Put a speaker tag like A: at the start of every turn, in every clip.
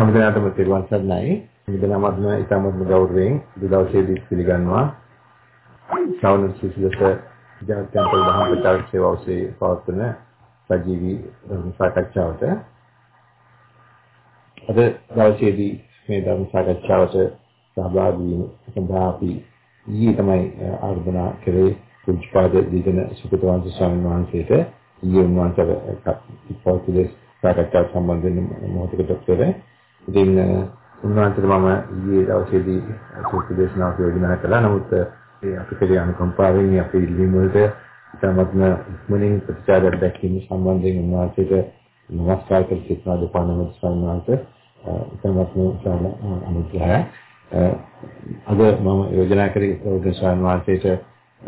A: හැමදෙනාටම තෙරුවන් සරණයි. හැමදෙනාමත්ම ඊටමත්ම ගෞරවයෙන් දවසේදී පිළිගන්නවා. ශ්‍රවණ සිසිලස ජාත්‍යන්තර දහම් ප්‍රචාර සේවාව ඔස්සේ පවත්වන සජීවී ධර්ම සාකච්ඡාවට අද දවසේදී මේ ධර්ම සාකච්ඡාවට සහභාගී වීම සඳහා අපි ඊයේ තමයි ආරාධනා කළේ පුජ්පාද දීගෙන සුපතවන්ත ස්වාමීන් වහන්සේට ඊයේ උන්වහන්සේට පොත්ලේ සාකච්ඡා සම්බන්ධයෙන් මොහොතකට පෙර ඉතින් උන්වහන්සේට මම ඊයේ දවසේදී සූත්‍ර දේශනාවක් යෝජනා කළා. නමුත් ඒ අපිට අනුකම්පාවෙන් අපේ ඉල්ලීම් වලට ඉතාමත්ම ඉක්මනින් ප්‍රතිචාරයක් දැක්වීම සම්බන්ධයෙන් උන්වහන්සේට නමස්කාර කර සිටිනා දෙපාර්තමේන්තු ස්වාමීන් වහන්සේ ඉතාමත්ම විශාල අනුග්‍රහය. අද මම යෝජනා කරේ ගෞරව ස්වාමීන් වහන්සේට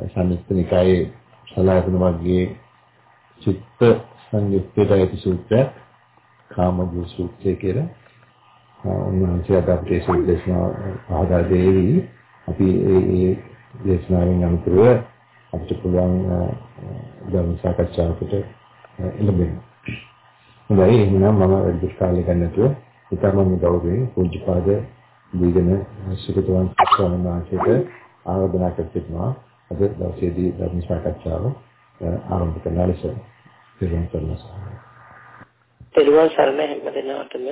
A: සංයුක්ත නිකායේ සලායතන වර්ගයේ චිත්ත සංයුක්තයට ඇති සූත්‍රය කාමගු සූත්‍රය කියලා උන්වහන්සේ අද අපිට ඒ දේශනාව පහදා දෙවි. අපි ඒ දේශනාවෙන් අනුතරව අපිට පුළුවන් ධර්ම සාකච්ඡාවකට එළඹෙන්න. හොඳයි එහෙනම් මම වැඩි කාලයක් ගන්නතුව ඉතාමත් ගෞරවයෙන් පූජ්‍යපාද දීගෙන සුගතවන් ස්වාමීන් වහන්සේට ආරාධනා කර සිටිනවා. අද දවසේදී ධර්ම සාකච්ඡාව ආරම්භ කරන ලෙස පිරුම් කරනවා.
B: තෙරුවන් සරණ හැම දිනකටම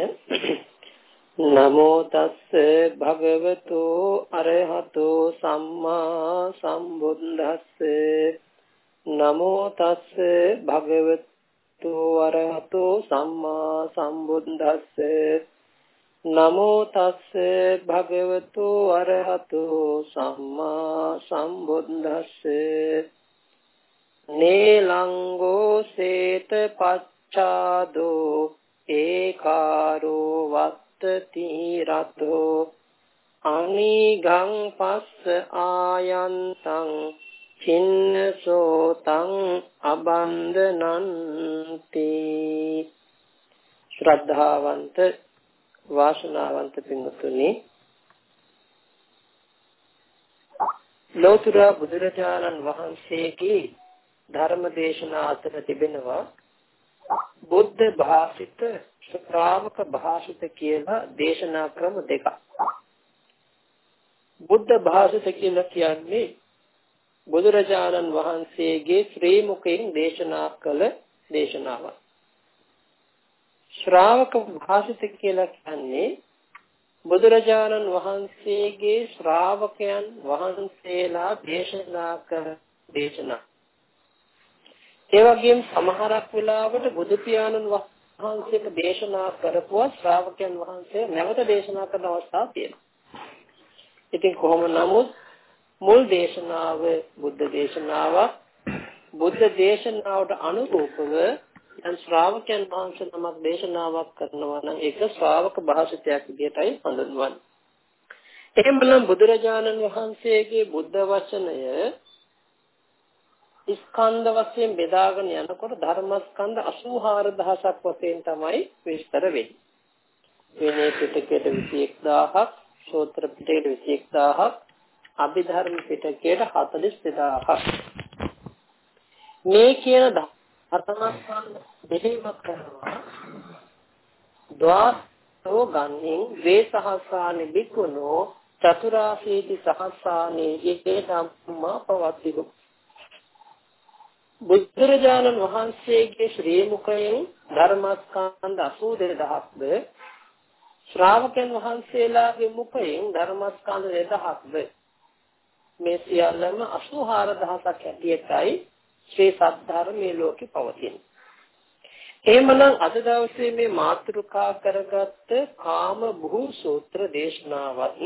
B: නමෝ තස්ස භගවතු අරහතෝ සම්මා සම්බුද්දස්ස නමෝ තස්ස භගවතු අරහතෝ සම්මා සම්බුද්දස්ස නමෝ තස්ස භගවතු අරහතෝ සම්මා සම්බුද්දස්ස නේලංගෝ සේත පච්ඡාදෝ ඒකාරෝ වත්තති රතෝ අනිගං පස්ස ආයන්තං චින්නසෝතං අබන්දනන්ති ශ්‍රද්ධාවන්ත වාසනාවන්ත පින්තුනි ලෝතර බුදුරජාණන් වහන්සේගේ ධර්ම දේශනා අතර තිබෙනවා බුද්ධ භාෂිත ශ්‍රාවක භාෂිත කියලා දේශනා ක්‍රම දෙකක්. බුද්ධ භාෂිත කියලා කියන්නේ බුදුරජාණන් වහන්සේගේ ශ්‍රී මුඛයෙන් දේශනා කළ දේශනාවක්. ශ්‍රාවක භාෂිත කියලා කියන්නේ බුදුරජාණන් වහන්සේගේ ශ්‍රාවකයන් වහන්සේලා දේශනා කර දේශනා ඒ වගේම සමහරක් වෙලාවට බුදු පියාණන් වහන්සේට දේශනා කරපුවා ශ්‍රාවකයන් වහන්සේ නැවත දේශනා කරන අවස්ථා තියෙනවා. ඉතින් කොහොම නමුත් මුල් දේශනාව බුද්ධ දේශනාවක් බුද්ධ දේශනාවට අනුරූපව දැන් ශ්‍රාවකයන් වහන්සේ නමක් දේශනාවක් කරනවා නම් ඒක ශ්‍රාවක භාෂිතයක් විදිහටයි හඳුන්වන්නේ. එහෙමනම් බුදුරජාණන් වහන්සේගේ බුද්ධ වචනය ස්කන්ධ වශයෙන් බෙදාගෙන යනකොට ධර්මස්කන්ධ 84000ක් වශයෙන් තමයි විස්තර වෙන්නේ. විනය පිටකයට 21000ක්, ශෝත්‍ර පිටකයට 21000ක්, අභිධර්ම පිටකයට 42000ක්. මේ කියන ධර්මස්කන්ධ දෙකම කරනවා. ද්වාසෝ ගන්නින් වේ සහස්සානි බිකුණෝ චතුරාසීති සහස්සානි ඒකේ ධම්මා පවත්තිකෝ බුදුරජාණන් වහන්සේගේ ශ්‍රී මුඛයෙන් ධර්මස්කන්ධ 82000ක්ද ශ්‍රාවකයන් වහන්සේලාගේ මුඛයෙන් ධර්මස්කන්ධ 2000ක්ද මේ සියල්ලම 84000ක් ඇටියටයි ශ්‍රී සද්ධර්මයේ ලෝකේ පවතින. එහෙමනම් අද දවසේ මේ මාතෘකා කරගත්ත කාම බුහු සූත්‍ර දේශනාවත්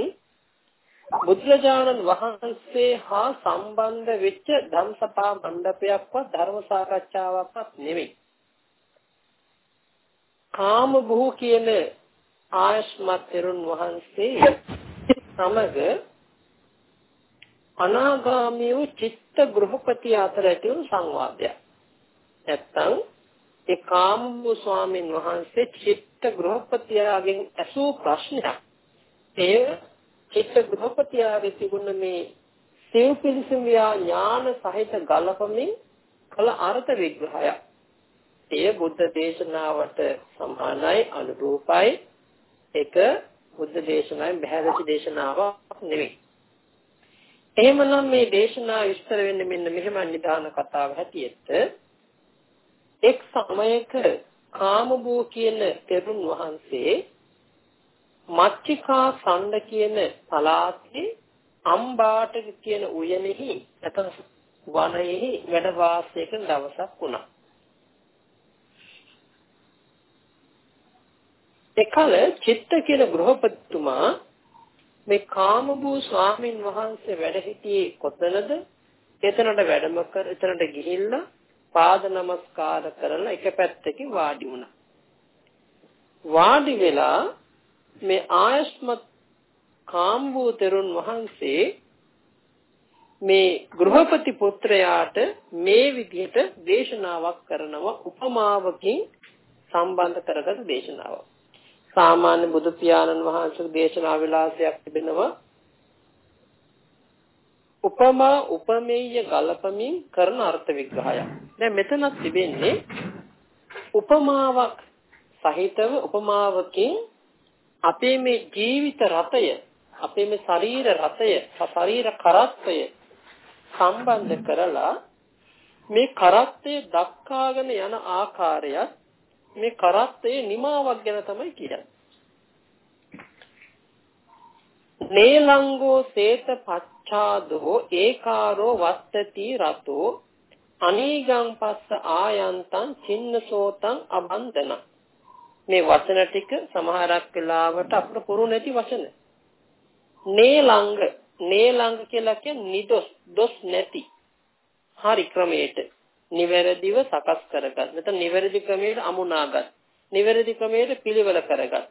B: බුදුරජාණන් වහන්සේ හා සම්බන්ධ වෙච්ච ධම්සපා මණ්ඩපයක්වත් ධර්ම සාකච්ඡාවක්වත් නෙවෙයි. කාම බුහු කියන ආයස්මත් තෙරුන් වහන්සේ සමග අනාගාමී වූ චිත්ත ගෘහපති අතර ඇති වූ සංවාදයක්. නැත්තම් ඒ කාම වූ ස්වාමීන් වහන්සේ චිත්ත ගෘහපතියාගෙන් ඇසූ ප්‍රශ්නයක්. ඒ චිත්ත ගෘහපතියාගේ තිබුණ මේ සිව් පිළිසුමියා ඥාන සහිත ගලපමින් කළ අර්ථ විග්‍රහය. එය බුද්ධ දේශනාවට සමානයි අනුරූපයි. ඒක බුද්ධ දේශනාවෙන් බහැරච දේශනාවක් නෙවෙයි. එහෙමනම් මේ දේශනාව විස්තර වෙන්නේ මෙන්න මෙහෙම නිදාන කතාව හැටියට එක් සමයක කාමබෝ කියන තෙරුන් වහන්සේ මච්චිකා සණ්ඩ කියන පළාතේ අම්බාටක කියන උයනෙහි නැත්නම් වනයේහි වැඩ වාසය කරන දවසක් වුණා. එකල චිත්ත කියන ගෘහපතිතුමා මේ කාමබූ ස්වාමින් වහන්සේ වැඩ සිටියේ කොතනද? එතනට වැඩම කර එතනට ගිහිල්ලා පාද නමස්කාර කරලා එක පැත්තකින් වාඩි වුණා. වාඩි වෙලා මේ ආයස්මත් කාම්බූ තෙරුන් වහන්සේ මේ ගෘහපති පුත්‍රයාට මේ විදිහට දේශනාවක් කරනවා උපමාවකින් සම්බන්ධ කරගත් දේශනාවක්. සාමාන්‍ය බුදු පියාණන් වහන්සේගේ දේශනා විලාසයක් තිබෙනවා. උපමා උපමේය ගලපමින් කරන අර්ථ විග්‍රහයක්. දැන් මෙතනත් තිබෙන්නේ උපමාවක් සහිතව උපමාවකින් අපේ මේ ජීවිත රතය අපේ මේ ශරීර රතය ශරීර කරත්තය සම්බන්ධ කරලා මේ කරත්තය දක්කාගෙන යන ආකාරයත් මේ කරත්තයේ නිමාවක් ගැන තමයි කියන්නේ. නේලංගෝ සේත පච්ඡාදෝ ඒකාරෝ වත්තති රතෝ අනීගං පස්ස ආයන්තං චින්නසෝතං අබන්දන මේ වචන ටික සමහරක් වෙලාවට අපිට පුරු නැති වචන නේලංග නේලංග කියලා කියන්නේ නිදොස් දොස් නැති හරි ක්‍රමයට නිවැරදිව සකස් කරගත්. නැත්නම් නිවැරදි ක්‍රමයට අමුණාගත්. නිවැරදි ක්‍රමයට පිළිවෙල කරගත්.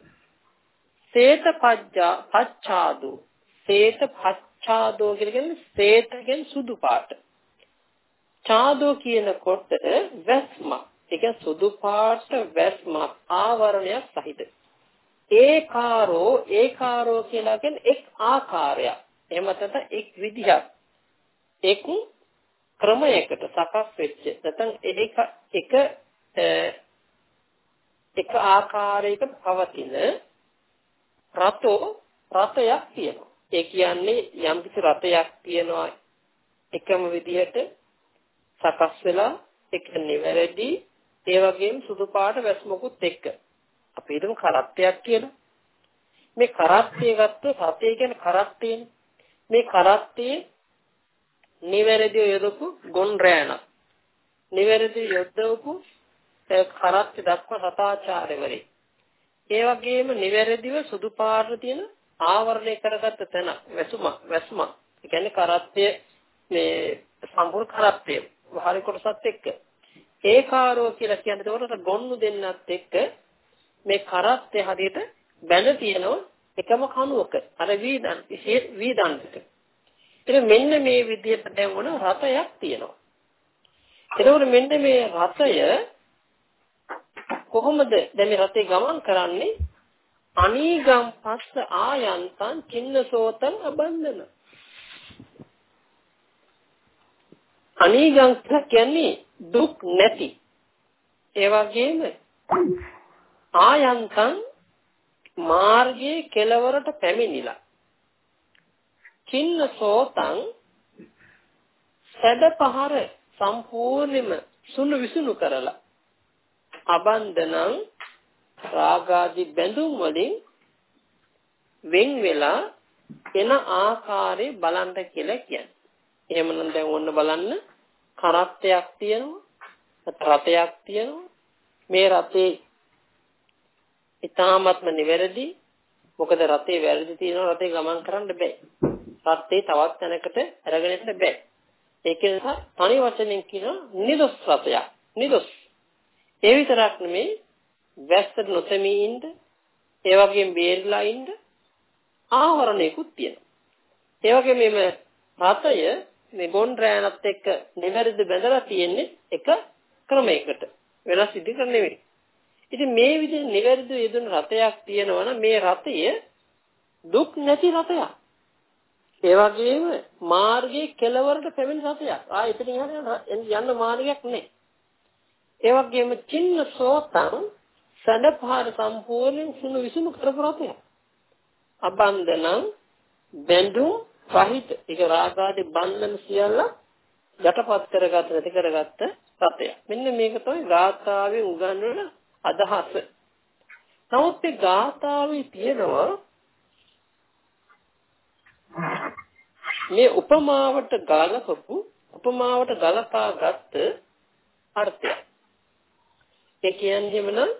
B: සේත පජ්ජා පච්ඡාදු. සේත පච්ඡාදෝ කියන්නේ සේතගෙන් සුදු පාට. ඡාදෝ කියනකොට වැස්ම. ඒ කියන්නේ සුදු පාට වැස්ම ආවරණයක් සහිත. ඒකාරෝ ඒකාරෝ කියලා කියන්නේ එක් ආකාරයක්. එහෙම නැත්නම් එක් විදිහක්. එක් ක්‍රමයකට සකස් වෙච්ච නැත්නම් ඒක එක එක ආකාරයකට පවතින රතෝ රතයක් තියෙනවා. ඒ කියන්නේ යම් කිසි රතයක් තියෙනවා එකම විදිහට සකස් වෙලා එක නිවැරදි ඒ වගේම සුදු පාට වැස්මකුත් එක්ක. අපි හිතමු කරත්තයක් කියලා. මේ කරත්තය ගත්තොත් රතේ කියන්නේ කරත්තේනේ. මේ කරත්තේ නිවැරදිව යොදපු ගොන් රෑනක්. නිවැරදිව යොදවපු කරත් දක්වා සතාචාර්යවරේ. ඒ වගේම නිවැරදිව සුදු පාට තියෙන ආවරණය කරගත්ත තැන වැසුම වැස්ම. ඒ කියන්නේ කරත්තය මේ සම්පූර්ණ කරත්තය වහරි කොටසත් එක්ක. ඒකාරෝ කියලා කියන්නේ ඒකට ගොන්නු දෙන්නත් එක්ක මේ කරත්තය හරියට බැඳ තියෙනවා එකම කණුවක. අර වීදන් වීදන්ට. ඉතින් මෙන්න මේ විදිහට දැන් වුණ රතයක් තියෙනවා. එතකොට මෙන්න මේ රතය කොහොමද දැන් මේ රතේ ගමන් කරන්නේ? අනීගම් පස්ස ආයන්තං චින්නසෝතං අබන්දන. අනීගම් කියන්නේ දුක් නැති. ඒ වගේම ආයන්තං මාර්ගයේ කෙලවරට පැමිණිලා චින්න සෝතං සැඩ පහර සම්පූර්ණයෙන්ම සුණු විසුණු කරලා අබන්දනං රාගාදි බැඳුම් වලින් වෙන් වෙලා එන ආකාරය බලන්න කියලා කියන්නේ. එහෙමනම් දැන් ඔන්න බලන්න කරත්තයක් තියෙනවා රතයක් තියෙනවා මේ රතේ ඊ타ත්ම නිවැරදි මොකද රතේ වැරදි තියෙනවා රතේ ගමන් කරන්න බෑ සත්‍යය තවත් තැනකට අරගෙන යන්න බෑ. ඒක නිසා තනි වචනෙන් කියන නිදොස් රතයක්. නිදොස්. ඒ විතරක් නෙමෙයි වැස්සට නොතෙමී ඉන්න, ඒ වගේම බේරලා ඉන්න ආවරණයකුත් තියෙනවා. ඒ වගේම මේ රතය මේ ගොන් රෑනත් එක්ක නිවැරදි බැඳලා තියෙන්නේ එක ක්‍රමයකට. වෙනස් විදිහකට නෙවෙයි. ඉතින් මේ විදිහේ නිවැරදි යෙදුණු රතයක් තියෙනවා නම් මේ රතය දුක් නැති රතයක්. ඒ වගේම මාර්ගයේ කෙලවරට පැමිණ සතියක්. ආ එතනින් යන්න මාර්ගයක් නැහැ. ඒ වගේම චින්න සෝතං සඩපාර සම්පූර්ණයෙන් සුණු විසුණු කරපු රතයක්. අබන්දනම් බැඳුම් සහිත ඒක රාගාදී බන්ධන සියල්ල යටපත් කරගත නැති කරගත්ත සත්‍යය. මෙන්න මේක තමයි ගාථාවේ උගන්වන අදහස. නමුත් මේ ගාථාවේ තියෙනවා මේ උපමාවට ගලපපු උපමාවට ගලපා ගත්ත අර්ථය. ඒ කියන්නේ නම්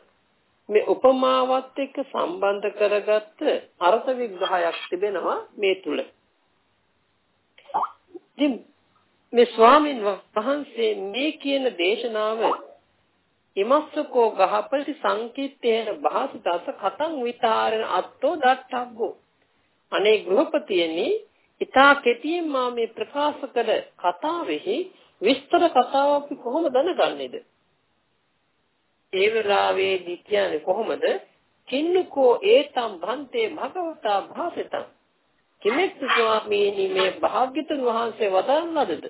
B: මේ උපමාවත් එක්ක සම්බන්ධ කරගත්ත අර්ථ විග්‍රහයක් තිබෙනවා මේ තුල. ඉතින් මේ ස්වාමීන් වහන්සේ මේ කියන දේශනාව ඉමස්සකෝ ගහපති සංකීර්තේන භාසිතස කතං විතාරණ අත්තෝ දත්තග්ගෝ අනේ ගෘහපතියනි ඊතා කෙටියෙන් මා මේ ප්‍රකාශ කළ කතාවෙහි විස්තර කතාව අපි කොහොම දැනගන්නේද? ඒ වෙලාවේදී කියන්නේ කොහොමද? කින්නකෝ ඒතම් භන්තේ භගවතා භාසිතං. කිමෙත් ස්වාමීනි මේ භාග්‍යතුන් වහන්සේ වදාන් ලදද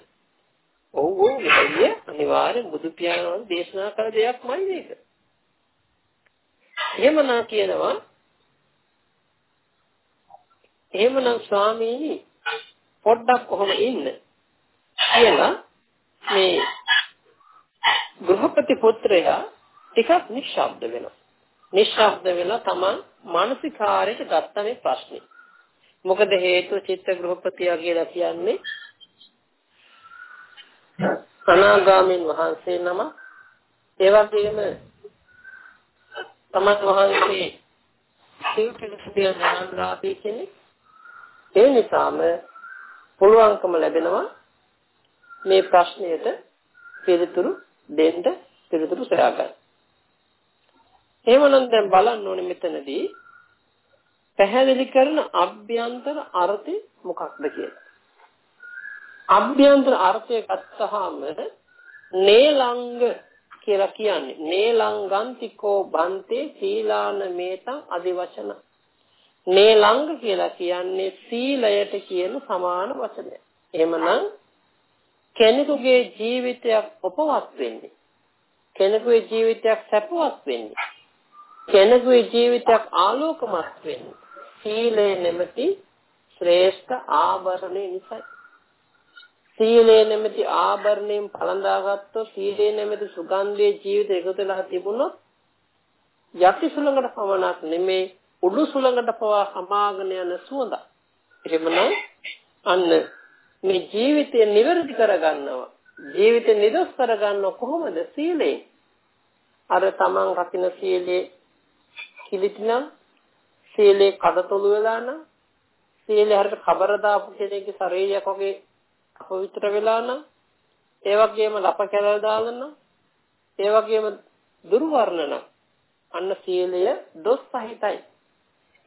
B: ඔව් ඔව් මෙය අනිවාර්යෙන් බුදු පියාණන් දේශනා කළ දෙයක්මයි මේක. එහෙමනම් කියනවා එහෙමනම් ස්වාමීනි පොඩ්ඩක් කොහොම ඉන්න කියලා මේ ගෘහපති පුත්‍රයා ටිකක් නිශ්ශබ්ද වෙනවා. නිශ්ශබ්ද වෙලා තමන් මානසිකාරයට ගත්ත මේ ප්‍රශ්නේ. මොකද හේතුව චිත්ත ගෘහපතියා කියලා කියන්නේ? අනාගාමීන් වහන්සේ නම. ඒ වගේම තමන් වහන්සේ සිව් පිළිසිය ඥානරාපී කෙනෙක්. ඒ නිසාම පුළුවන්කම ලැබෙනවා මේ ප්‍රශ්නයට පිළිතුරු දෙන්න පිළිතුරු සොයාගන්න. එහෙමනම් දැන් බලන්න ඕනේ මෙතනදී පැහැදිලි කරන අභ්‍යන්තර අර්ථය මොකක්ද කියලා. අභ්‍යන්තර අර්ථය ගත්තාම නේලංග කියලා කියන්නේ නේලංගන්තිකෝ බන්තේ සීලාන මේතං අදිවචන නේලංග කියලා කියන්නේ සීලයට කියන සමාන වචනය. එහෙමනම් කෙනෙකුගේ ජීවිතයක් උපවත් වෙන්නේ කෙනෙකුගේ ජීවිතයක් සැපවත් වෙන්නේ කෙනෙකුගේ ජීවිතයක් ආලෝකමත් වෙන්නේ සීලය නැමැති ශ්‍රේෂ්ඨ ආභරණය නිසායි සීලය නැමැති ආභරණයෙන් පළඳාගත්තොත් සීලය නැමැති සුගන්ධයේ ජීවිත එකතු වෙලා තිබුණොත් යටි සුළඟට පමණක් නෙමේ උඩු සුළඟට පවා සමාගෙන යන සුවඳ. එහෙමනම් අන්න මේ ජීවිතය නිවැරදි කරගන්නවා. ජීවිතය නිදොස් කරගන්නව කොහොමද? සීලයෙන්. අර තමන් රකින්න සීලේ කිලිටිනම් සීලේ කඩතොළු වෙලා නම් සීලේ හරියට කබර දාපු කෙනෙක්ගේ ශරීරයක් වගේ පවිත්‍ර වෙලා නම් ඒ වගේම ලප කැලල් දාලා නම් ඒ වගේම දුර්වර්ණ නම් අන්න සීලය දොස් සහිතයි.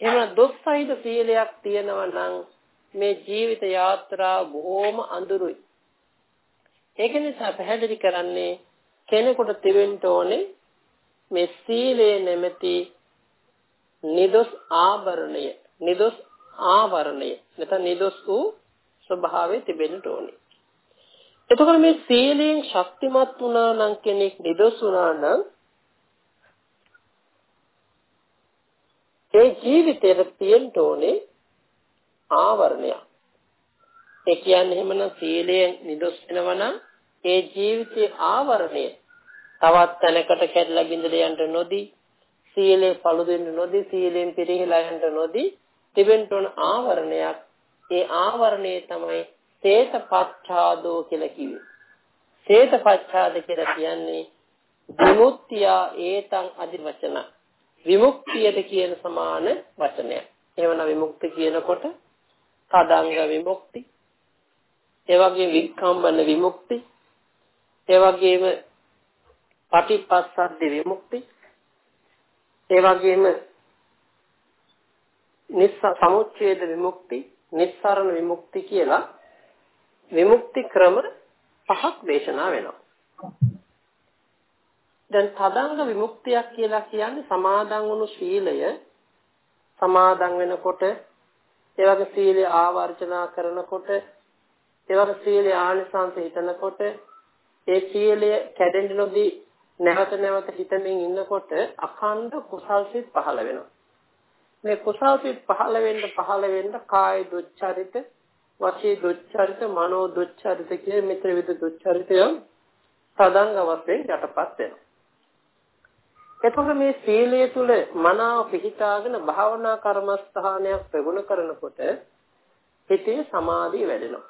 B: එහෙනම් දොස් සහිත සීලයක් තියෙනවා නම් මේ ජීවිත යාත්‍රා බොහොම අඳුරුයි. ඒක නිසා පැහැදිලි කරන්නේ කෙනෙකුට තිබෙන්න ඕනේ මේ සීලය නැමැති නිදොස් ආවරණය නිදොස් ආවරණය නැත්නම් නිදොස් වූ ස්වභාවය තිබෙන්න ඕනේ. එතකොට මේ සීලයෙන් ශක්තිමත් වුණා නම් කෙනෙක් නිදොස් වුණා නම් ඒ ජීවිතයට තියෙන්න ඕනේ ආවරණය. ඒ කියන්නේ එහෙමනම් සීලයෙන් නිදොස් වෙනවා නම් ඒ ජීවිතයේ ආවරණය තවත් තැනකට කැඩලා බිඳලා යන්න නොදී සීලේ පළු දෙන්න නොදී සීලෙන් පිරිහිලා යන්න නොදී තිබෙන්න ඕන ආවරණයක් ඒ ආවරණය තමයි සේතපච්ඡාදෝ කියලා කිව්වේ. සේතපච්ඡාද කියලා කියන්නේ විමුක්තිය ඒතං අදි වචන. විමුක්තියට කියන සමාන වචනයක්. එවන විමුක්ති කියනකොට තදංග විමුක්ති, ඒ වගේම වික්ඛම්බන විමුක්ති, ඒ වගේම පටිපස්සද්ද විමුක්ති, ඒ වගේම නිස්ස සමුච්ඡේද විමුක්ති නිස්සාරණ විමුක්ති කියලා විමුක්ති ක්‍රම පහක් දේශනා වෙනවා. දැන් තදංග විමුක්තියක් කියලා කියන්නේ සමාදන් වුණු ශීලය සමාදන් වෙනකොට ඒ වගේ සීලය ආවර්ජනා කරනකොට ඒ වගේ සීලය ආනිසංස හිතනකොට ඒ සීලය කැඩෙන්න නොදී නැවත නැවත හිතමින් ඉන්නකොට අඛණ්ඩ කුසල් සිත් පහළ වෙනවා. මේ කුසල් සිත් පහළ වෙන්න පහළ වෙන්න කාය දුච්චරිත, වචී දුච්චරිත, මනෝ දුච්චරිත කියන මෙතන විද දුච්චරිතය සදාංග වශයෙන් යටපත් වෙනවා. එතකොට මේ සීලය තුල මනාව පිහිටාගෙන භාවනා කර්මස්ථානයක් ප්‍රගුණ කරනකොට හිතේ සමාධිය වැඩෙනවා.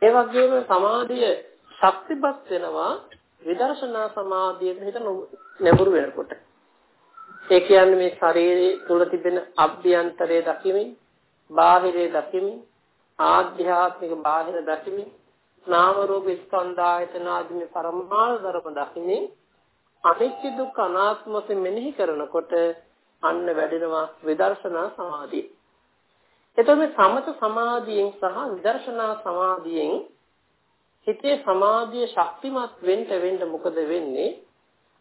B: ඒ වගේම සමාධිය ශක්තිපත් වෙනවා විදර්ශනා සමාධියට හිත නැඹුරු වෙනකොට. ඒ කියන්නේ මේ ශරීරයේ තුල තිබෙන අභ්‍යන්තරයේ දකිමින්, බාහිරයේ දකිමින්, ආධ්‍යාත්මික බාහිර දකිමින්, නාම රූප ස්කන්ධ ආයතන ආදී මේ පරමාර්ථ ධර්ම දකිමින් අනිත්‍ය දුක්ඛ අනාත්ම වශයෙන් මෙනෙහි කරනකොට අන්න වැඩෙනවා විදර්ශනා සමාධිය. එතකොට මේ සමත සමාධියෙන් සහ විදර්ශනා සමාධියෙන් හිතේ සමාධිය ශක්තිමත් වෙන්න වෙන්න මොකද වෙන්නේ?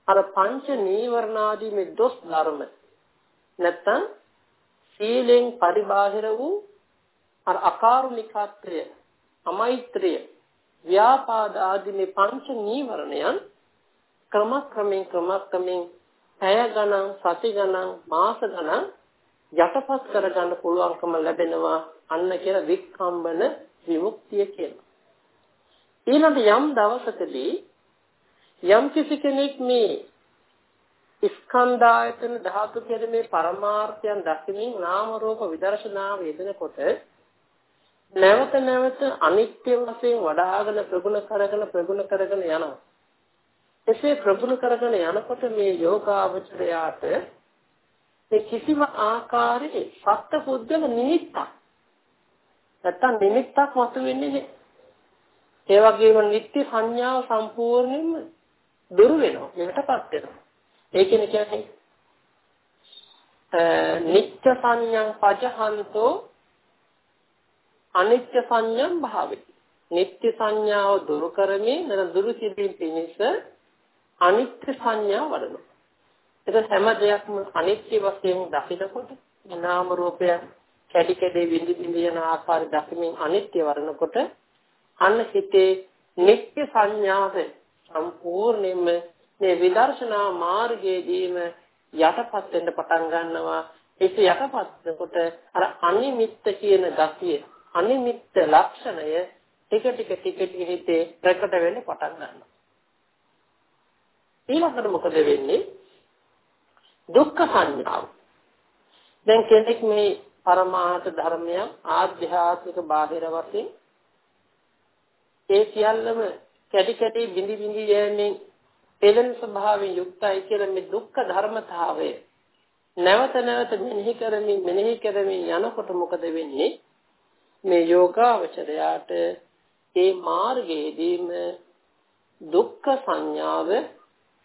B: අර පංච නීවරණාදී මේ දොස් ධර්ම නැත්තම් සීලෙන් පරිබාහිර වූ අර අකාරුණිකත්වය, අමෛත්‍රිය, ව්‍යාපාද ආදී මේ පංච නීවරණයන් ක්‍රමක්‍රමයෙන් ක්‍රමක්‍රමයෙන් පැය ගණන්, සති ගණන්, මාස ගණන් යටපත් කරගන්න පුළුවන්කම ලැබෙනවා අන්න කියලා වික්කම්බන විමුක්තිය කියනවා. ඊළඟ යම් දවසකදී යම් කිසි කෙනෙක් මේ ස්කන්ධායතන ධාතු කියන මේ පරමාර්ථයන් දකිමින් නාම රූප විදර්ශනාව යෙදෙනකොට නැවත නැවත අනිත්‍ය වශයෙන් වඩාගෙන ප්‍රගුණ කරගෙන ප්‍රගුණ කරගෙන යනවා. එසේ ප්‍රගුණ කරගෙන යනකොට මේ යෝගාවචරයාට මේ කිසිම ආකාරයේ සත්‍ය පුද්ගල නිමිත්තක් නැත්තම් නිමිත්තක් මතුවෙන්නේ නැහැ. ඒ වගේම නිත්‍ය සංඥාව සම්පූර්ණයෙන්ම දුරු වෙනවා. ඒකටපත් වෙනවා. ඒ කියන්නේ නිත්‍ය සංඥං පජහන්තෝ අනිත්‍ය සංඥං භාවෙති. නිත්‍ය සංඥාව දුරු කරමින් නර දුරු කිරීම පිණිස අනිත්‍ය සංඥා වඩනවා. ඒක හැම දෙයක්ම අනිත්‍ය වශයෙන් දකිනකොට නාම රූපය කැටි කැඩේ විඳි විඳි යන ආකාරය දකිමින් අනිත්‍ය වරනකොට අන්න හිතේ නිත්‍ය සංඥාව සම්පූර්ණයෙන්ම මේ විදර්ශනා මාර්ගයේදීම යටපත් වෙන්න පටන් ගන්නවා ඒක යටපත් වෙනකොට අර අනිමිත්ත කියන ගතිය අනිමිත්ත ලක්ෂණය ටික ටික ටික ටික හිතේ ප්‍රකට වෙන්න පටන් ගන්නවා ඊළඟට මොකද වෙන්නේ? දුක්ඛ සංඥාව. දැන් කෙනෙක් මේ පරමාර්ථ ධර්මය ආධ්‍යාත්මික බාහිර වශයෙන් ඒ සියල්ලම කැටි කැටි බිඳි බිඳි යෑමෙන් පෙළෙන ස්වභාවයෙන් යුක්තයි කියලා මේ දුක්ඛ ධර්මතාවය නැවත නැවත මෙනෙහි කරමින් මෙනෙහි කරමින් යනකොට මොකද වෙන්නේ? මේ යෝගාවචරයාට ඒ මාර්ගයේදීම දුක්ඛ සංඥාව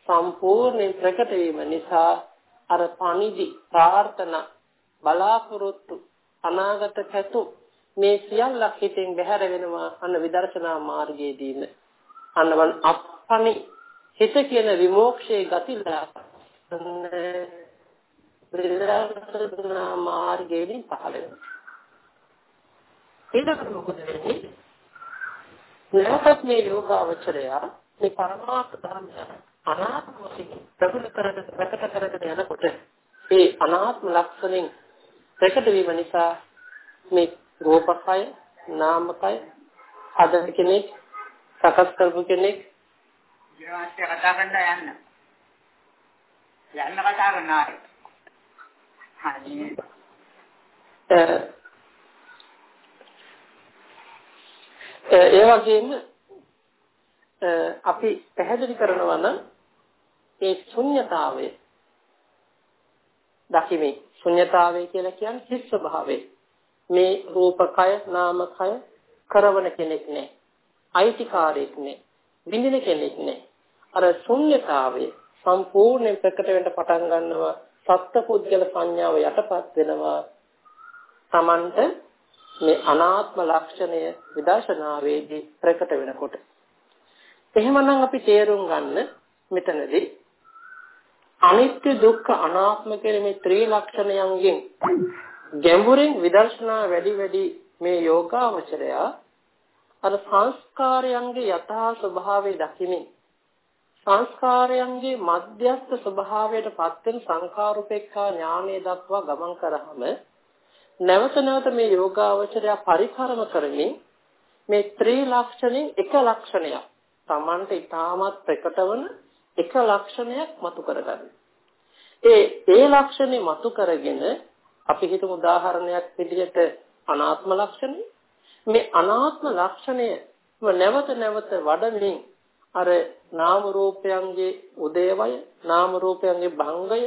B: සම්පූර්ණයෙන් ප්‍රකට වීම නිසා අර පණිදි ප්‍රාර්ථනා බලාපොරොත්තු අනාගත කැතු මේ සියල්ලක් හිතෙන් බැහැර වෙනවා අන්න විදර්ශනා මාර්ගයේදීම. අන්නවන් අප්පනි හිත කියන විමෝක්ෂයේ ගතිලා විදර්ශනා මාර්ගයෙන් පහළ වෙනවා. ඊළඟට මොකද වෙන්නේ? නැවතත් මේ යෝගාවචරය මේ පරමාර්ථ ධර්මය අනාත්ම වශයෙන් ප්‍රගුණ කරගෙන ප්‍රකට කරගෙන යනකොට ඒ අනාත්ම ලක්ෂණෙන් ප්‍රකට වීම නිසා මේ රූපකය නාමකය හදන කෙනෙක් සකස් කරපු කෙනෙක්.
C: ඊළඟට කතා කරන්න යන්න. යන්න කතා කරනවා හරි.
B: ඒ වගේම අපි පැහැදිලි කරනවා නම් ඒ ශුන්්‍යතාවය දකිමේ ශුන්්‍යතාවය කියලා කියන්නේ හිස් ස්වභාවය. මේ රූපකය නාමකය කරවන කෙනෙක් නෑ. අයිතිකාරයෙක් නෑ. විඳින කෙනෙක් නෑ. අර ශුන්්‍යතාවය සම්පූර්ණයෙන් ප්‍රකට වෙන්න පටන් ගන්නවා. සත්පුද්ගල සංඥාව යටපත් වෙනවා. Tamanට මේ අනාත්ම ලක්ෂණය විදර්ශනාවේදී ප්‍රකට වෙනකොට එහෙමනම් අපි තේරුම් ගන්න මෙතනදී අනිත්‍ය දුක්ඛ අනාත්ම කියන මේ ත්‍රිලක්ෂණයන්ගෙන් ගැඹුරින් විදර්ශනා වැඩි වැඩි මේ යෝගාවචරය අර සංස්කාරයන්ගේ යථා ස්වභාවය දකිමින් සංස්කාරයන්ගේ මධ්‍යස්ථ ස්වභාවයට පත්වෙන සංඛාරුපේක්ඛා ඥානය දක්වා ගමන් කරාම නැවත නැවත මේ යෝගාවචරය පරිකරම කරමින් මේ ත්‍රිලක්ෂණෙන් එක ලක්ෂණයක් Tamante ඊටමත් ප්‍රකටවන එක ලක්ෂණයක් මතු කරගන්න. ඒ ඒ ලක්ෂණේ මතු කරගෙන අපි හිතමු උදාහරණයක් විදිහට අනාත්ම ලක්ෂණය. මේ අනාත්ම ලක්ෂණය නැවත නැවත වඩමින් අර නාම රූපයන්ගේ උදේවය නාම රූපයන්ගේ භංගය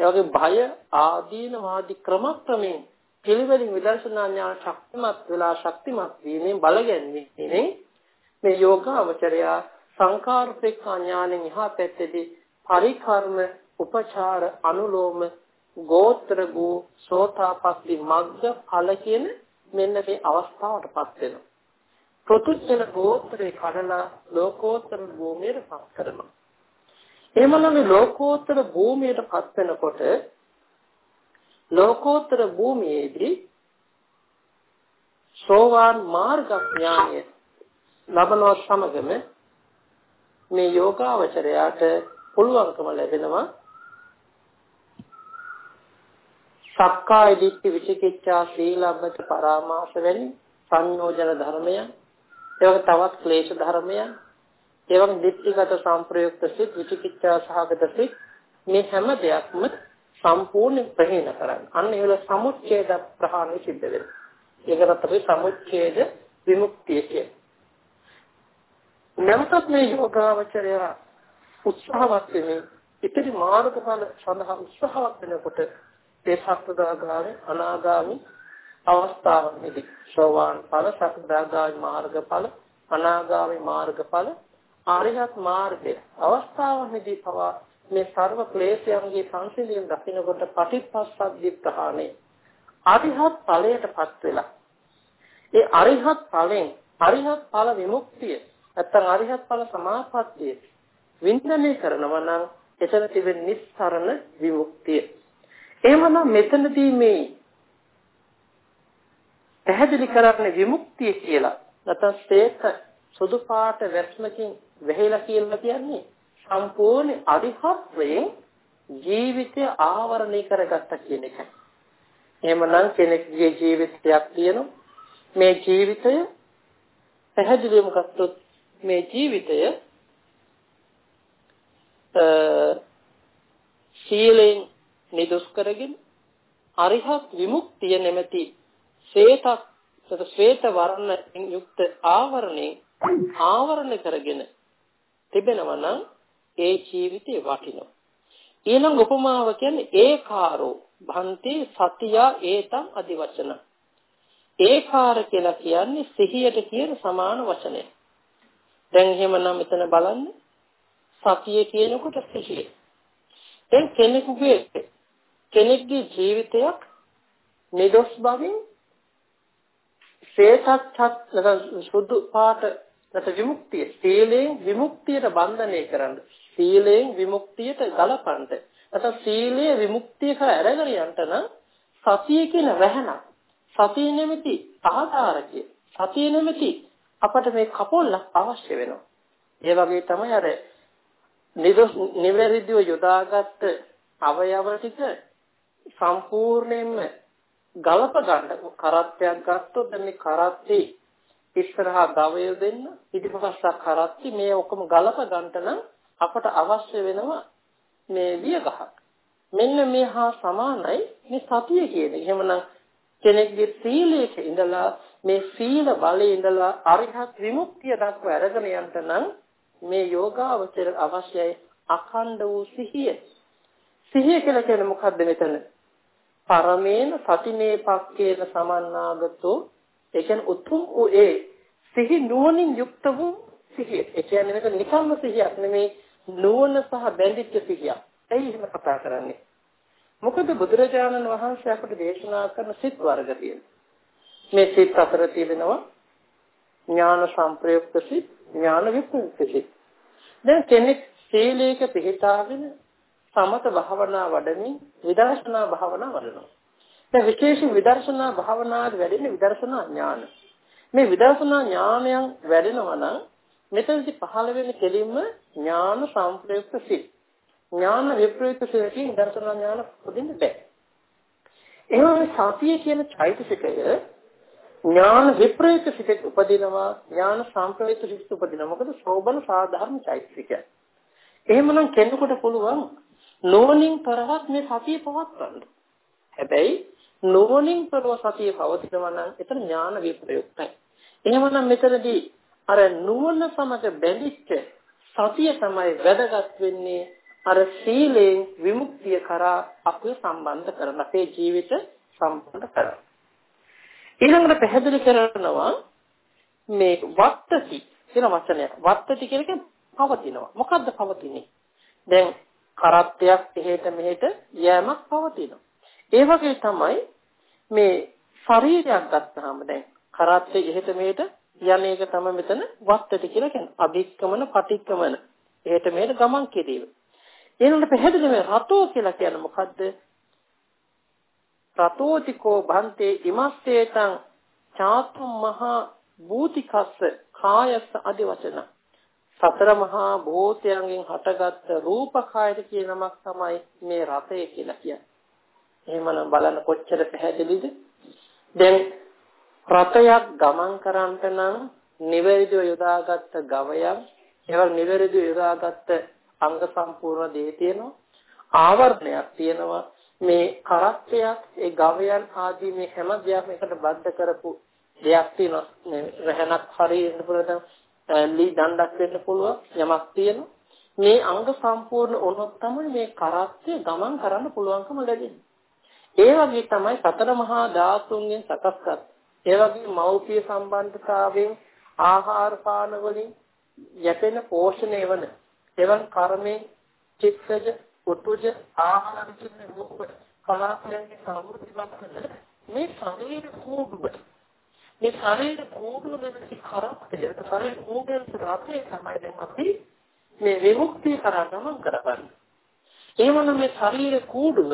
B: එවගේ භය ආදීන වාදී ක්‍රමක්‍රමයෙන් පිළිවෙලින් විදර්ශනා ඥාන ශක්තිමත් වෙලා ශක්තිමත් වීමෙන් බලගැන්වීමෙන් මේ යෝගාවචරය සංකාරපේක්ෂා ඥානෙන් එහා පැත්තේදී පරිකර්ම උපචාර අනුලෝම ගෝත්‍ර ගෝ සෝතාපට්ටි මග්ග ඵල කියන මෙන්න මේ අවස්ථාවටපත් වෙනවා. ප්‍රතුච්චන ගෝත්‍රේ කඩලා ලෝකෝත්තර භූමියටපත් කරනවා. එහෙමනම් මේ ලෝකෝත්තර භූමියටපත් වෙනකොට ලෝකෝත්තර භූමියේදී සෝවාන් මාර්ග ඥානය ලබනවා සමගම මේ යෝගාවචරයට පුළුවන්කම ලැබෙනවා සක්කාය දිට්ඨි විචිකිච්ඡා සීලබ්බත පරාමාස වැනි සංයෝජන ධර්මයන් ඒවක තවත් ක්ලේශ ධර්මයන් ඒවක දිට්ඨිගත සංප්‍රයුක්ත සිත් විචිකිච්ඡා සහගත සිත් මේ හැම දෙයක්ම සම්පූර්ණ ප්‍රහීන කරන්න. අන්න ඒවල සමුච්ඡේද ප්‍රහාණය සිද්ධ වෙනවා. ඒකට අපි සමුච්ඡේද විමුක්තිය කියන්නේ. නැවතත් මේ යෝගාවචරය උත්සාහවත් වෙමින් ඉතිරි මාර්ගඵල සඳහා උත්සාහවත් වෙනකොට ඒ සත්‍යදාගාමි අනාගාමි අවස්ථාවන්හිදී සෝවාන් ඵල සත්‍යදාගාමි මාර්ගඵල අනාගාමි මාර්ගඵල ආරියත් මාර්ගයේ. අවස්ථාවන්හිදී පවා මේ ਸਰව ක්ලේශයන්ගේ සංසිඳීම දකින්නකොට පටිච්චසමුප්පාද ප්‍රහාණය. අරිහත් ඵලයටපත් වෙලා. ඒ අරිහත් ඵලෙන් අරිහත් ඵල විමුක්තිය නැත්නම් අරිහත් ඵල සමාපත්තිය වින්දනය කරනවා නම් එතන තිබෙන නිස්සරණ විමුක්තිය. එහෙමනම් මෙතනදී මේ පැහැදිලි කරන්නේ විමුක්තිය කියලා. නැත්නම් ශ්‍රේත සුදු පාට වැස්මකින් වැහිලා කියලා කියන්නේ සම්පූර්ණ අරිහත්වයෙන් ජීවිතය ආවරණය කරගත්ත කියන එකයි. එහෙමනම් කෙනෙක්ගේ ජීවිතයක් තියෙනවා. මේ ජීවිතය පැහැදිලිවම ගත්තොත් මේ ජීවිතය සීලෙන් නිදුස් කරගෙන අරිහත් විමුක්තිය නැමැති ශ්වේතක් ශ්වේත වර්ණයෙන් යුක්ත ආවරණේ ආවරණ කරගෙන තිබෙනවා නම් ඒ ජීවිතේ වටිනවා. ඊළඟ උපමාව කියන්නේ ඒකාරෝ භන්ති සතියා ඒතං අදි වචන ඒකාර කියලා කියන්නේ සිහියට කියන සමාන වචනයක් දැන් එහෙමනම් මෙතන බලන්න. සතිය කියනකොට සිහිය. දැන් කෙනෙකුගේ කෙනෙක්ගේ ජීවිතයක් නිදොස් බවින් ශ්‍රේතත් සුදු පාට නැත විමුක්තිය සීලයෙන් විමුක්තියට බන්ධනය කරන්න සීලයෙන් විමුක්තියට ගලපන්න. නැත්නම් සීලයේ විමුක්තිය කර අරගෙන යන්න නම් සතිය කියන වැහනක්. සතිය නැමැති ආධාරකය. සතිය නැමැති අපට මේ කපොල්ලක් අවශ්‍ය වෙනවා. ඒ වගේ තමයි අර නිවැරදිව යොදාගත්ත අවයව ටික සම්පූර්ණයෙන්ම ගලප ගන්න කරත්තයක් ගත්තොත් මේ කරත්තේ ඉස්සරහා ගවය දෙන්න පිටිපස්සක් කරත්ති මේ ඔක්කොම ගලප ගන්නට නම් අපට අවශ්‍ය වෙනවා මේ විය ගහක්. මෙන්න මේ හා සමානයි මේ සතිය කියන්නේ. එහෙමනම් කෙනෙක්ගේ සීලයක ඉඳලා මේ සීල බලයේ ඉඳලා අරිහත් විමුක්තිය දක්වා අරගෙන යන්න නම් මේ යෝගාවචර අවශ්‍යයි අඛණ්ඩ වූ සිහිය. සිහිය කියලා කියන්නේ මොකද්ද මෙතන? පරමේන සතිමේ පක්කේන සමන්නාගතෝ ඒ කියන්නේ උතුම් වූ ඒ සිහි නුවණින් යුක්ත වූ සිහිය. ඒ කියන්නේ මේක නිකම්ම සිහියක් නෙමේ නුවණ සහ බැඳිච්ච සිහියක්. ඇයි එහෙම කතා කරන්නේ? මොකද බුදුරජාණන් වහන්සේ අපට දේශනා කරන සිත් වර්ග තියෙනවා. මේ සිත් අතර තියෙනවා ඥාන සංප්‍රයුක්ත සිත්, ඥාන විප්‍රයුක්ත සිත්. දැන් කෙනෙක් සීලයක පිළිතාගෙන සමත භාවනා වඩමින් විදර්ශනා භාවනා වඩනවා. දැන් විශේෂයෙන් විදර්ශනා භාවනාවේ වැඩෙන විදර්ශනා ඥාන. මේ විදර්ශනා ඥානයන් වැඩෙනවා නම් මෙතනදි පහළ වෙන කෙලින්ම ඥාන සංප්‍රයුක්ත සිත්. ඥාන විප්‍රයුක්ත සිතකින් දර්ශන ඥාන උපදින්න බෑ. එහෙනම් සතිය කියන චෛතසිකය ඥාන විප්‍රයුක්ත සිතක උපදිනවා ඥාන සංප්‍රයුක්ත සිතක උපදිනවා. මොකද සෝබන සාධාරණ චෛතසිකය. එහෙමනම් කෙනෙකුට පුළුවන් නෝනින් කරවත් මේ සතිය පවත්වන්න. හැබැයි නෝනින් කරව සතිය පවතිනවා නම් එතන ඥාන විප්‍රයුක්තයි. එහෙමනම් මෙතනදී අර නුවණ සමග බැඳිච්ච සතිය තමයි වැදගත් වෙන්නේ. අර සීලෙන් විමුක්තිය කරා අපේ සම්බන්ධ කරන අපේ ජීවිත සම්බන්ධ කරන ඊළඟට පැහැදිලි කරනවා මේ වත්තති කියන වචනය වත්තති කියන එක පවතිනවා. මොකද්ද පවතින්නේ? දැන් කරත්තයක් එහෙට මෙහෙට යෑමක් පවතිනවා ඒ වගේ තමයි මේ ශරීරයක් ගත්තාම දැන් කරත්තේ එහෙට මෙහෙට යන එක තමයි මෙතන වත්තටි කියලා කියන්නේ. අභික්කමන පටික්කමන. එහෙට මෙහෙට ගමන් කිරීම. ඊළඟට පැහැදිලි මේ රතෝ කියලා කියන්නේ මොකද්ද? රතෝතිකෝ භන්තේ ඉමස්සේතං චාතුම් මහා භූතිකස්ස කායස්ස আদি වචන. සතර මහා භූතයන්ගෙන් හටගත් රූප කායද කියන නමක් තමයි මේ රතය කියලා කියන්නේ. එහෙමනම් බලන්න කොච්චර පැහැදිලිද? දැන් රතයක් ගමන් කරන්නට නම් නිවැරදිව යොදාගත්ත ගවයක් ඒවල් නිවැරදිව යොදාගත්ත අංග සම්පූර්ණ දේ තියෙනවා ආවරණයක් තියෙනවා මේ කරත්තයක් ඒ ගවයන් ආදී මේ හැම දෙයක්ම එකට බද්ධ කරපු දෙයක් තියෙනවා රහණක් හරියට පුළුවන් ලී දණ්ඩක් වෙන්න පුළුවන් යමක් තියෙනවා. මේ අංග සම්පූර්ණ වුණොත් තමයි මේ කරත්තය ගමන් කරන්න පුළුවන්කම ලැබෙන්නේ. ඒ වගේ තමයි සතර මහා ධාතුන්ගෙන් සකස් කර ඒ වගේ මෞපිය සම්බන්ධතාවයෙන් ආහාර පාන වලින් යැපෙන පෝෂණය වන එවන් කර්මයෙන් චිත්තජ උතුජ ආහාර කියන රූප කලාපයන්ගේ සමෘද්ධිවත් මේ ශරීර කෝඩුව මේ ශරීර කෝඩුව දෙන්නේ කරත්තය ශරීර කෝඩුවෙන් රාත්‍රියේ තමයි දැන් අපි මේ විමුක්තිය කරා ගමන් කරපන්නේ. එහෙමනම් මේ ශරීර කෝඩුව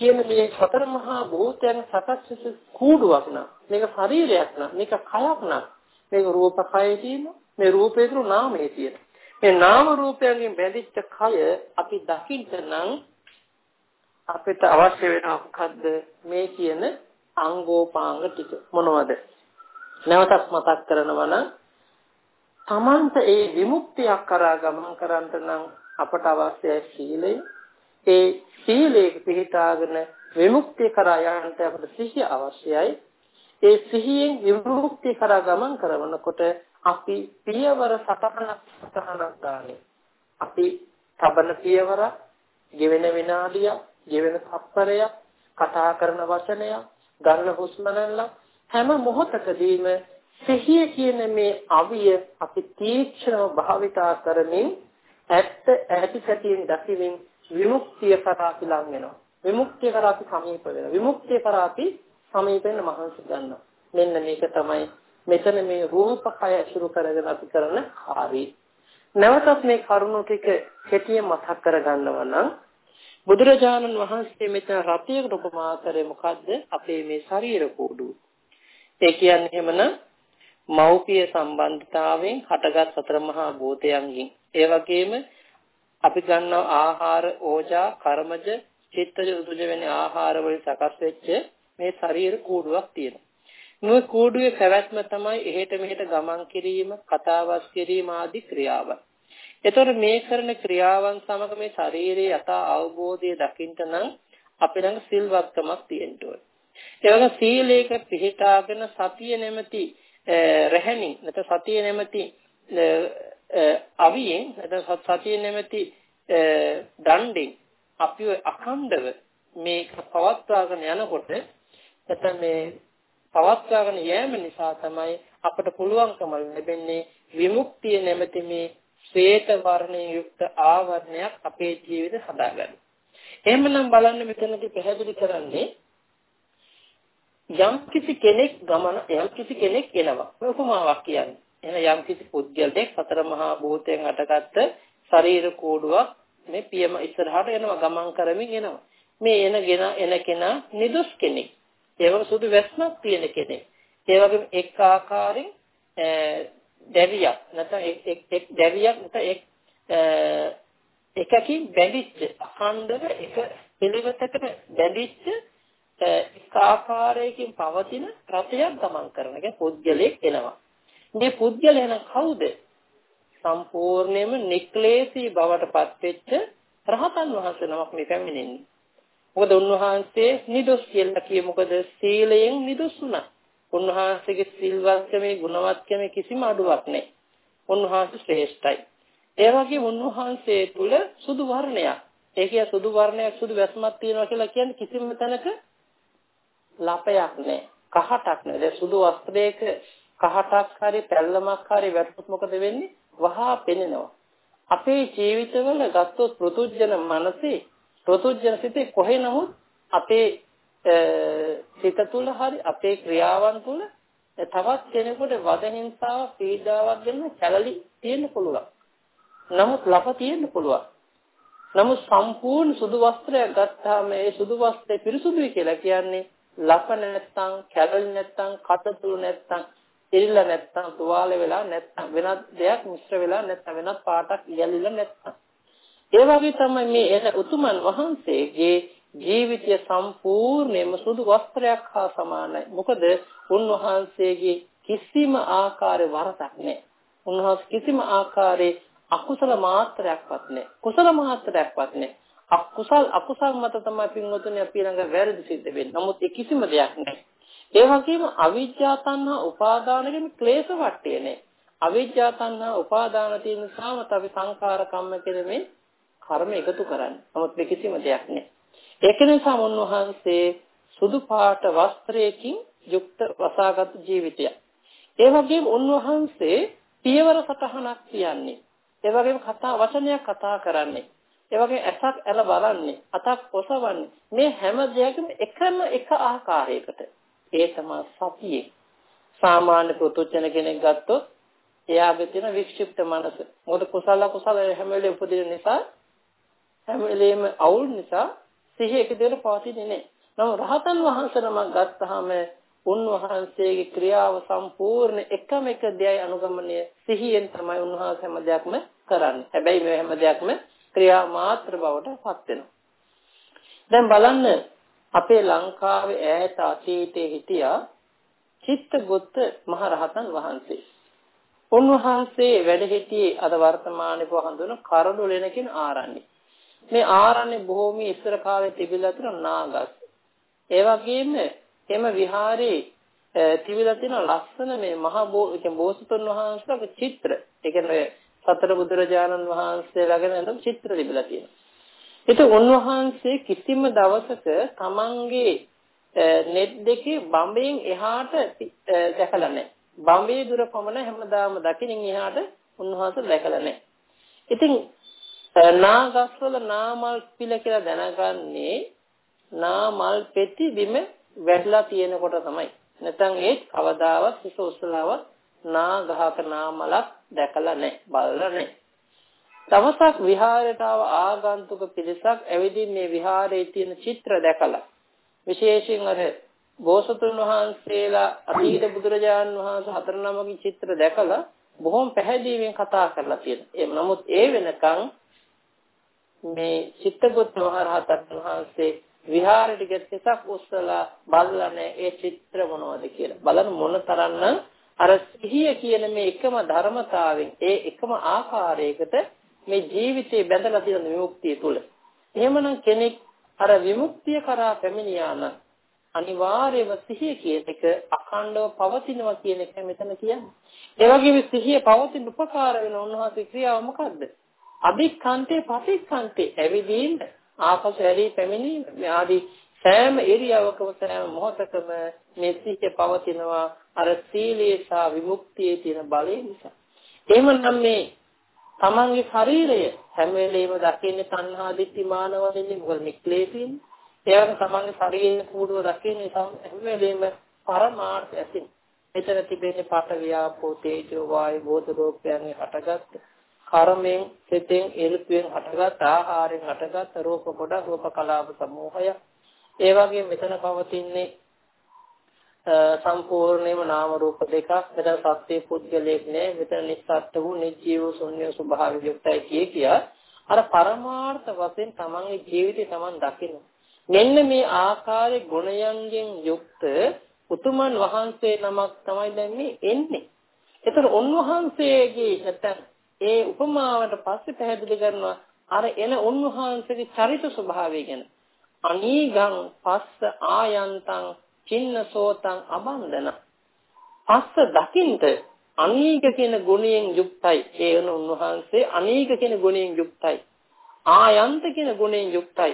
B: කියන මේ සතර මහා භූතයන් සකස් කූඩුවක් නා. මේක ශරීරයක් නා. මේක කයක් නා. මේක රූප කයේ තියෙන මේ රූපේ තුරු නාමයේ තියෙන මේ නාම රූපයන්ගෙන් බැඳිච්ච කය අපි දකින්න නම් අපිට අවශ්‍ය වෙනවා මොකද්ද? මේ කියන අංගෝපාංග ටික මොනවද නැවතත් මතක් කරනවා නම් තමන්ට ඒ විමුක්තියක් කරා ගමන් කරන්නට නම් අපට අවශ්‍යයි සීලය ඒ සීලයක පිහිටාගෙන විමුක්තිය කරා යන්නට අපට සිහිය අවශ්‍යයි. ඒ සිහියෙන් විමුක්තිය කරා ගමන් කරනකොට අපි පියවර සතහනක් සතහනක් ගන්නෙ. අපි තබන පියවර, ගෙවෙන විනාඩියක්, ගෙවෙන තප්පරයක්, කතා කරන වචනයක්, ගන්න හුස්ම හැම මොහොතකදීම සිහිය කියන මේ අවිය අපි තීක්ෂණව භාවිතා කරමින් ඇත්ත ඇති සැටියෙන් දකිමින් විමුක්තිය කරා අපි ලං වෙනවා. විමුක්තිය කරා අපි සමීප වෙනවා. විමුක්තිය කරා අපි සමීප වෙන්න මහන්සි ගන්නවා. මෙන්න මේක තමයි මෙතන මේ රූපකය අසුරු කරගෙන අපි කරන කාර්යය. නැවතත් මේ කරුණු ටික කෙටියෙන් මතක් කරගන්නවා නම් බුදුරජාණන් වහන්සේ මෙතන රතයකට උපමා කරේ මොකද්ද? අපේ මේ ශරීර කෝඩුව. ඒ කියන්නේ එහෙමනම් මෞපිය සම්බන්ධතාවයෙන් හටගත් සතර මහා භූතයන්ගෙන් ඒ වගේම අපි ගන්නා ආහාර ඕජා කර්මජ චිත්තජ උතුජ වෙන ආහාර වලින් සකස් වෙච්ච මේ ශරීර කූඩුවක් තියෙනවා. මේ කූඩුවේ පැවැත්ම තමයි එහෙට මෙහෙට ගමන් කිරීම, කතාබස් කිරීම ආදී ක්‍රියාවන්. එතකොට මේ කරන ක්‍රියාවන් සමග මේ ශරීරයේ යථා අවබෝධය දකින්න නම් අපේ ළඟ සිල්වත්කමක් තියෙන්න ඕනේ. ඒ වගේ සීලයක පිළිටාගෙන සතිය නැමැති රැහෙනින් නැත්නම් සතිය නැමැති අවියෙන් නැත්නම් සතිය නැමැති දණ්ඩෙන් අපිව අඛණ්ඩව මේක පවත්වාගෙන යනකොට නැත්නම් මේ පවත්වාගෙන යෑම නිසා තමයි අපට පුළුවන්කම ලැබෙන්නේ විමුක්තිය නැමැති මේ ශ්වේත වර්ණයෙන් යුක්ත ආවරණයක් අපේ ජීවිතේ හදාගන්න. එහෙමනම් බලන්න මෙතනදී පැහැදිලි කරන්නේ යම් කිසි කෙනෙක් ගමන යම් කිසි කෙනෙක් එනවා. උපමාවක් කියන්නේ. එහෙනම් යම් කිසි පුද්ගලයෙක් සතර මහා භූතයෙන් හටගත්ත ශරීර කෝඩුවක් මේ පියම ඉස්සරහට එනවා ගමන් කරමින් එනවා. මේ එනගෙන එන කෙනා නිදුස් කෙනෙක්. ඒ වගේ සුදු වැස්මක් තියෙන කෙනෙක්. ඒ වගේම එක් ආකාරයෙන් දැරියක් නැත්නම් එක් එක් දැරියක් නැත්නම් එක් එකකින් බැඳිච්ච අඛණ්ඩව එක පිළිවෙතකට බැඳිච්ච එක ආකාරයකින් පවතින රතයක් ගමන් කරන එක පුද්ගලෙක් එනවා. මේ පුද්ගලයා නම් කවුද? සම්පූර්ණයෙන්ම නික්ලේශී බවට පත්වෙච්ච රහතන් වහන්සේ නමක් මේ පැමිණෙන්නේ. මොකද උන්වහන්සේ නිදොස් කියලා කියේ මොකද සීලයෙන් නිදොස් වුණා. උන්වහන්සේගේ සිල්වත්කමේ ගුණවත්කමේ කිසිම අඩුවක් නැහැ. උන්වහන්සේ ශ්‍රේෂ්ඨයි. ඒ වගේම උන්වහන්සේ තුල සුදු වර්ණයක්. ඒ කිය සුදු වර්ණයක් සුදු වැස්මක් තියෙනවා කියලා කියන්නේ කිසිම තැනක ලපයක් නැහැ. කහටක් නැහැ. සුදු වස්ත්‍රයක කහටක් හරි පැල්ලමක් හරි වැටුත් මොකද වෙන්නේ? වහා පෙනෙනවා. අපේ ජීවිතවල ගත්තොත් පෘතුජන මනසේ පෘතුජන සිතේ කොහේ නමුත් අපේ සිත තුළ හරි අපේ ක්‍රියාවන් තුළ තවත් කෙනෙකුට වද හිංසාව පීඩාවක් දෙන්න කැලලි තියෙන්න පුළුවන්. නමුත් ලප තියෙන්න පුළුවන්. නමුත් සම්පූර්ණ සුදු වස්ත්‍රයක් ගත්තාම ඒ සුදු වස්ත්‍රය පිරිසුදුයි කියලා කියන්නේ ලප නැත්තම් කැලලි නැත්තම් කට තුල නැත්තම් ඉරිලා නැත්තම් තුවාල වෙලා නැත්තම් වෙනත් දෙයක් මිශ්‍ර වෙලා නැත්තම් වෙනත් පාටක් ඉයලිලා නැත්තම් ඒ වගේ තමයි මේ එන උතුමන් වහන්සේගේ ජීවිතය සම්පූර්ණයෙන්ම සුදු වස්ත්‍රයක් හා සමානයි. මොකද උන්වහන්සේගේ කිසිම ආකාරයේ වරදක් නැහැ. උන්වහන්සේ කිසිම ආකාරයේ අකුසල මාත්‍රයක්වත් නැහැ. කුසල මාත්‍රයක්වත් නැහැ. අකුසල් අකුසල් මත තමයි පින්වතුනි අපි ළඟ වැරදි සිද්ධ වෙන්නේ. නමුත් ඒ කිසිම දෙයක් නැහැ. ඒ වගේම අවිජ්ජා තණ්හා උපාදාන කියන ක්ලේශ වට්ටිය නැහැ. අවිජ්ජා තණ්හා උපාදාන තියෙන නිසාම අපි සංඛාර කම්ම කියන මේ කර්ම එකතු කරන්නේ. නමුත් මේ කිසිම දෙයක් නැහැ. ඒක නිසා උන්වහන්සේ සුදු පාට වස්ත්‍රයකින් යුක්ත වසාගත් ජීවිතයක්. ඒ වගේම උන්වහන්සේ පියවර සටහනක් කියන්නේ. ඒ වගේම කතා වචනයක් කතා කරන්නේ. ඒ වගේ ඇසක් ඇල බලන්නේ, අතක් ඔසවන්නේ. මේ හැම දෙයකම එකම එක ආකාරයකට. ඒ තමයි සතියේ. සාමාන්‍ය පුතුචන කෙනෙක් ගත්තොත් එයාගේ තියෙන වික්ෂිප්ත මනස. මොකද කුසල කුසල හැම වෙලේ උපදින නිසා හැම වෙලේම අවුල් නිසා සිහිය එක දෙයට පවතින්නේ නැහැ. නමුත් රහතන් වහන්සේ නමක් ගත්තාම උන්වහන්සේගේ ක්‍රියාව සම්පූර්ණ එකම එක දෙයයි අනුගමනය සිහියෙන් තමයි උන්වහන්සේ හැම දෙයක්ම කරන්නේ. හැබැයි මේ හැම දෙයක්ම ක්‍රියා මාත්‍ර බවට පත් වෙනවා. දැන් බලන්න අපේ ලංකාවේ ඈත අතීතයේ හිටියා චිත්තගොත්ත මහරහතන් වහන්සේ. උන්වහන්සේ වැඩ සිටියේ අද වර්තමානයේ පොහඳුන කරඩොලෙන කියන ආරණ්‍ය. මේ ආරණ්‍ය භූමිය ඉස්සර කාලේ තිබිලා තියෙන නාගස්. ඒ වගේම එම විහාරේ තිබිලා තියෙන ලස්සන මේ මහා බෝ කියන්නේ බෝසතුන් වහන්සේලාගේ චිත්‍ර. ඒ කියන්නේ සතර බුදුරජාණන් වහන්සේලාගෙන නම් චිත්‍ර තිබිලා තියෙනවා. ඒත් උන්වහන්සේ කිසිම දවසක තමන්ගේ net දෙකේ බම්බෙන් එහාට දැකලා නැහැ. බම්බේ දුර පමණ හැමදාම දකින්න එහාට උන්වහන්සේ දැකලා නැහැ. ඉතින් නාගස්වල නාමල් පිළ කියලා දැනගන්නේ නාමල් පෙති බිම වැටලා තියෙනකොට තමයි. නැත්නම් ඒ කවදාවත් හිස උස්සලාවත් නාගහක නාමලක් දැකලා නැහැ. බලලා නැහැ. දවසක් විහාරයට ආව ආගන්තුක පිරිසක් ඇවිදින් මේ විහාරයේ තියෙන චිත්‍ර දැකලා විශේෂයෙන් අර බෝසතුන් වහන්සේලා අතීත බුදුරජාණන් වහන්සේ හතර නමකින් චිත්‍ර දැකලා බොහොම පැහැදිලිවෙන් කතා කරලා තියෙනවා. ඒ නමුත් ඒ වෙනකන් මේ චිත්තගොත් මහරහතන් වහන්සේ විහාරෙට ගෙස්සක් උස්සලා බලන්නේ ඒ චිත්‍ර මොනවද කියලා. බලන මොන තරම්නම් අර සිහිය කියන මේ එකම ධර්මතාවෙන් ඒ එකම ආකාරයකට මේ ජීවිතේ බැඳලා තියෙන විමුක්තිය තුල. එහෙමනම් කෙනෙක් අර විමුක්තිය කරා පැමිණියා නම් අනිවාර්යව සිහිය කියන එක අඛණ්ඩව පවතිනවා කියන එක මෙතන කියන්නේ. ඒ වගේම සිහිය පවතින උපකාර වෙන උන්වහන්සේ ක්‍රියාව මොකද්ද? අභික්ඛන්තේ පටික්ඛන්තේ ඇවිදීම ආපසු ඇරී පැමිණීම. ආදී සෑම ඉරියවකම සෑම මොහොතකම මේ සිහිය පවතිනවා. අර සීලේ සහ විමුක්තියේ තියෙන බලය නිසා. එහෙමනම් මේ තමන්ගේ ශරීරය හැම වෙලේම දකින්නේ තණ්හා දිට්ඨි මාන වශයෙන් මොකද නික්ලේශින් ඒවම තමන්ගේ ශරීරයේ කූඩුව දකින්නේ හැම වෙලේම පරමාර්ථ ඇසින් මෙතන තිබෙන්නේ පාඨ ව්‍යාපෝ තේජෝ වායු බෝධ රූපයන් හටගත් කර්මෙන් සිතෙන් ඉරුතුෙන් හටගත් ආහාරයෙන් හටගත් රූප කොට රූප කලාප සමූහය ඒ වගේ මෙතන පවතින්නේ සම්පූර්ණයෙන්ම නාම රූප දෙකක්. මෙතන සත්‍ය පුද්ගලයෙක් නෑ. මෙතන නිස්සත්තු වූ නිජීව ශුන්‍ය ස්වභාවය යුක්තයි කිය කියා අර පරමාර්ථ වශයෙන් තමන්ගේ ජීවිතේ තමන් දකින්න මෙන්න මේ ආකාරයේ ගුණයන්ගෙන් යුක්ත උතුමන් වහන්සේ නමක් තමයි දැන් මේ එන්නේ. ඒතර උන්වහන්සේගේ නැත්නම් ඒ උපමාවට පස්සේ පැහැදිලි කරනවා අර එන උන්වහන්සේගේ චරිත ස්වභාවය ගැන. අනීගං පස්ස ආයන්තං චින්නසෝතං අබන්දන. පස්ස දකින්ට අනීක කියන ගුණයෙන් යුක්තයි. ඒ වෙන උන්වහන්සේ අනීක කියන ගුණයෙන් යුක්තයි. ආයන්ත කියන ගුණයෙන් යුක්තයි.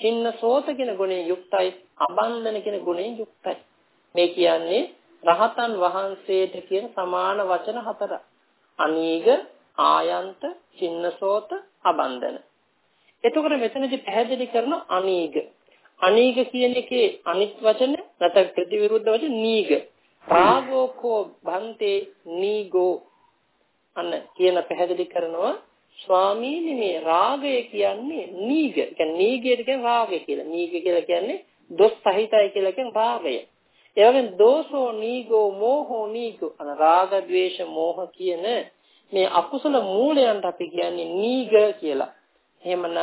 B: චින්නසෝත කියන ගුණයෙන් යුක්තයි. අබන්දන කියන ගුණයෙන් යුක්තයි. මේ කියන්නේ රහතන් වහන්සේට කියන සමාන වචන හතර. අනීග, ආයන්ත, චින්නසෝත, අබන්දන. එතකොට මෙතනදී පැහැදිලි කරන අනීග. අනීග කියන එකේ අනිත් වචන නැත්නම් ප්‍රතිවිරුද්ධ වචන නීග. රාගෝකෝ බන්තේ නීගෝ අන්න කියන පැහැදිලි කරනවා ස්වාමීනි මේ රාගය කියන්නේ නීග. කියන්නේ නීගයට කියන්නේ රාගය කියලා. නීග කියලා කියන්නේ දොස් සහිතයි කියලා කියන රාගය. ඒ වගේම දෝෂෝ නීගෝ මෝහෝ නීගෝ අන රාග ద్వේෂ මෝහ කියන මේ අකුසල මූලයන්ට අපි කියන්නේ නීග කියලා. එහෙමනම්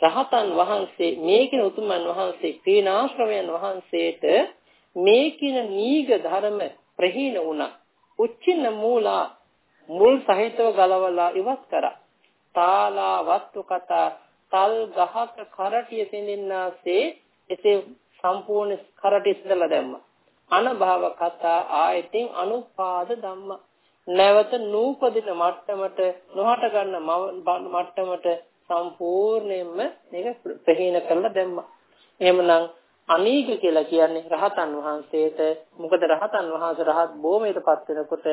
B: රහතන් වහන්සේ මේ කියන උතුමන් වහන්සේ තීනාශ්‍රමයන් වහන්සේට මේ කියන නීග ධර්ම ප්‍රහීන වුණා. උච්චින්න මූලා මුල් සහිතව ගලවලා ඉවත් කරා. තාලා වස්තු කතා තල් ගහක කරටිය සිඳින්නාසේ එසේ සම්පූර්ණ කරට ඉස්සලා දැම්මා. අනභව කතා ආයතින් අනුපාද ධම්ම. නැවත නූපදින මට්ටමට නොහට ගන්න මට්ටමට සම්පූර්ණයෙන්ම මේක ප්‍රහීන කරලා දැම්මා. එහෙමනම් අනීක කියලා කියන්නේ රහතන් වහන්සේට මොකද රහතන් වහන්සේ රහත් භූමියටපත් වෙනකොට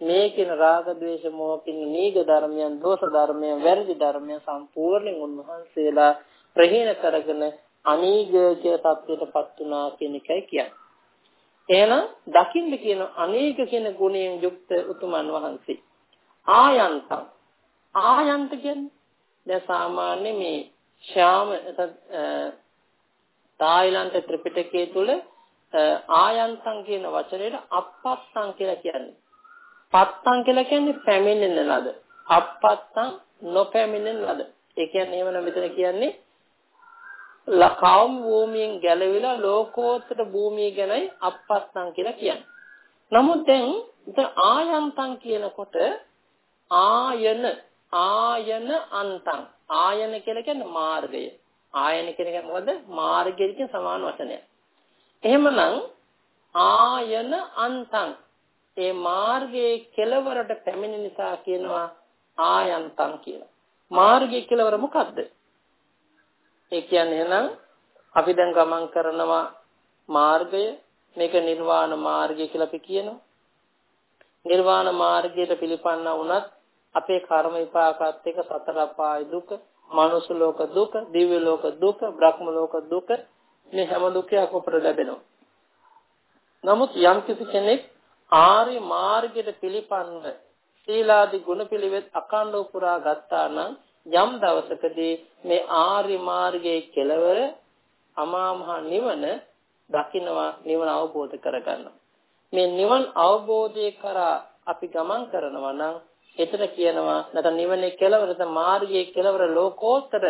B: මේ කියන රාග ద్వේෂ මොහ කියන නීග ධර්මයන් දෝෂ ධර්මයන් වැරදි ධර්මයන් සම්පූර්ණයෙන් උන්වහන්සේලා ප්‍රහීන කරගෙන අනීග කිය තත්ත්වයටපත් වුණා කියන එකයි කියන්නේ. එහෙනම් දකින්න කියන අනේක කියන ගුණයෙන් යුක්ත උතුමන් වහන්සේ. ආයන්ත ආයන්ත කියන්නේ දැන් සාමාන්‍ය මේ ශ්‍යාම තායිලන්ත ත්‍රිපිටකයේ තුල ආයන්තං කියන වචනයට අපත්තං කියලා කියන්නේ. පත්තං කියලා කියන්නේ පැමිණෙන ලද. අපත්තං නොපැමිණෙන ලද. ඒ කියන්නේ එහෙම නම් මෙතන කියන්නේ කවම් භූමියෙන් ගැලවිලා ලෝකෝත්තර භූමිය ගැනයි අපස්සම් කියලා කියන්නේ. නමුත් දැන් ඉතින් ආයන්තම් කියනකොට ආයන ආයන අන්තං ආයන කියලා කියන්නේ මාර්ගය. ආයන කියන එක මොකද? මාර්ගය කියන සමාන වචනයක්. එහෙමනම් ආයන අන්තං ඒ මාර්ගයේ කෙලවරට පැමිණි නිසා කියනවා ආයන්තං කියලා. මාර්ගයේ කෙලවර මොකද්ද? ඒ කියන්නේ එහෙනම් අපි දැන් ගමන් කරනවා මාර්ගය මේක නිර්වාණ මාර්ගය කියලා අපි කියනවා. නිර්වාණ මාර්ගයට පිළිපන්නා වුණත් අපේ කර්ම විපාකات එක්ක සතර අපාය දුක, මනුෂ්‍ය ලෝක දුක, දිව්‍ය ලෝක දුක, බ්‍රහ්ම ලෝක දුක මේ හැම දුකයක් අපට ලැබෙනවා. නමුත් යම් කිසි කෙනෙක් ආර්ය මාර්ගයට පිළිපන්ව සීලාදී ගුණ පිළිවෙත් අකණ්ඩව පුරා ගත්තා නම් යම් දවසකදී මේ ආර්ය මාර්ගයේ කෙලවර අමා මහ නිවන දකින්නවා නිවන අවබෝධ කරගන්නවා. මේ නිවන අවබෝධය කරා අපි ගමන් කරනවා නම් එතන කියනවා නැත්නම් නිවනේ කෙලවර නැත්නම් මාර්ගයේ කෙලවර ලෝකෝත්තර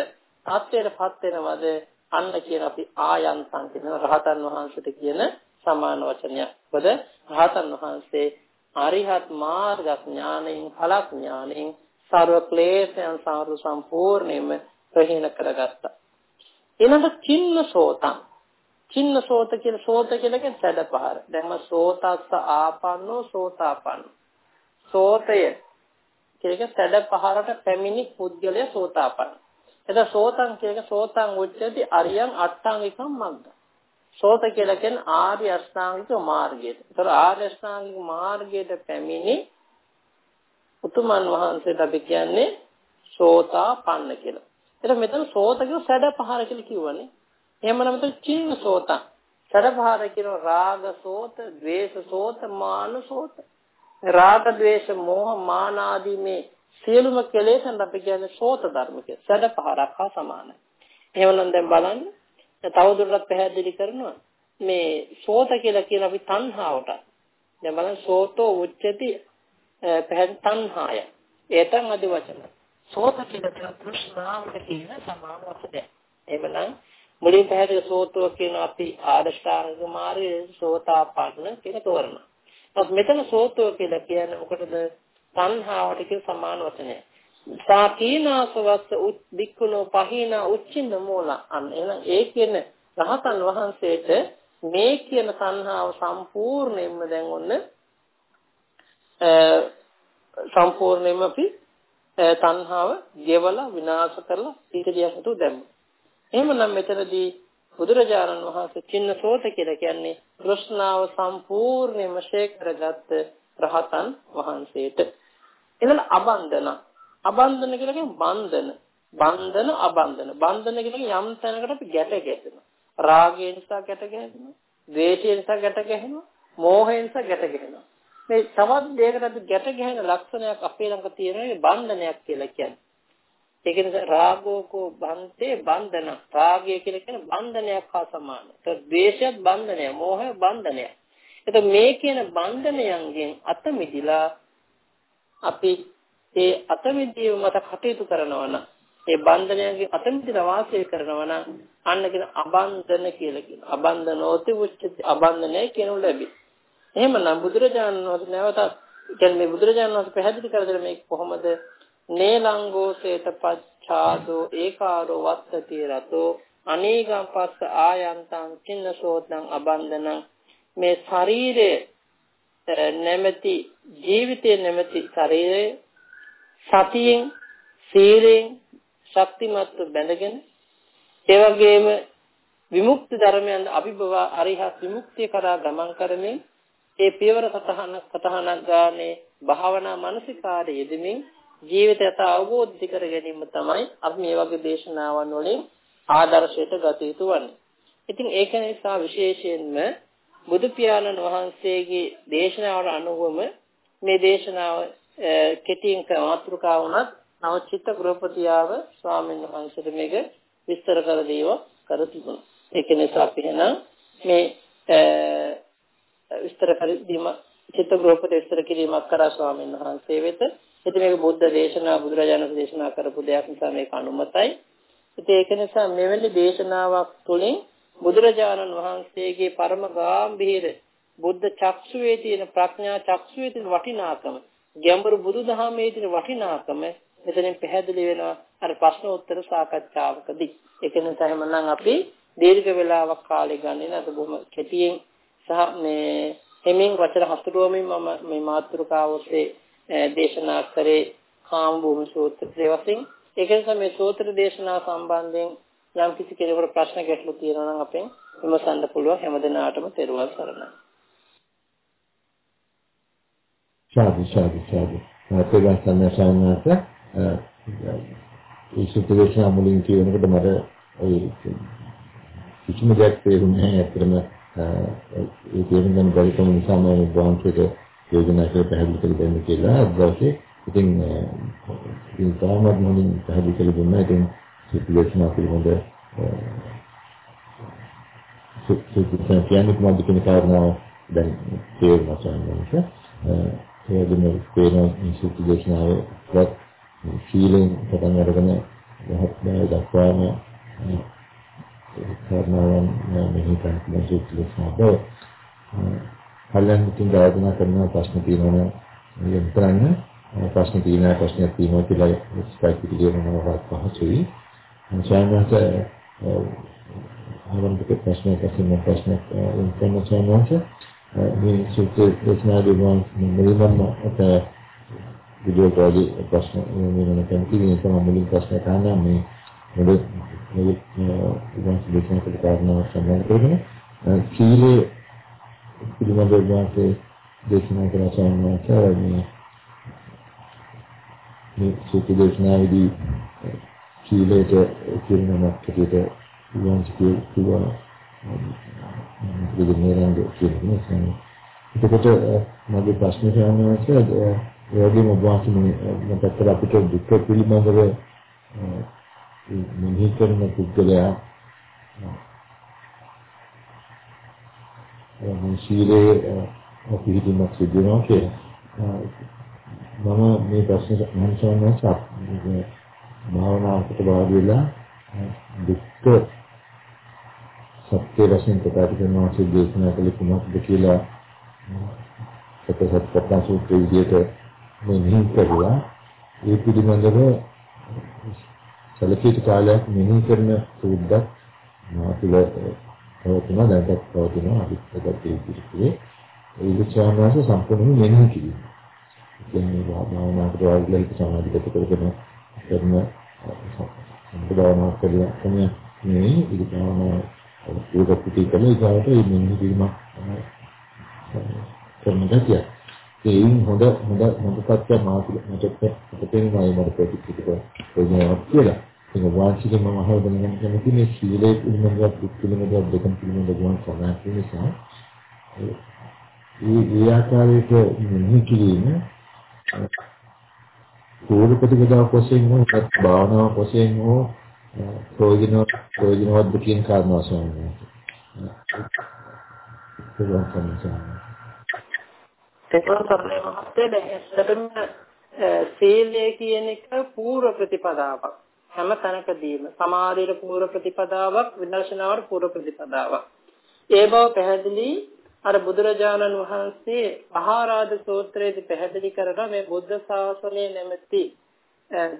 B: ත්‍ත්වයටපත් වෙනවද? අන්න කියන අපි ආයන්තං කියන රහතන් වහන්සේට කියන සමාන වචනයක්. මොකද? රහතන් වහන්සේ අරිහත් මාර්ග ඥාණයෙන් ඵල ඥාණයෙන් සර්ව ක්ලේශයන් සාරු සම්පූර්ණයෙන්ම ප්‍රහීන කරගත්තා. ඊළඟ චින්න සෝතං. චින්න සෝත කියන සෝත කියන්නේ සැඩපහර. දැන් ම සෝතස්ස ආපන්නෝ සෝතාපන්න. සෝතය කියන සැඩපහරට පැමිණි පුද්ගලයා සෝතාපන්න. එතන සෝතං කියන සෝතං උච්චති අරියං අට්ඨාංගිකම් මග්ග. සෝත කියලා කියන්නේ ආර්ය අෂ්ටාංගික මාර්ගයට. ඒතර ආර්ය අෂ්ටාංගික මාර්ගයට පැමිණි උතුමන් වහන්සේට අපි කියන්නේ සෝතාපන්න කියලා. එතකොට මෙතන සෝත කියන සැඩ පහර කියලා කිව්වනේ. එහෙමනම් මෙතන චින්න සෝතං. සැඩ පහර කියන රාග සෝත, ද්වේෂ සෝත, මාන සෝත. රාග, ද්වේෂ, මෝහ, මාන ආදී මේ සියලුම කෙලෙසන් අපි කියන්නේ සෝත ධර්ම කියලා. සැඩ පහරක් හා සමානයි. එහෙමනම් දැන් බලන්න තවදුරටත් පැහැදිලි කරනවා මේ සෝත කියලා කියන අපි තණ්හාවට දැන් බලන්න සෝතෝ උච්චති පැහැදිලි තණ්හාය ඒතන් අදි වචන සෝත කියලා කියන තෘෂ්ණාවට කියන සමාන වචනය එහෙමනම් මුලින් පැහැදිලි සෝතෝ කියන අපි ආදෂ්ඨාංග මාර්ගයේ සෝතාපන්න කියන තෝරන. නමුත් මෙතන සෝතෝ කියලා කියන්නේ මොකටද? තණ්හාවට කියන සමාන වචනය. සාකීනාසවස්ස උද්දික්කුණෝ පහිනා උච්චින්න මූල අන්න එහෙනම් ඒ කියන රහතන් වහන්සේට මේ කියන තණ්හාව සම්පූර්ණයෙන්ම දැන් ඔන්න සම්පූර්ණයෙන්ම අපි තණ්හාව ගෙවලා විනාශ කරලා ඊට දියසතු දැම්මා. එහෙමනම් මෙතනදී බුදුරජාණන් වහන්සේ චින්නසෝත කියලා කියන්නේ කෘෂ්ණාව සම්පූර්ණයෙන්ම ශේක කරගත්ත රහතන් වහන්සේට. එතන අබන්දන. අබන්දන කියලා කියන්නේ බන්ධන. බන්ධන අබන්ධන. බන්ධන කියන්නේ යම් තැනකට අපි ගැට ගැහෙනවා. රාගය නිසා ගැට ගැහෙනවා. ද්වේෂය නිසා ගැට ගැහෙනවා. මෝහය නිසා ගැට ගැහෙනවා. මේ තවත් දෙයකට අපි ගැට ගැහෙන ලක්ෂණයක් අපේ ළඟ තියෙනවා බන්ධනයක් කියලා කියන්නේ. ඒක නිසා රාගෝකෝ බන්තේ බන්ධන රාගය කියලා කියන බන්ධනයක් හා සමානයි. ඒක ද්වේෂයත් බන්ධනය, මෝහය බන්ධනය. එතකොට මේ කියන බන්ධනයන්ගෙන් අත මිදිලා අපි ඒ අත මිදීම මත කටයුතු කරනවා නම් ඒ බන්ධනයන්ගෙන් අත මිදලා වාසය කරනවා නම් අන්න කියන අබන්ධන කියලා කියන. අබන්ධනෝති උච්චති අබන්ධනය කියනු ලැබි. එහෙමනම් බුදුරජාණන් වහන්සේ නැවතත් කියන්නේ මේ බුදුරජාණන් වහන්සේ පැහැදිලි කර දෙන මේ කොහොමද? නේලංගෝසේත පච්ඡාදෝ ඒකාරෝ වත්තති රතෝ අනේගම් පස්ස ආයන්තං චින්නසෝතං අබන්දනං. මේ ශරීරයේ නැමැති ජීවිතයේ නැමැති ශරීරය සතියෙන් සීලෙන් ශක්තිමත්ව බැඳගෙන ඒ වගේම විමුක්ති ධර්මයන් අභිභව අරිහත් විමුක්තිය කරා ගමන් කරමින් ඒ පියවර සතහන සතහනක් ගානේ භාවනා මානසිකාරය යෙදමින් ජීවිතයට අවබෝධ කර ගැනීම තමයි අපි මේ වගේ දේශනාවන් වලින් ආදර්ශයට ගත යුතු වන්නේ. ඉතින් ඒක නිසා විශේෂයෙන්ම බුදු පියාණන් වහන්සේගේ දේශනාවට අනුවම මේ දේශනාව කෙටියෙන් මාතෘකා වුණත් නව චිත්ත ගෘහපතියාව ස්වාමීන් වහන්සේට මේක විස්තර කර දීව කර තිබුණා. ඒක නිසා අපි එහෙනම් මේ විස්තර කර දීම චිත්ත ගෘහපති විස්තර කිරීමක් කරා ස්වාමීන් වහන්සේ වෙත ඉතින් මේක බුද්ධ දේශනා බුදුරජාණන් දේශනා කරපු දෙයක් නිසා මේක අනුමතයි. ඉතින් ඒක නිසා මෙවැනි දේශනාවක් තුළින් බුදුරජාණන් වහන්සේගේ පරම ගාම්භීර බුද්ධ චක්ෂුවේ තියෙන ප්‍රඥා චක්ෂුවේ තියෙන වටිනාකම ගැඹුරු බුදුදහමේ තියෙන වටිනාකම මෙතනින් පැහැදිලි වෙනවා අර ප්‍රශ්න උත්තර සාකච්ඡාවකදී. ඒක නිසා එහෙමනම් අපි දීර්ඝ වේලාවක් කාලය ගන්නේ නැත බොහොම කෙටියෙන් සහ මේ හිමින් වචන හසුරුවමින් මම මේ මාතෘකාව ඔස්සේ දේශනා කරේ කාම භූමි සූත්‍රයේ වශයෙන් ඒක නිසා මේ සූත්‍ර දේශනා සම්බන්ධයෙන් යම් කිසි කෙනෙකුට ප්‍රශ්න ගැටලු තියෙනවා නම් අපෙන් විමසන්න පුළුවන් හැමදෙනාටම තෙරුවන් සරණයි.
A: සාදු සාදු සාදු. තෙරුවන් සරණයි සාමනාත ඒ සූත්‍ර දේශනා මුලින් කියනකොට මට ඒ කිසිම දෙයක් තේරුන්නේ නැහැ අතරම ඒ තේරුම් ගන්න බැරි කම නිසා මම වහන්සේට යෝජනා කරලා පැහැදිලි කරලා දෙන්න කියලා අද දවසේ ඉතින් ඉතින් තාමත් මොනින් පැහැදිලි කරලා දුන්නා. ඉතින් සිතුේෂන් පිළිබඳ සිතුේෂන් කියන්නේ කොහොමද කියන කාරණාව දැන් තේරුම් ගන්න ඒ වගේම තේරෙන සිතුේෂනාවේ සීලෙන් පටන් අරගෙන මහත්මය දක්වාම කාරණාවන් මෙහි කරන සිතුේෂනාව කල්යන් මිටින් ආයෝජන කරන ප්‍රශ්න තියෙනවා නම් කරන්න ප්‍රශ්න තියෙනවා ප්‍රශ්නයක් තියෙනවා කියලා ස්කයිප් එකේ කියනවාට පහසුයි. සාමාන්‍යයෙන් ආරම්භක ප්‍රශ්නයක් අසින්න ප්‍රශ්නයක් ඉන්ෆර්මේෂන් මේ සුත්‍ර දේශනාවේ මම මුලින්ම අත වීඩියෝ කාලේ ප්‍රශ්න මෙන්න කැමති මේ තමයි මුලින් ප්‍රශ්න ගන්න මේ මොකද මේ ඉතින් දේශනා කරන සම්බන්ධ කරගෙන සීලේ පිළිබඳව වාසේ දේශනා කරන සම්මාචාරය මේ සුඛ දේශනාවේදී සීලයට කිරිනමක් හැටියට වංශිකේ කිව්වා. විදිහේරංග කියන්නේ එතකොට මගේ ප්‍රශ්නේ සාමාන්‍යයෙන් ඒ වගේම වාසිනේ මතක අපිට දුක් පිළිබඳව මෙහි කරන පුද්ගලයා මේ සීලේ පිළිපදින්නක් සිදු වෙනවා කියලා. මම මේ ප්‍රශ්නේ මම සම්මත භාවනාවකට වාඩි වෙලා දුක්ඛ සත්‍ය වශයෙන් ප්‍රකාශ කරනවා කියලා දේශනා කළ කුමක්ද කියලා සත්‍යසත් කතා සූත්‍රයේ විදිහට මේ නිහිත කරලා ඒ පිළිබඳව සැලකිලි කාලයක් මෙහි කරන සූද්දක් මාතුල පවතින දැනටත් පවතින අභිෂ්ඨකත් ඒ පිළිතුරේ ඒ විචාරණාස සම්පූර්ණයෙන් මෙහි කිරීම. කියන්නේ භාවනාවකට වාඩිලා හිත සමාධිගත කරගෙන කරන සම්පදාන කරලා තමයි මේ ඉති භාවනාව ඒක පිටි කළේ ඒකට මේ මෙහි කිරීම කරන ගැතිය. ඒයින් හොඳ හොඳ හොඳ තත්ත්වයක් මාතුල මට තේරෙනවා මට ප්‍රතික්‍රියා කරනවා කියලා. ඒක වාචික මම අහවදන ගන්න කැමති මේ සීලයේ පිළිබඳව දුක් පිළිබඳව දෙකම පිළිබඳව ගුවන් සමාන නිසා ඒ ඒ ආකාරයට මෙහි කිරීම පූර්ව ප්‍රතිපදාව වශයෙන් හෝ භාවනාව වශයෙන් හෝ ප්‍රයෝජන ප්‍රයෝජනවත් කියන කාරණා ස්වාමීන් වහන්සේ.
B: තේරුම් ගන්න මහත්තයා දැන් ඇත්තටම සීලය කියන එක පූර්ව ප්‍රතිපදාවක්. හැම තැනකදීම සමාධියට පූර්ව ප්‍රතිපදාවක් විදර්ශනාවට පූර්ව ප්‍රතිපදාවක්. ඒ බව පැහැදිලි අර බුදුරජාණන් වහන්සේ ආහාරාද සූත්‍රයේදී පැහැදිලි කරන මේ බුද්ධ ශාසනය නැමැති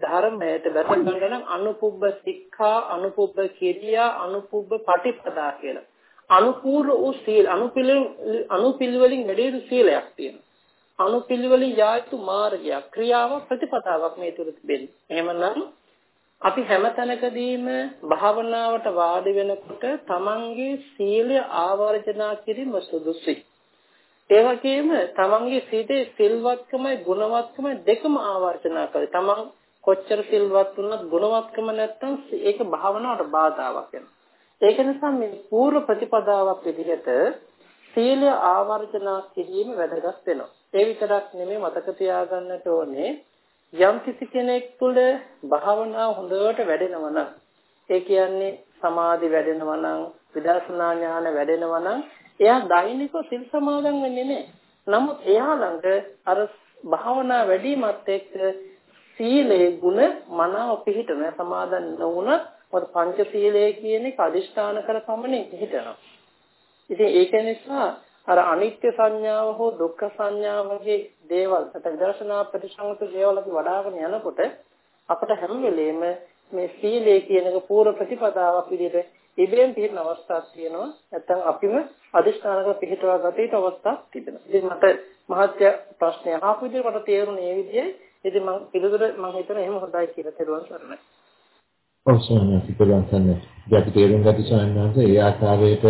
B: ධර්මයට බැස ගන්න නම් අනුපුබ්බ සික්ඛා අනුපුබ්බ කිරියා අනුපුබ්බ පටිපදා කියලා. අනුපූර්ව වූ සීල අනුපිළිවෙලින් අනුපිළිවෙලින් වැඩි යුතු සීලයක් තියෙනවා. අනුපිළිවෙලින් යා යුතු මාර්ගයක් ක්‍රියාවක් ප්‍රතිපදාවක් මේ තුල තිබෙන්නේ. එහෙමනම් අපි හැම තැනකදීම භාවනාවට වාඩි වෙනකොට තමන්ගේ සීලය ආවර්ජනා කිරීම සුදුසුයි. ඒ වගේම තමන්ගේ සිතේ සිල්වත්කමයි ගුණවත්කමයි දෙකම ආවර්ජනා කරයි. තමන් කොච්චර සිල්වත් වුණත් ගුණවත්කම නැත්තම් ඒක භාවනාවට බාධාවක් වෙනවා. ඒක නිසා මේ පූර්ව ප්‍රතිපදාවක් විදිහට සීලය ආවර්ජනා කිරීම වැදගත් වෙනවා. ඒ විතරක් නෙමෙයි මතක තියාගන්නට ඕනේ යම් කිසි කෙනෙක් තුළ භාවනාව හොඳට වැඩෙනවා නම් ඒ කියන්නේ සමාධි වැඩෙනවා නම් විදර්ශනා ඥාන වැඩෙනවා නම් එයා දෛනික සිල් සමාදන් වෙන්නේ නැහැ. නමුත් එයා ළඟ අර භාවනා වැඩිමත් එක්ක සීලේ ගුණ මනාව පිහිටන සමාදන් නොවුනත් මොකද පංචශීලයේ කියන එක අදිෂ්ඨාන කර පමණින් පිළිටනවා. ඉතින් ඒක නිසා අර අනිත්‍ය සංඥාව හෝ දුක්ඛ සංඥාව වගේ දේවල් සත විදර්ශනා ප්‍රතිසංගත දේවල් අපි වඩ아가න යනකොට අපට හැම වෙලෙම මේ සීලය කියන එක පූර්ව ප්‍රතිපදාවක් විදිහට ඉබේම පිළින අවස්ථාවක් තියෙනවා. නැත්නම් අපිම අදිෂ්ඨාන කර පිළිටවා ගත යුතු අවස්ථාවක් තිබෙනවා. ඉතින් මට මහත්ය ප්‍රශ්නය අහපු විදිහට මට තේරුණේ මේ විදිහයි. ඉතින් මම පිළිතුර මම හිතනවා එහෙම හොඳයි කියලා තේරුවන් සරණයි.
A: ඔව් සෝනියා පිටුලන් සම්නේ. අපි තේරුම් ගත්ත සම්මානස ඒ ආකාරයට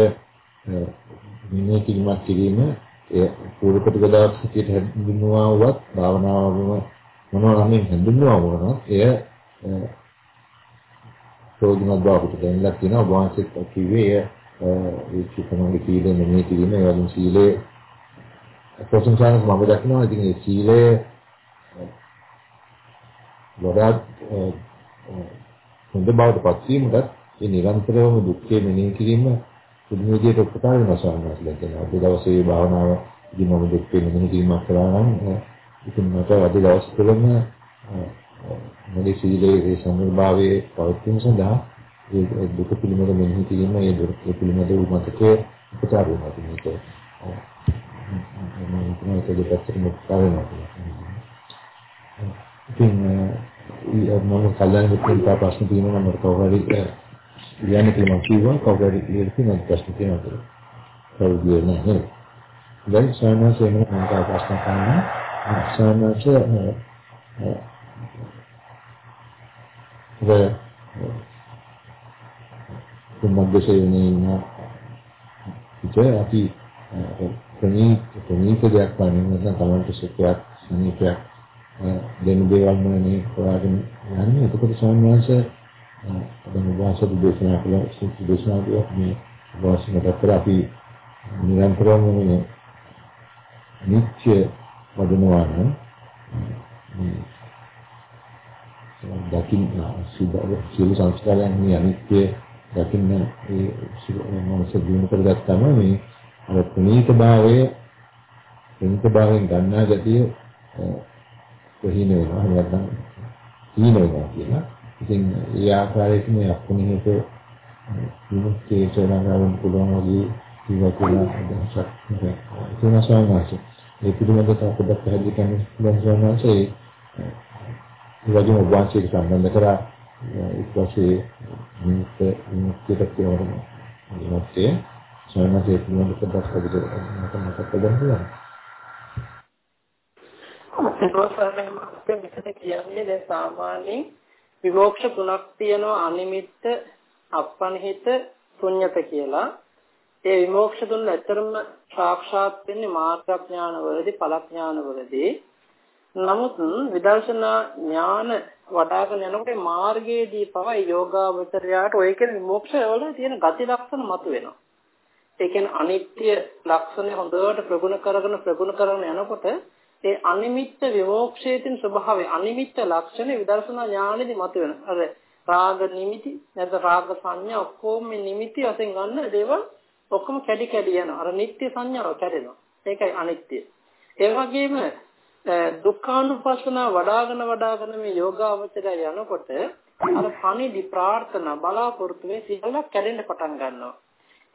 A: මෙන්න කිරීමක් කිරීම ඒ පූර්ව ප්‍රතිපදාවක් සිටියට හඳුන්වනවා වුවත් භාවනාවම මොනවා නම් හඳුන්වනවා වුණත් එය ප්‍රයෝජනවත් බවට දැනලා තියෙනවා වාසිත කිව්වේ එය ඒ චිත්තමගේ සීලය මෙන්න කිරීම ඒ වගේම සීලේ ප්‍රසංසාරක මම දක්නවා ඉතින් ඒ සීලය වඩාත් හොඳ බවට පත් වීමකට ඒ නිරන්තරවම දුක්ඛේ මෙනෙහි කිරීම පුදුම විදිහට උපකාර වෙනවා ස්වාමීන් කියනවා. අද දවසේ භාවනාව ඉතින් මම දුක්ඛේ මෙනෙහි කිරීමක් කළා නම් ඉතින් මට අද දවස් තුළම මගේ සීලේ ඒ සම්බන්ධභාවයේ පවතින සඳහා ඒ දුක පිළිබඳ මෙනෙහි කිරීම ඒ දුක පිළිබඳ මතකයේ උපකාර වෙනවා මේක. මම හිතනවා ඒක දෙපැත්තට උපකාර වෙනවා. ඉතින් මම කල්යනා මිත්‍රන්ට ප්‍රශ්න තියෙනවා නම් මට කවුරු හරි කියන්න කියලා කිව්වා කවුරු හරි කියලා තියෙන ප්‍රශ්න තියෙනවා කියලා. කවුරුද නැහැ. දැන් සාමාන්‍යයෙන් මම මට ප්‍රශ්න කරනවා. සාමාන්‍යයෙන් ද කුමද්දසෙන්නේ ඉන්න ඉතින් අපි ප්‍රණීත ප්‍රණීත දෙයක් වගේ නැත්නම් තමන්ට සුඛයක් සනීපයක් දෙන දේවල් නෙමෙයි හොයාගෙන යන්නේ. එතකොට ස්වාමීන් දැන් වාසතු දේශනා කළා සුසු දේශනා කළා මේ වාසනකට අපි නිරන්තරව මේ නිත්‍ය වදනවා නම් දකින්න සියලු සංස්කාරයන් මේ අනිත්‍ය දකින්න ඒ මනස දිනු කරගත්තාම මේ අර ප්‍රණීත භාවයේ ප්‍රණීත භාවයෙන් ගන්නා ගතිය ප්‍රහීන වෙනවා නැත්නම් හීන වෙනවා කියලා. ඉතින් ඒ ආකාරයට මේ අපුණිහිත විමුක්තිය චරණාවෙන් පුළුවන් වගේ ජීවිතය අදහසක් තියෙනවා ස්වාමීන් ඒ පිළිබඳව තව පොඩ්ඩක් පැහැදිලි කරන්න පුළුවන් ස්වාමීන් වහන්සේ ඒ වගේම වාසියක සම්බන්ධ කරා ඊට පස්සේ විමුක්ත විමුක්තියට කියවරම විමුක්තිය ස්වාමීන් වහන්සේ පිළිබඳව පොඩ්ඩක් පැහැදිලි කරන්න මතක් කරගන්න
B: පුළුවන්. මෙතන කියන්නේ දැන් සාමාන්‍යයෙන් විමෝක්ෂ තුනක් තියෙනවා අනිමිත්ත අපනිහිත ශුන්්‍යත කියලා. ඒ විමෝක්ෂ තුන ඇත්තරම සාක්ෂාත් වෙන්නේ මාර්ගඥානවලදී ඵලඥානවලදී. නමුත් විදර්ශනා ඥාන වඩ아가න යනකොට මාර්ගයේදී පවයි යෝගාවචරයාට ඔය කියන විමෝක්ෂ වල තියෙන ගති ලක්ෂණ මතුවෙනවා. ඒ කියන්නේ අනිත්‍ය ලක්ෂණ හොඳට ප්‍රගුණ කරගෙන ප්‍රගුණ කරගෙන යනකොට ඒ අනිමිත්ත විමෝක්ෂේතින් ස්වභාවය අනිමිත්ත ලක්ෂණ විදර්ශනා ඥානෙදි මතුවෙන. අර රාග නිමිති නැත්නම් රාග සංඥා ඔක්කොම මේ නිමිති වශයෙන් ගන්න දේවල් ඔක්කොම කැඩි කැඩි යනවා. අර නිට්ටය සංඥාව කැඩෙනවා. ඒකයි අනිත්‍ය. ඒ වගේම දුක්ඛානුපස්සන වඩාගෙන වඩාගෙන මේ යෝගාවචරය යනකොට අර පණිදි ප්‍රාර්ථනා බලාපොරොත්තු වෙ සියල්ල කැඩෙන්න පටන් ගන්නවා.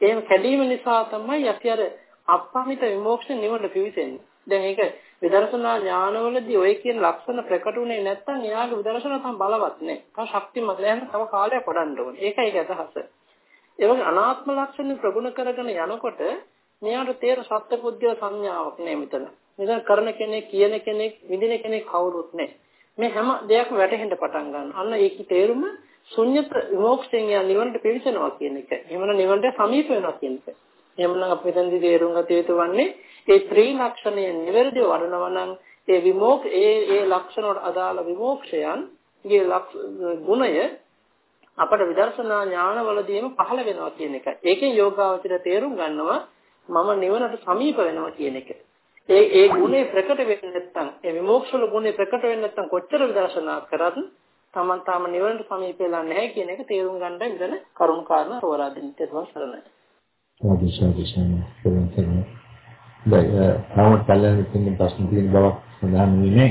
B: ඒක කැඩීම නිසා තමයි අපි අර අපහමිත විමෝක්ෂ නිවන පිවිසෙන්නේ. දැන් ඒක විදර්ශනා ඥානවලදී ඔය කියන ලක්ෂණ ප්‍රකටුනේ නැත්නම් එයාගේ විදර්ශනා තම බලවත් නෑ. තම ශක්තිමත් නෑ. තව කාලයක් වඩන්න ඕනේ. ඒකයි ඒක අදහස. ඒ වගේ අනාත්ම ලක්ෂණ ප්‍රගුණ කරගෙන යනකොට මෙයාට තේර සත්පුද්ගල සංඥාවක් නෑ මෙතන. මෙතන කරන කෙනෙක්, කියන කෙනෙක්, විඳින කෙනෙක් කවුරුත් නෑ. මේ හැම දෙයක්ම වැටහෙන්න පටන් ගන්නවා. අන්න ඒකේ තේරුම ශුන්්‍යත විමෝක්ෂයෙන් යන නිවනට පිවිසෙනවා කියන එක. එහෙමනම් නිවනට සමීප වෙනවා කියන එක. එහෙමනම් අපි මෙතනදී තේරුම් ගත යුතු වන්නේ ඒ ත්‍රි ලක්ෂණය නිවැරදිව වඩනවා නම් ඒ විමෝක් ඒ ඒ ලක්ෂණ වලට අදාළ විමෝක්ෂයන් ගේ ගුණය අපට විදර්ශනා ඥානවලදීම පහළ වෙනවා කියන එක. ඒකෙන් යෝගාවචර තේරුම් ගන්නවා මම නිවනට සමීප වෙනවා කියන එක. ඒ ඒ ගුණේ ප්‍රකට වෙන්නේ නැත්නම් ඒ විමෝක්ෂල ගුණේ ප්‍රකට වෙන්නේ නැත්නම් කොච්චර විදර්ශනා කරත් තමන් තාම නිවනට සමීප වෙලා නැහැ කියන එක තේරුම් ගන්නයි මෙතන කරුණු කාරණා තෝරා දෙන්න තියෙනවා සරණයි.
A: සාදු සාදු සාදු දැන් තාම කලින් තියෙන ප්‍රශ්න තියෙන බව සඳහන් වෙන්නේ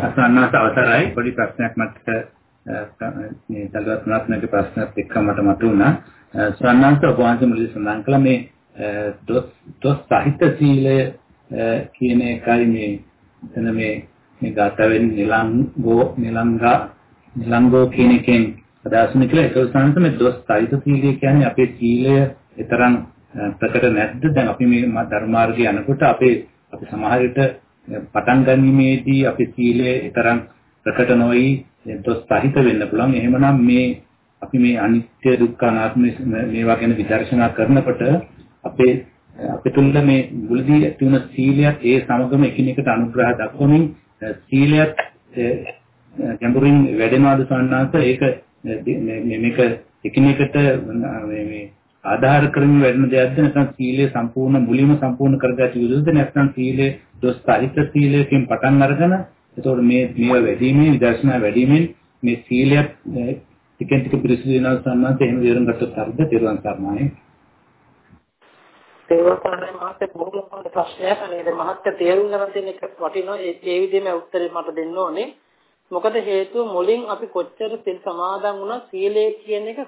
D: අසන්නස අවසරයි. පොඩි ප්‍රශ්නයක් මට මේ තලවත් රත්නගේ ප්‍රශ්නත් එක්ක මට මතුණා. සන්නස ඔබ වහන්සේ මුලින් සඳහන් කළා මේ දොස් දොස් සාහිත්‍ය සීලය කියන එකයි මේ එතන මේ මේ ගතවෙන් නිලංගෝ නිලංගා නිලංගෝ කියන එකෙන් අදහස් වෙන කියලා. ඒක සංස මේ දොස් සාහිත්‍ය සීලය කියන්නේ අපේ සීලය ඒතරම් ප්‍රකට නැද්ද? දැන් අපි මේ ධර්මාර්ගය යනකොට අපේ අපි සමහර විට පටන් ගැනීමේදී අපි සීලය ඒතරම් ප්‍රකට නොවි දොස් සහිත වෙන්න පුළුවන්. එහෙමනම් මේ අපි මේ අනිත්‍ය දුක්ඛ අනාත්ම මේවා ගැන විදර්ශනා කරනකොට අපේ අපේ තුල මේ මුලදී ඇති වුණ සීලයත් ඒ සමගම එකිනෙකට අනුග්‍රහ දක්වමින් සීලයත් ගැඹුරින් වැඩෙනවාද සන්නාස ඒක මේක එකිනෙකට මේ ආධාර කරමින් වැඩෙන දෙයක්ද නැත්නම් සීලය සම්පූර්ණ මුලින්ම සම්පූර්ණ කරගත යුතුද නැත්නම් සීලය දොස් සාහිත්‍ය සීලයෙන් පටන් අරගෙන එතකොට මේ මේවා වැඩිමේ විදර්ශනා වැඩිමෙන් මේ සීලයත් ටිකෙන් ටික පිරිසිදු වෙනවා සම්මත එහෙම විවරණ ගත්තොත් හරිද? තේරුවන් සරණයි.
B: තේරුවන් මහත්තයා. බොහොම හොඳ ප්‍රශ්නයක් නේද? මහත්තයා තේරුම් ගන්න තියෙන එක වටිනවා. ඒ ඒ විදිහම උත්තරේ මට දෙන්න ඕනේ. මොකද හේතුව මුලින් අපි කොච්චර සිල් සමාදන් වුණා සීලය කියන එක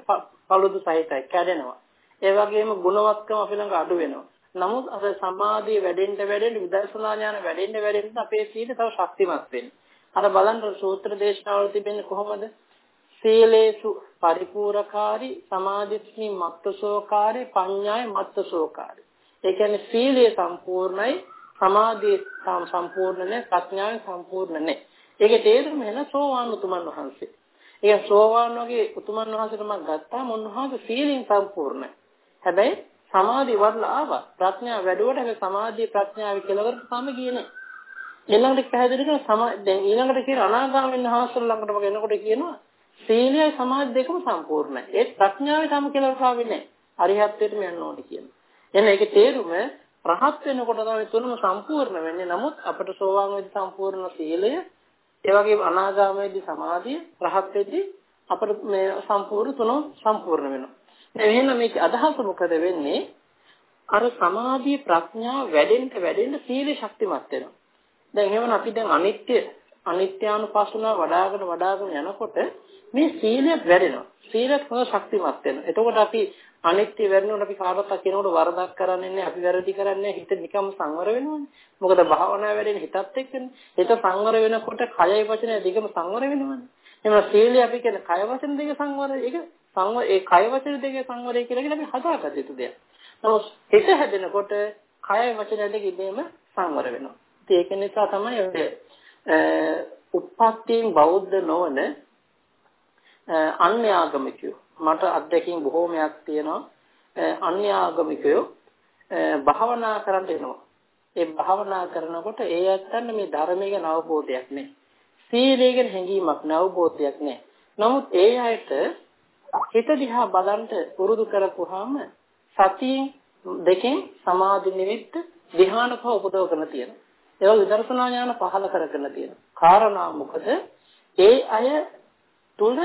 B: පළුදු සහිතයි කැඩෙනවා. ඒ වගේම ගුණවත්කම අපි ළඟ අඩු වෙනවා. නමුත් අර සමාධිය වැඩෙන්න වැඩෙන්න විදර්ශනා ඥාන වැඩෙන්න වැඩෙන්න අපේ සීල තව ශක්තිමත් වෙන්නේ. අර බලන්න සූත්‍ර දේශනාවල තිබෙන්නේ කොහොමද? සීලේසු පරිපූර්ණකාරී සමාධිස්මි මත්තසෝකාරී පඤ්ඤාය මත්තසෝකාරී. ඒ කියන්නේ සීලය සම්පූර්ණයි සමාධිය සම්පූර්ණ නැහැ ප්‍රඥාව සම්පූර්ණ නැහැ. ඒකේ තේරුම එන සෝවාන් උතුමන් වහන්සේ. ඒ සෝවාන් වගේ උතුමන් වහන්සේට මම ගත්තාම උන්වහන්සේ සීලෙන් සම්පූර්ණයි. හැබැයි සමාධි වඩලා ආවා. ප්‍රඥාව වැඩුවට හැබැයි සමාධිය ප්‍රඥාව කෙලවරට සම ගියේ නෑ. ඊළඟට පැහැදිලි කරන සම දැන් ඊළඟට කියන අනාගාමීන් වහන්සේලා ළඟටම එනකොට කියනවා සීලයයි සමාධි දෙකම සම්පූර්ණයි. ඒ ප්‍රඥාවේ සම කෙලවරට ආවේ නෑ. අරිහත්ත්වයටම යන්න ඕනේ කියනවා. එහෙනම් ඒකේ තේරුම රහත් වෙනකොට තමයි තුනම සම්පූර්ණ වෙන්නේ. නමුත් අපට සෝවාන් වෙද්දී සම්පූර්ණ සීලය, ඒ වගේම අනාගාමයේදී සමාධිය, රහත් වෙද්දී අපට මේ සම්පූර්ණ තුනම සම්පූර්ණ වෙනවා. දැන් එහෙනම් මේක අදහස මොකද වෙන්නේ? අර සමාධිය ප්‍රඥා වැඩෙන්න වැඩෙන්න සීල ශක්තිමත් වෙනවා. දැන් එහෙමනම් අපි දැන් අනිත්‍ය අනිත්‍යානුපස්සනාව වඩාගෙන වඩාගෙන යනකොට මේ සීලය වැඩෙනවා. සීලත් හොඳ ශක්තිමත් වෙනවා. එතකොට අපි අනිත්‍ය වෙන්නොත් අපි කාටවත් කියනකොට වරදක් කරන්නේ නැහැ, අපි වැරදි කරන්නේ නැහැ. හිත නිකම්ම සංවර වෙනවනේ. මොකද භාවනා වැඩෙන හිතත් එක්කනේ. හිත සංවර වෙනකොට කයයි වචනය දෙකම සංවර වෙනවනේ. එහෙනම් සීලය අපි කියන කය වචන දෙක සංවර ඒක සංවර ඒ කය වචන දෙක සංවරය කියලා කියන අපි හදාගත යුතු දෙයක්. නමුත් හිත හැදෙනකොට කය වචන දෙක ඉබේම සංවර වෙනවා. ඒක නිසා තමයි ඔය උප්පත්තියෙන් බෞද්ධ නොවන අන්‍ය ආගමිකයෝ මට අත්දැකීම් බොහෝමයක් තියෙනවා අන්‍ය ආගමිකයෝ භාවනා කරන්න එනවා ඒ භාවනා කරනකොට ඒ ඇත්තන්න මේ ධර්මයේ ගැන අවබෝධයක් නැහැ සීලයේ ගැන හැඟීමක් නැ අවබෝධයක් නැහැ නමුත් ඒ අයට හිත දිහා බලන්න පුරුදු කරපුවාම සතියෙන් දෙකෙන් සමාධි නිමිත්ත ධ්‍යානක උපදවගෙන තියෙනවා. ඒක විදර්ශනා ඥාන පහල කරගෙන තියෙනවා. කාරණා මොකද? ඒ අය තුල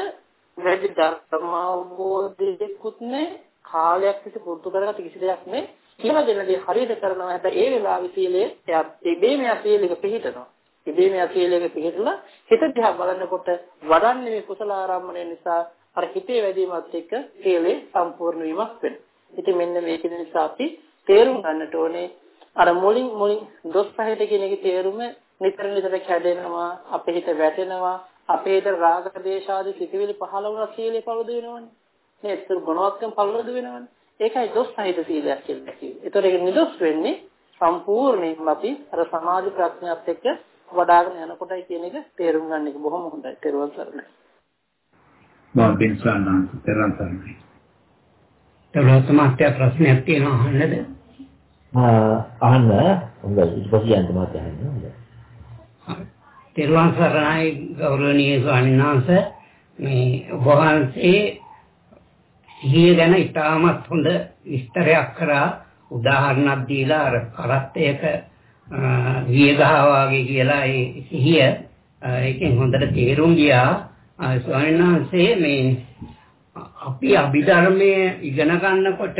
B: වැඩි ධර්ම අවබෝධයකුත් නැහැ කාලයක් තිස්සේ පුරුදු කරගත්ත කිසි දෙයක් නැහැ කියලා දෙන දේ හරියට කරනවා. හැබැයි ඒ වෙලාවේ සීලය එයා ඉබේම යා සීලෙක පිළිහිටනවා ඉබේම යා සීලෙක පිළිහිටලා හිත දිහා බලනකොට වඩන්නේ මේ කුසල ආරම්භණය නිසා අර හිතේ වැඩිමත් එක්ක සීලේ සම්පූර්ණ වීමක් වෙනවා. ඉතින් මෙන්න මේක නිසා අපි තේරුම් ගන්නට ඕනේ අර මුලින් මුලින් දොස් පහට කියන එකේ තේරුම නිතර නිතර කැඩෙනවා අපේ හිත වැටෙනවා අපේ හිත රාග දේශ ආදී සිතිවිලි පහළ වුණා සීලේ පළුදු වෙනවනේ. නේද ඒක ගුණවත්කම් පළුදු වෙනවනේ. ඒකයි දොස් සහිත සීලයක් කියලා කිව්වේ ඒතකොට ඒක නිදොස් වෙන්නේ සම්පූර්ණයෙන්ම අපි අර සමාධි ප්‍රඥාත් එක්ක වඩාගෙන යනකොටයි කියන එක තේරුම් ගන්න එක බොහොම හොඳයි තේරුම් ගන්න.
D: මම පින්සන්න තේරුම් ගන්නයි.
E: තවලත් මාත්‍ය ප්‍රශ්නයක් තියෙනවා අහන්නද?
A: අහන්න හොඳයි ඊට පස්සේ යන්න මාත් අහන්න හොඳයි.
E: තෙරුවන් සරණයි ගෞරවනීය ස්වාමීන් වහන්සේ මේ වහන්සේ සිහිය ගැන ඉතාමත් හොඳ විස්තරයක් කරා උදාහරණයක් දීලා අර කරත්තයක වියගහ වාගේ කියලා ඒ සිහිය ඒකෙන් හොඳට තේරුම් ගියා ස්වාමීන් වහන්සේ මේ අපි අභිධර්මයේ ඉගෙන ගන්නකොට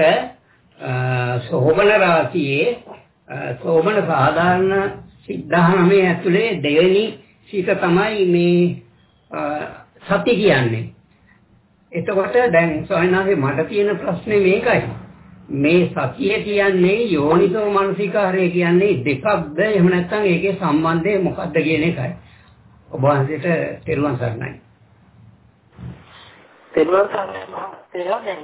E: සෝමන රාශියේ සෝමන සාධාරණ සිද්ධානමේ ඇතුලේ දෙවෙනි සීත තමයි මේ සති කියන්නේ. එතකොට දැන් සොයනාගේ මට තියෙන ප්‍රශ්නේ මේකයි. මේ සතිය කියන්නේ යෝනිසෝ මනසිකාරය කියන්නේ දෙකක්ද එහෙම නැත්නම් ඒකේ සම්බන්ධය මොකක්ද කියන එකයි. ඔබ වහන්සේට තෙරුවන් සරණයි.
B: තෙරුවන් සරණයි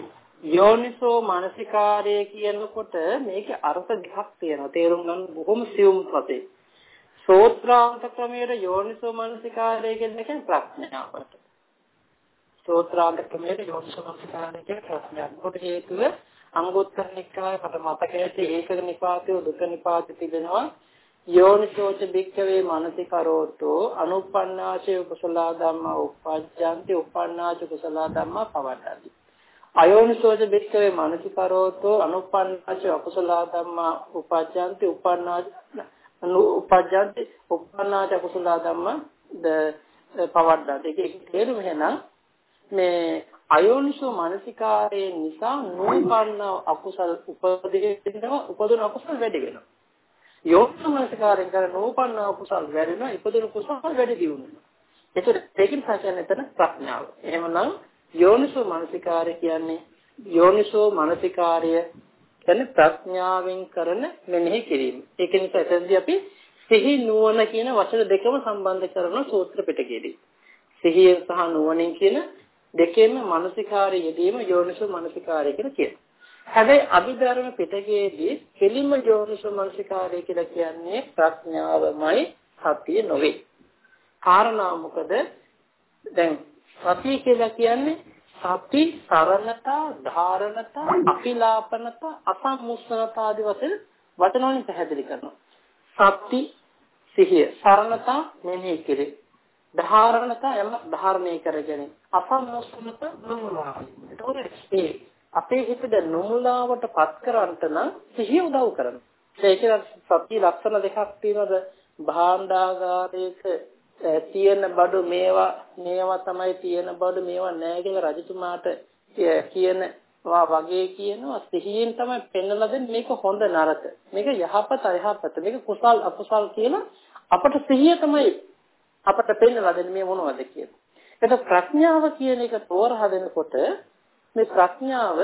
B: යෝනිසෝ මනසිකාරය කියනකොට මේකේ අර්ථ දෙකක් තියෙනවා. තේරුම් ගන්න බොහොම සියුම් පතේ. සෝත්‍රාන්ත ක්‍රමයේ යෝනිසෝ මනසිකාරය කියන්නේ ප්‍රඥාවට. සෝත්‍රාන්ත ක්‍රමයේ යෝනිසෝ මනසිකාරය කියන්නේ ප්‍රඥාව. කොට හේතුව අංගුත්තර නිකායේ මට මතක ඇති ඒකක නිපාතය දුක නිපාතය තිබෙනවා. යෝනිසෝච භික්ඛවේ මනසිකරෝතෝ අනුප්පන්නාචේ කුසලා ධම්මා උප්පජ්ජන්ති උප්පන්නාච කුසලා ධම්මා පවට්ටති. අයෝනිසෝච භික්ඛවේ මනසිකරෝතෝ අනුප්පන්නාච අකුසලා ධම්මා උපජ්ජන්ති උප්පන්නාච උපජ්ජන්ති උප්පන්නාච අකුසලා ධම්මා ද පවඩ්ඩා ඒක තේරුම එහෙනම් මේ අයෝනිසෝ මනසිකාරයෙන් නිසා නූපන්න අකුසල් උපදිනවා උපදින අකුසල් වැඩි වෙනවා යෝනිසෝ මනසිකාරයෙන් කරන නූපන්න අකුසල් වැඩි වෙනවා ඉපදින කුසල් වැඩි දියුණුවෙනවා ඒකට දෙකින් සාකච්ඡා එතන ප්‍රඥාව එහෙමනම් යෝනිසෝ මනසිකාරය කියන්නේ යෝනිසෝ මනසිකාරය කියන්නේ ප්‍රඥාවෙන් කරන මෙනෙහි කිරීම. ඒක නිසා එතනදී අපි සිහි නුවණ කියන වචන දෙකම සම්බන්ධ කරන සූත්‍ර පිටකයේදී. සිහිය සහ නුවණින් කියන දෙකෙන්ම මනසිකාරය යෙදීම යෝනිසෝ මනසිකාරය කියලා කියනවා. හැබැයි අභිධර්ම පිටකයේදී කෙලින්ම යෝනිසෝ මනසිකාරය කියලා කියන්නේ ප්‍රඥාවමයි සතිය නොවේ. කාරණා මොකද? දැන් සතිය කියලා කියන්නේ සති සරණතා ධාරණතා අපිලාපනතා අසම්මුස්සනතා ආදී වශයෙන් වචන වලින් පැහැදිලි කරනවා සති සිහිය සරණතා මෙනෙහි කිරීම ධාරණතා යම ධාරණය කරගෙන අසම්මුස්සනතා නොමුලා ඒතකොට ඒ අපේ හිතද නොමුලාවට පත් කරන්ට නම් සිහිය උදව් කරනවා ඒක සති ලක්ෂණ දෙකක් තියෙනවද භාණ්ඩාගාරයක තියෙන බඩු මේවා මේවා තමයි තියෙන බඩු මේවා නෑ කියලා රජතුමාට කියන වගේ කියනවා සිහියෙන් තමයි පෙන්වලා දෙන්නේ මේක හොඳ නරක. මේක යහපත අයහපත. මේක කුසල් අකුසල් කියලා අපට සිහිය තමයි අපට පෙන්වලා දෙන්නේ මේ මොනවද කියලා. ඒක ප්‍රඥාව කියන එක තෝර හදනකොට මේ ප්‍රඥාව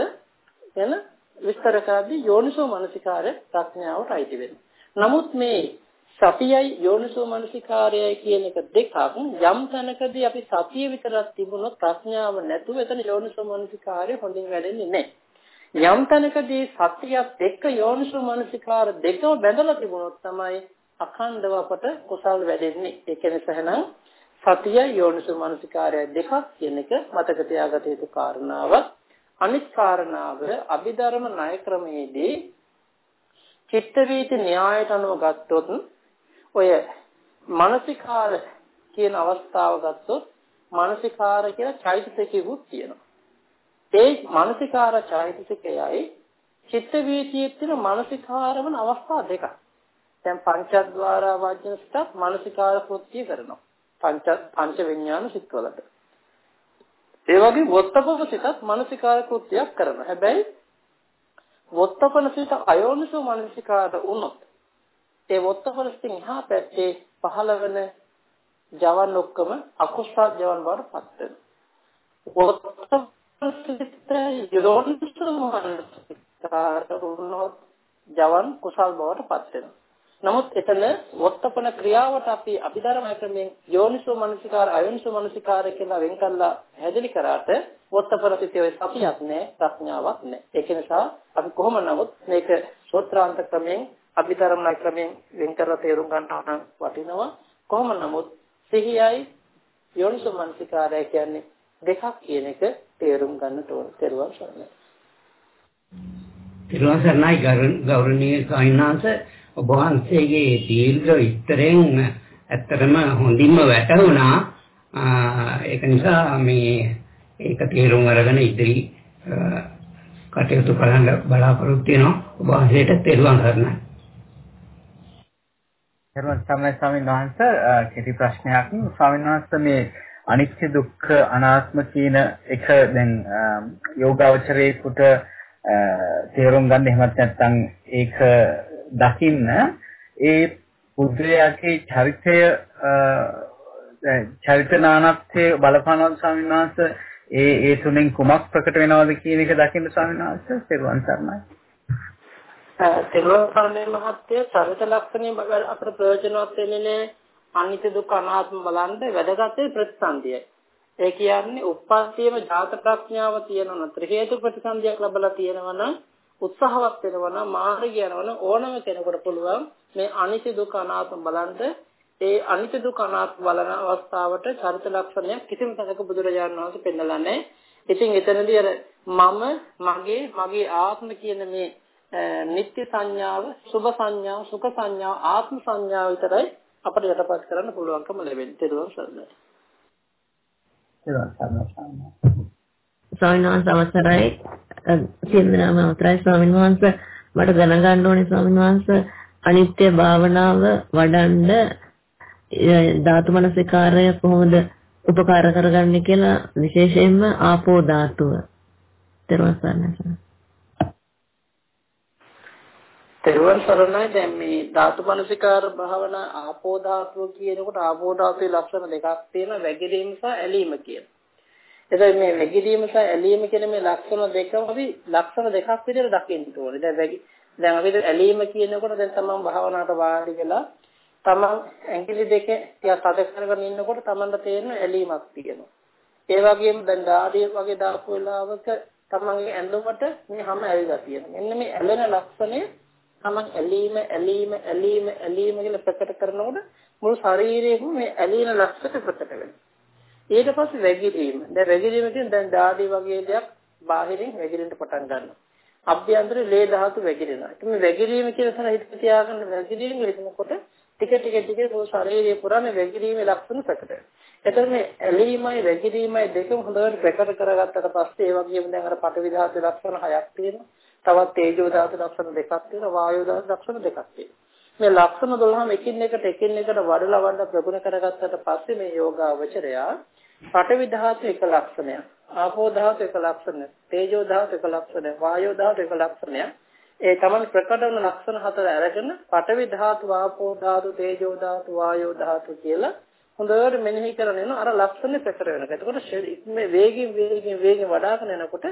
B: ගැන විස්තර කරද්දී යෝනිසෝ මනසිකාරය ප්‍රඥාවට අයිති වෙනවා. නමුත් මේ සතියයි යෝනිසෝ මනසිකාරයයි කියන එක දෙකක් යම් තැනකදී අපි සතිය විතරක් තිබුණොත් ප්‍රඥාව නැතුව එතන යෝනිසෝ මනසිකාරය හොඳින් වැඩෙන්නේ නැහැ. යම් තැනකදී සතියත් එක්ක යෝනිසෝ මනසිකාර දෙකම බැඳලා තිබුණොත් තමයි අඛණ්ඩව අපට කුසල් වැඩෙන්නේ. ඒ කියන්නේ එහෙනම් සතිය යෝනිසෝ මනසිකාරය දෙකක් කියන එක මතක තියාගත යුතු කාරණාවක්. අනිත් කාරණාව අභිධර්ම ණය ක්‍රමයේදී චිත්ත වීති න්‍යායට අනුව ගත්තොත් ඔය මානසිකාර කියන අවස්ථාව ගත්තොත් මානසිකාර කියලා චෛතසිකෙකුත් තියෙනවා. ඒ මානසිකාර චෛතසිකයයි චිත්ත වීතියේ තියෙන මානසිකාර වන අවස්ථා දෙකක්. දැන් පංචද්වාර වජන සිතත් මානසිකාර කෘත්‍ය කරනවා. පංච පංච විඥාන සිත්වලට. ඒ වගේ වොත්තපව සිතත් මානසිකාර කෘත්‍යයක් කරනවා. හැබැයි වොත්තපන සිත අයෝනිසෝ මානසිකාර වුණොත් ඒ වොත්තපන සිතින් එහා පැත්තේ පහළ වෙන ජවන් ඔක්කොම අකුසල ජවන් බවට පත් වෙනවා. වොත්තපන සිත යෝනිසෝ මානසිකාර වුණොත් ජවන් කුසල් බවට පත් වෙනවා. නමුත් එතන වොත්තපන ක්‍රියාවට අපි අභිධර්ම ක්‍රමයෙන් යෝනිසෝ මනසිකාර අයෝනිසෝ මනසිකාර කියලා වෙන් කරලා හැදලි කරාට වොත්තපන සිතේ සතියක් නැහැ ප්‍රඥාවක් නැහැ. ඒක නිසා අපි කොහොම නමුත් මේක සෝත්‍රාන්ත ක්‍රමයෙන් අභිධර්ම ක්‍රමයෙන් වෙන් කරලා තේරුම් ගන්නවා නම් වටිනවා. කොහොම නමුත් සිහියයි යෝනිසෝ මනසිකාරය කියන්නේ දෙකක් කියන එක තේරුම් ගන්නට ඕන. තේරුවන් සරණයි.
E: තේරුවන් සරණයි ගෞරවනීය සාහිණාංශ ඔබ වහන්සේගේ දීර්ඝ විස්තරෙන් ඇත්තටම හොඳින්ම වැටහුණා. ඒක නිසා මේ ඒක තේරුම් අරගෙන ඉදිරි කටයුතු කරන්න බලාපොරොත්තු වෙනවා. ඔබ වහන්සේට තෙරුවන් සරණයි.
F: තෙරුවන් සරණයි ස්වාමීන් වහන්සේ කෙටි ප්‍රශ්නයක් ස්වාමීන් වහන්සේ මේ අනිත්‍ය දුක්ඛ අනාත්ම කියන එක දැන් යෝගාවචරයේකට තේරුම් ගන්න එහෙමත් නැත්නම් ඒක දකින්න ඒ පුද්ගලයාගේ චරිතය චරිත නානත්වයේ බලපානවා ස්වාමීන් වහන්සේ ඒ ඒ තුنين කුමක් ප්‍රකට වෙනවද කියන එක දකින්න ස්වාමීන් වහන්සේ සර්වන් සර්ණයි.
B: තෙරුවන් සරණේ මහත්ය චරිත ලක්ෂණේ අපට ප්‍රයෝජනවත් වෙන්නේ නැහැ අනිත්‍ය දුක් අනාත්ම බලන්න වැඩගත් ප්‍රතිසන්දිය. ඒ කියන්නේ උප්පස්තියම ජාත ප්‍රඥාව තියෙනවා නතර හේතු ප්‍රතිසන්දියක් ලැබලා තියෙනවා නම් උත්සාහවත් වෙනවා නම් මාර්ගය යනවා නම් ඕනම කෙනෙකුට පුළුවන් මේ අනිත්‍ය දුක්ඛ අනාත්ම බලන්න ඒ අනිත්‍ය දුක්ඛ අනාත්ම බලන අවස්ථාවට චරිත ලක්ෂණයක් කිසිම තැනක බුදුරජාණන් වහන්සේ පෙන්නලා නැහැ. ඉතින් එතනදී අර මම මගේ මගේ ආත්ම කියන මේ නිත්‍ය සංඥාව, සුභ සංඥාව, සුඛ සංඥාව, ආත්ම සංඥාව විතරයි අපිට යටපත් කරන්න පුළුවන්කම ලැබෙන්නේ. ඒක සරලයි.
F: ඒක සරලයි.
G: ස්වාමීන් වහන්සේ අවසරයි සියලුම අවතරයි ස්වාමීන් වහන්සේ. මට දැනගන්න ඕනේ ස්වාමීන් වහන්සේ. අනිත්‍ය භාවනාව වඩන්ඩ ධාතු මනසිකාරය කොහොමද උපකාර කරගන්නේ කියලා විශේෂයෙන්ම ආපෝ ධාතුව. ඊට පස්සේ
B: තෙරුවන් සරණයි. දැන් මේ ධාතු මනසිකාර භාවනා ආපෝ ධාතුව කියනකොට ආපෝ ධාතුවේ ලක්ෂණ දෙකක් තියෙනවා. වැగిරීම සහ ඇලීම කියන. එතකොට මේ වැగిරීම සහ ඇලීම කියන මේ ලක්ෂණ දෙකම අපි ලක්ෂණ දෙකක් විදිහට දකින්න ඕනේ. දැන් වැගි දැන් අපි ඇලීම කියනකොට දැන් තමන් භාවනාවට වාඩි වෙලා තමන් ඇඟිලි දෙක ටිකක් අද කරගෙන ඉන්නකොට තමන්ට තේරෙන ඇලීමක් තියෙනවා. ඒ වගේම දැන් දාඩිය වගේ දාපු වෙලාවක තමන්ගේ ඇඳුමට මේ හැම ඇවිල්ලා තියෙනවා. මෙන්න මේ ඇලෙන ලක්ෂණය තමන් ඇලීම ඇලීම ඇලීම ඇලීම කියලා ප්‍රකට කරනකොට මුළු ශරීරයේම මේ ඇලීන ලක්ෂණ ප්‍රකට වෙනවා. ඊට පස්සේ වැగిරීම. දැන් වැగిරීම කියන්නේ දැන් දාඩි වගේ දෙයක් බාහිරින් වැగిරෙන්න පටන් ගන්නවා. අභ්‍යන්තරේ ලේ ධාතු වැగిරෙනවා. ඒක මේ වැగిරීම කියලා සර හිත තියාගන්න වැగిරීම එතකොට ටික ටික ටික මේ ශරීරයේ පුරාම වැగిරීමේ ලක්ෂණ ප්‍රකට වෙනවා. එතකොට මේ ඇලීමයි වැగిරීමයි දෙකම හොඳට ප්‍රකට කරගත්තට පස්සේ ඒ වගේම දැන් අර පඨවි ධාතු ලක්ෂණ හයක් තියෙනවා. තවත් තේජෝ ධාතු ලක්ෂණ දෙකක් තියෙනවා. වායෝ ධාතු ලක්ෂණ දෙකක් තියෙනවා. මේ ලක්ෂණ 12ම එකින් එකට එකින් එකට වඩලා වඩලා ප්‍රගුණ කරගත්තට පස්සේ මේ යෝගාවචරයා පඨවි ධාතු එක ලක්ෂණයක්. ආපෝ ධාතු එක ලක්ෂණයක්. තේජෝ ධාතු එක ලක්ෂණයක්. වායෝ ධාතු එක ලක්ෂණයක්. ඒ තමයි ප්‍රකට වන ලක්ෂණ හතර අරගෙන පඨවි ධාතු, ආපෝ ධාතු, තේජෝ ධාතු, වායෝ ධාතු කියලා හොඳට මෙනෙහි කරගෙන යන අර ලක්ෂණ ප්‍රකට වෙනවා. එතකොට මේ වේගින් වේගින් වේගින් වඩාගෙන යනකොට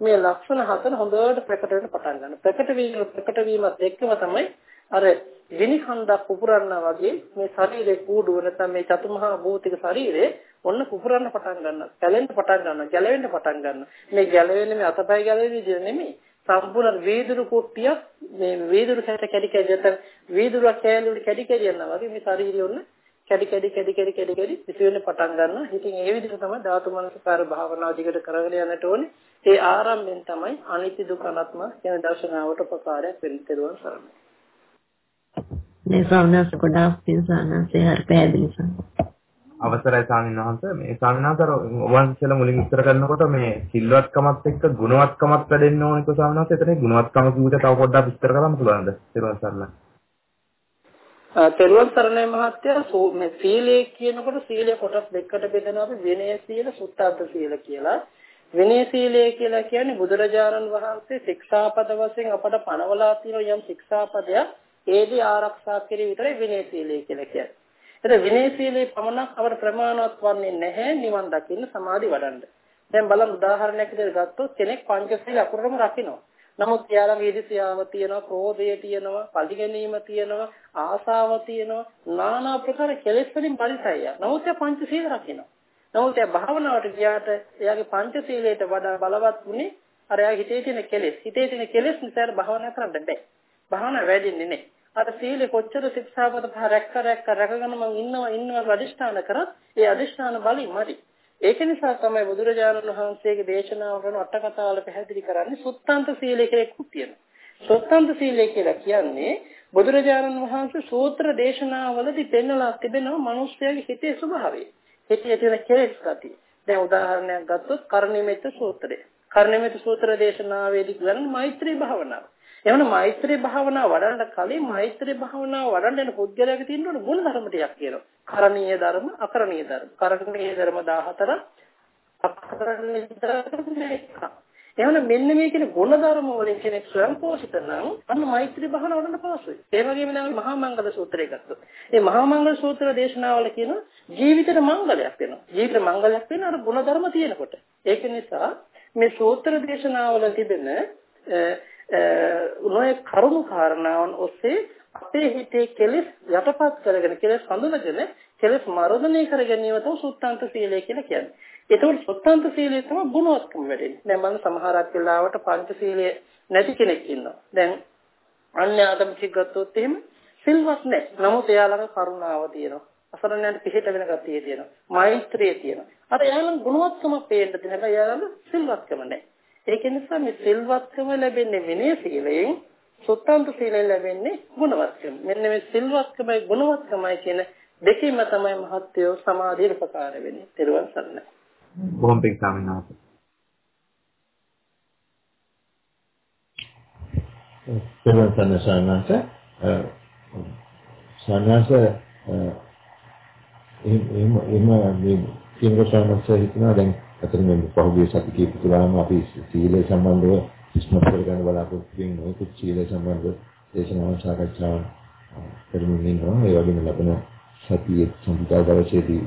B: මේ ලක්ෂණ හතර හොඳට ප්‍රකට වෙන්න පටන් ගන්නවා. ප්‍රකට වීම ප්‍රකට වීමත් එක්කම තමයි අර විනිඛණ්ඩක් පුපුරන්නා වගේ මේ ශරීරේ කූඩුව නැත්නම් මේ චතුමහා භෞතික ශරීරේ ඔන්න පුපුරන්න පටන් ගන්නවා. ගැලෙන්න පටන් ගන්නවා. ගැලවෙන්න පටන් ගන්නවා. මේ ගැලවෙන්නේ මේ අතපය ගැලවෙන විදිහ නෙමෙයි. සම්පූර්ණ වීදුරු කුට්ටියක් මේ වීදුරු කැට කැඩි කැඩි නැත්නම් වීදුරු කැලේ උඩ කැඩි කැඩි යනවා වගේ මේ ශරීරය ඔන්න කැඩි කැඩි කැඩි කැඩි කැඩි කැඩි විසිරෙන්න පටන් ගන්නවා. ඉතින් ඒ විදිහට තමයි ධාතු මනසකාර භාවනාව දිගට කරගෙන යන්නට ඕනේ. ඒ ආරම්භයෙන් තමයි අනිත්‍ය දුක අනාත්ම කියන දර්ශනාවට උපකාරයක් වෙන්න තෙරුවන් සරණයි.
G: මේ සාමනාස ගොඩාක් පින් සානන්සේ හරි පැහැදිලි සම්.
H: අවසරයි ස්වාමීන් වහන්සේ මේ ස්වාමීන් වහන්සේ වංශල මුලින් විස්තර කරනකොට මේ සිල්වත්කමත් එක්ක ගුණවත්කමත් වැඩෙන්න ඕනේ කියලා ස්වාමීන් වහන්සේ එතන ගුණවත්කම කිව්වට තව පොඩ්ඩක් විස්තර කරන්න පුළුවන්ද? ඊට පස්සේ
B: තෙරුවන් සරණයි මහත්තයා මේ සීලය කියනකොට සීලය කොටස් දෙකකට බෙදනවා අපි විනය සීල සුත්තාර්ථ සීල කියලා. විනය සීලය කියලා කියන්නේ බුදුරජාණන් වහන්සේ ශික්ෂාපද වශයෙන් අපට පනවලා තියෙන යම් ශික්ෂාපදයක් ඒදී ආරක්ෂා කිරීම විතරයි විනය සීලය කියලා කියන්නේ. ඒත් විනය සීලේ පමණක් අපට ප්‍රමාණවත් වන්නේ නැහැ නිවන් දකින්න සමාධි වඩන්න. දැන් බලන්න උදාහරණයක් විදිහට ගත්තොත් කෙනෙක් පංචශීල අකුරම රකින්නවා. නමුත් එයාලගේ ඊර්ෂ්‍යාව තියෙනවා, ක්‍රෝධය තියෙනවා, පරිගැනීම තියෙනවා, ආසාව තියෙනවා, নানা ආකාර කෙලෙස් වලින් පරිසය. නමුත් එයා පංචශීල රකිනවා. නමුත් එයා භාවනාවට ගියාට එයාගේ පංචශීලයට වඩා බලවත් වුණේ අර එයාගේ හිතේ තියෙන කෙලෙස්. හිතේ තියෙන කෙලෙස් නිසා භාවනා කරන්න බෑ. භාවනා වැඩින්නේ නැහැ. අර සීලේ කොච්චර ශික්ෂාපද පහ රැක්ක රැක්ක රැකගෙන මං ඉන්නවා ඉන්නවා අදිෂ්ඨාන කරත් ඒ අදිෂ්ඨාන බලි මදි. ඒක නිසා තමයි බුදුරජාණන් වහන්සේගේ දේශනාව කරන අට කතාවල පැහැදිලි කරන්නේ සුත්තන්ත සීලය කියලා එකක් තියෙනවා. සුත්තන්ත සීලය කියලා කියන්නේ බුදුරජාණන් වහන්සේ සූත්‍ර දේශනාවලදී පෙන්වලා තිබෙනවා මිනිස්යාගේ හිතේ ස්වභාවය. හිතේ තියෙන කෙලෙස් ගතිය. දැන් උදාහරණයක් ගත්තොත් කරණීයමෙත් සූත්‍රය. කරණීයමෙත් සූත්‍ර දේශනාවේදී කියන්නේ මෛත්‍රී භාවනාව. එවන මෛත්‍රී භාවනාව වඩන්න කලින් මෛත්‍රී භාවනාව වඩන්න යන පුද්ගලයාගේ තියෙන ඕන ගුණ ධර්ම ටිකක් කියනවා. කරණීය ධර්ම, අකරණීය ධර්ම. කරණීය ධර්ම 14 අකරණීය ධර්ම 1. එහෙනම් මෙන්න මේ කියන ගුණ ධර්ම වලින් කෙනෙක් ස්වයං පෝෂිත නම් අන්න මෛත්‍රී භාවනාව වඩන්න පහසුයි. ඒ වගේම දැන් මහා මංගල සූත්‍රය ගත්තොත්. මේ මහා මංගල සූත්‍ර දේශනාවල කියන ජීවිතේට මංගලයක් වෙනවා. ජීවිත මංගලයක් වෙන අර ගුණ ධර්ම තියෙනකොට. ඒක නිසා මේ සූත්‍ර දේශනාවල තිබෙන නොයේ කරුණු කාරණාවන් ඔස්සේ අපේ හිතේ කෙලෙස් යටපත් කරගෙන කෙලෙස් හඳුනගෙන කෙලෙස් මර්ධනය කර ගැනීම තමයි සුත්තන්ත සීලය කියලා කියන්නේ. ඒතකොට සුත්තන්ත සීලය තමයි ගුණවත්කම වැඩෙන්නේ. දැන් මම සමහරක් වෙලාවට පංච සීලය නැති කෙනෙක් ඉන්නවා. දැන් අන්‍ය ආගමික ගත්තොත් එහෙම සිල්වත් නැහැ. නමුත් එයා ළඟ කරුණාව තියෙනවා. අසරණයන්ට පිහිට වෙන ගතිය තියෙනවා. මෛත්‍රිය තියෙනවා. අර එයාලගේ ගුණවත්කම පේන්න තියෙන හැබැයි එයාලගේ සිල්වත්කම නැහැ. ඒක නිසා මේ සිල්වත්කම ලැබෙන්නේ විනය සීලයෙන් සුත්තන්ත සීලයෙන් ලැබෙන්නේ ගුණවත්කම. මෙන්න මේ සිල්වත්කමයි ගුණවත්කමයි කියන දෙකීම තමයි මහත්යෝ සමාධියට උපකාර වෙන්නේ. ත්‍රිවන් සරණයි.
H: බොහොම පිං ස්වාමීන් වහන්සේ.
A: ත්‍රිවන් සරණ සානස සානස එහෙම එහෙම මේ කියන සානස හිතනවා දැන් අතන මේ පහුගිය සති කීප තුනම අපි සීලය සම්බන්ධව ඉස්මතු කරගන්න බලාපොරොත්තු වෙන නොයෙකුත් සීලය සම්බන්ධ දේශනාවන් සාකච්ඡාවන් කරමින් ඉන්නවා. ඒ වගේම ලබන සතියේ සම්පූර්ණ දවසේදී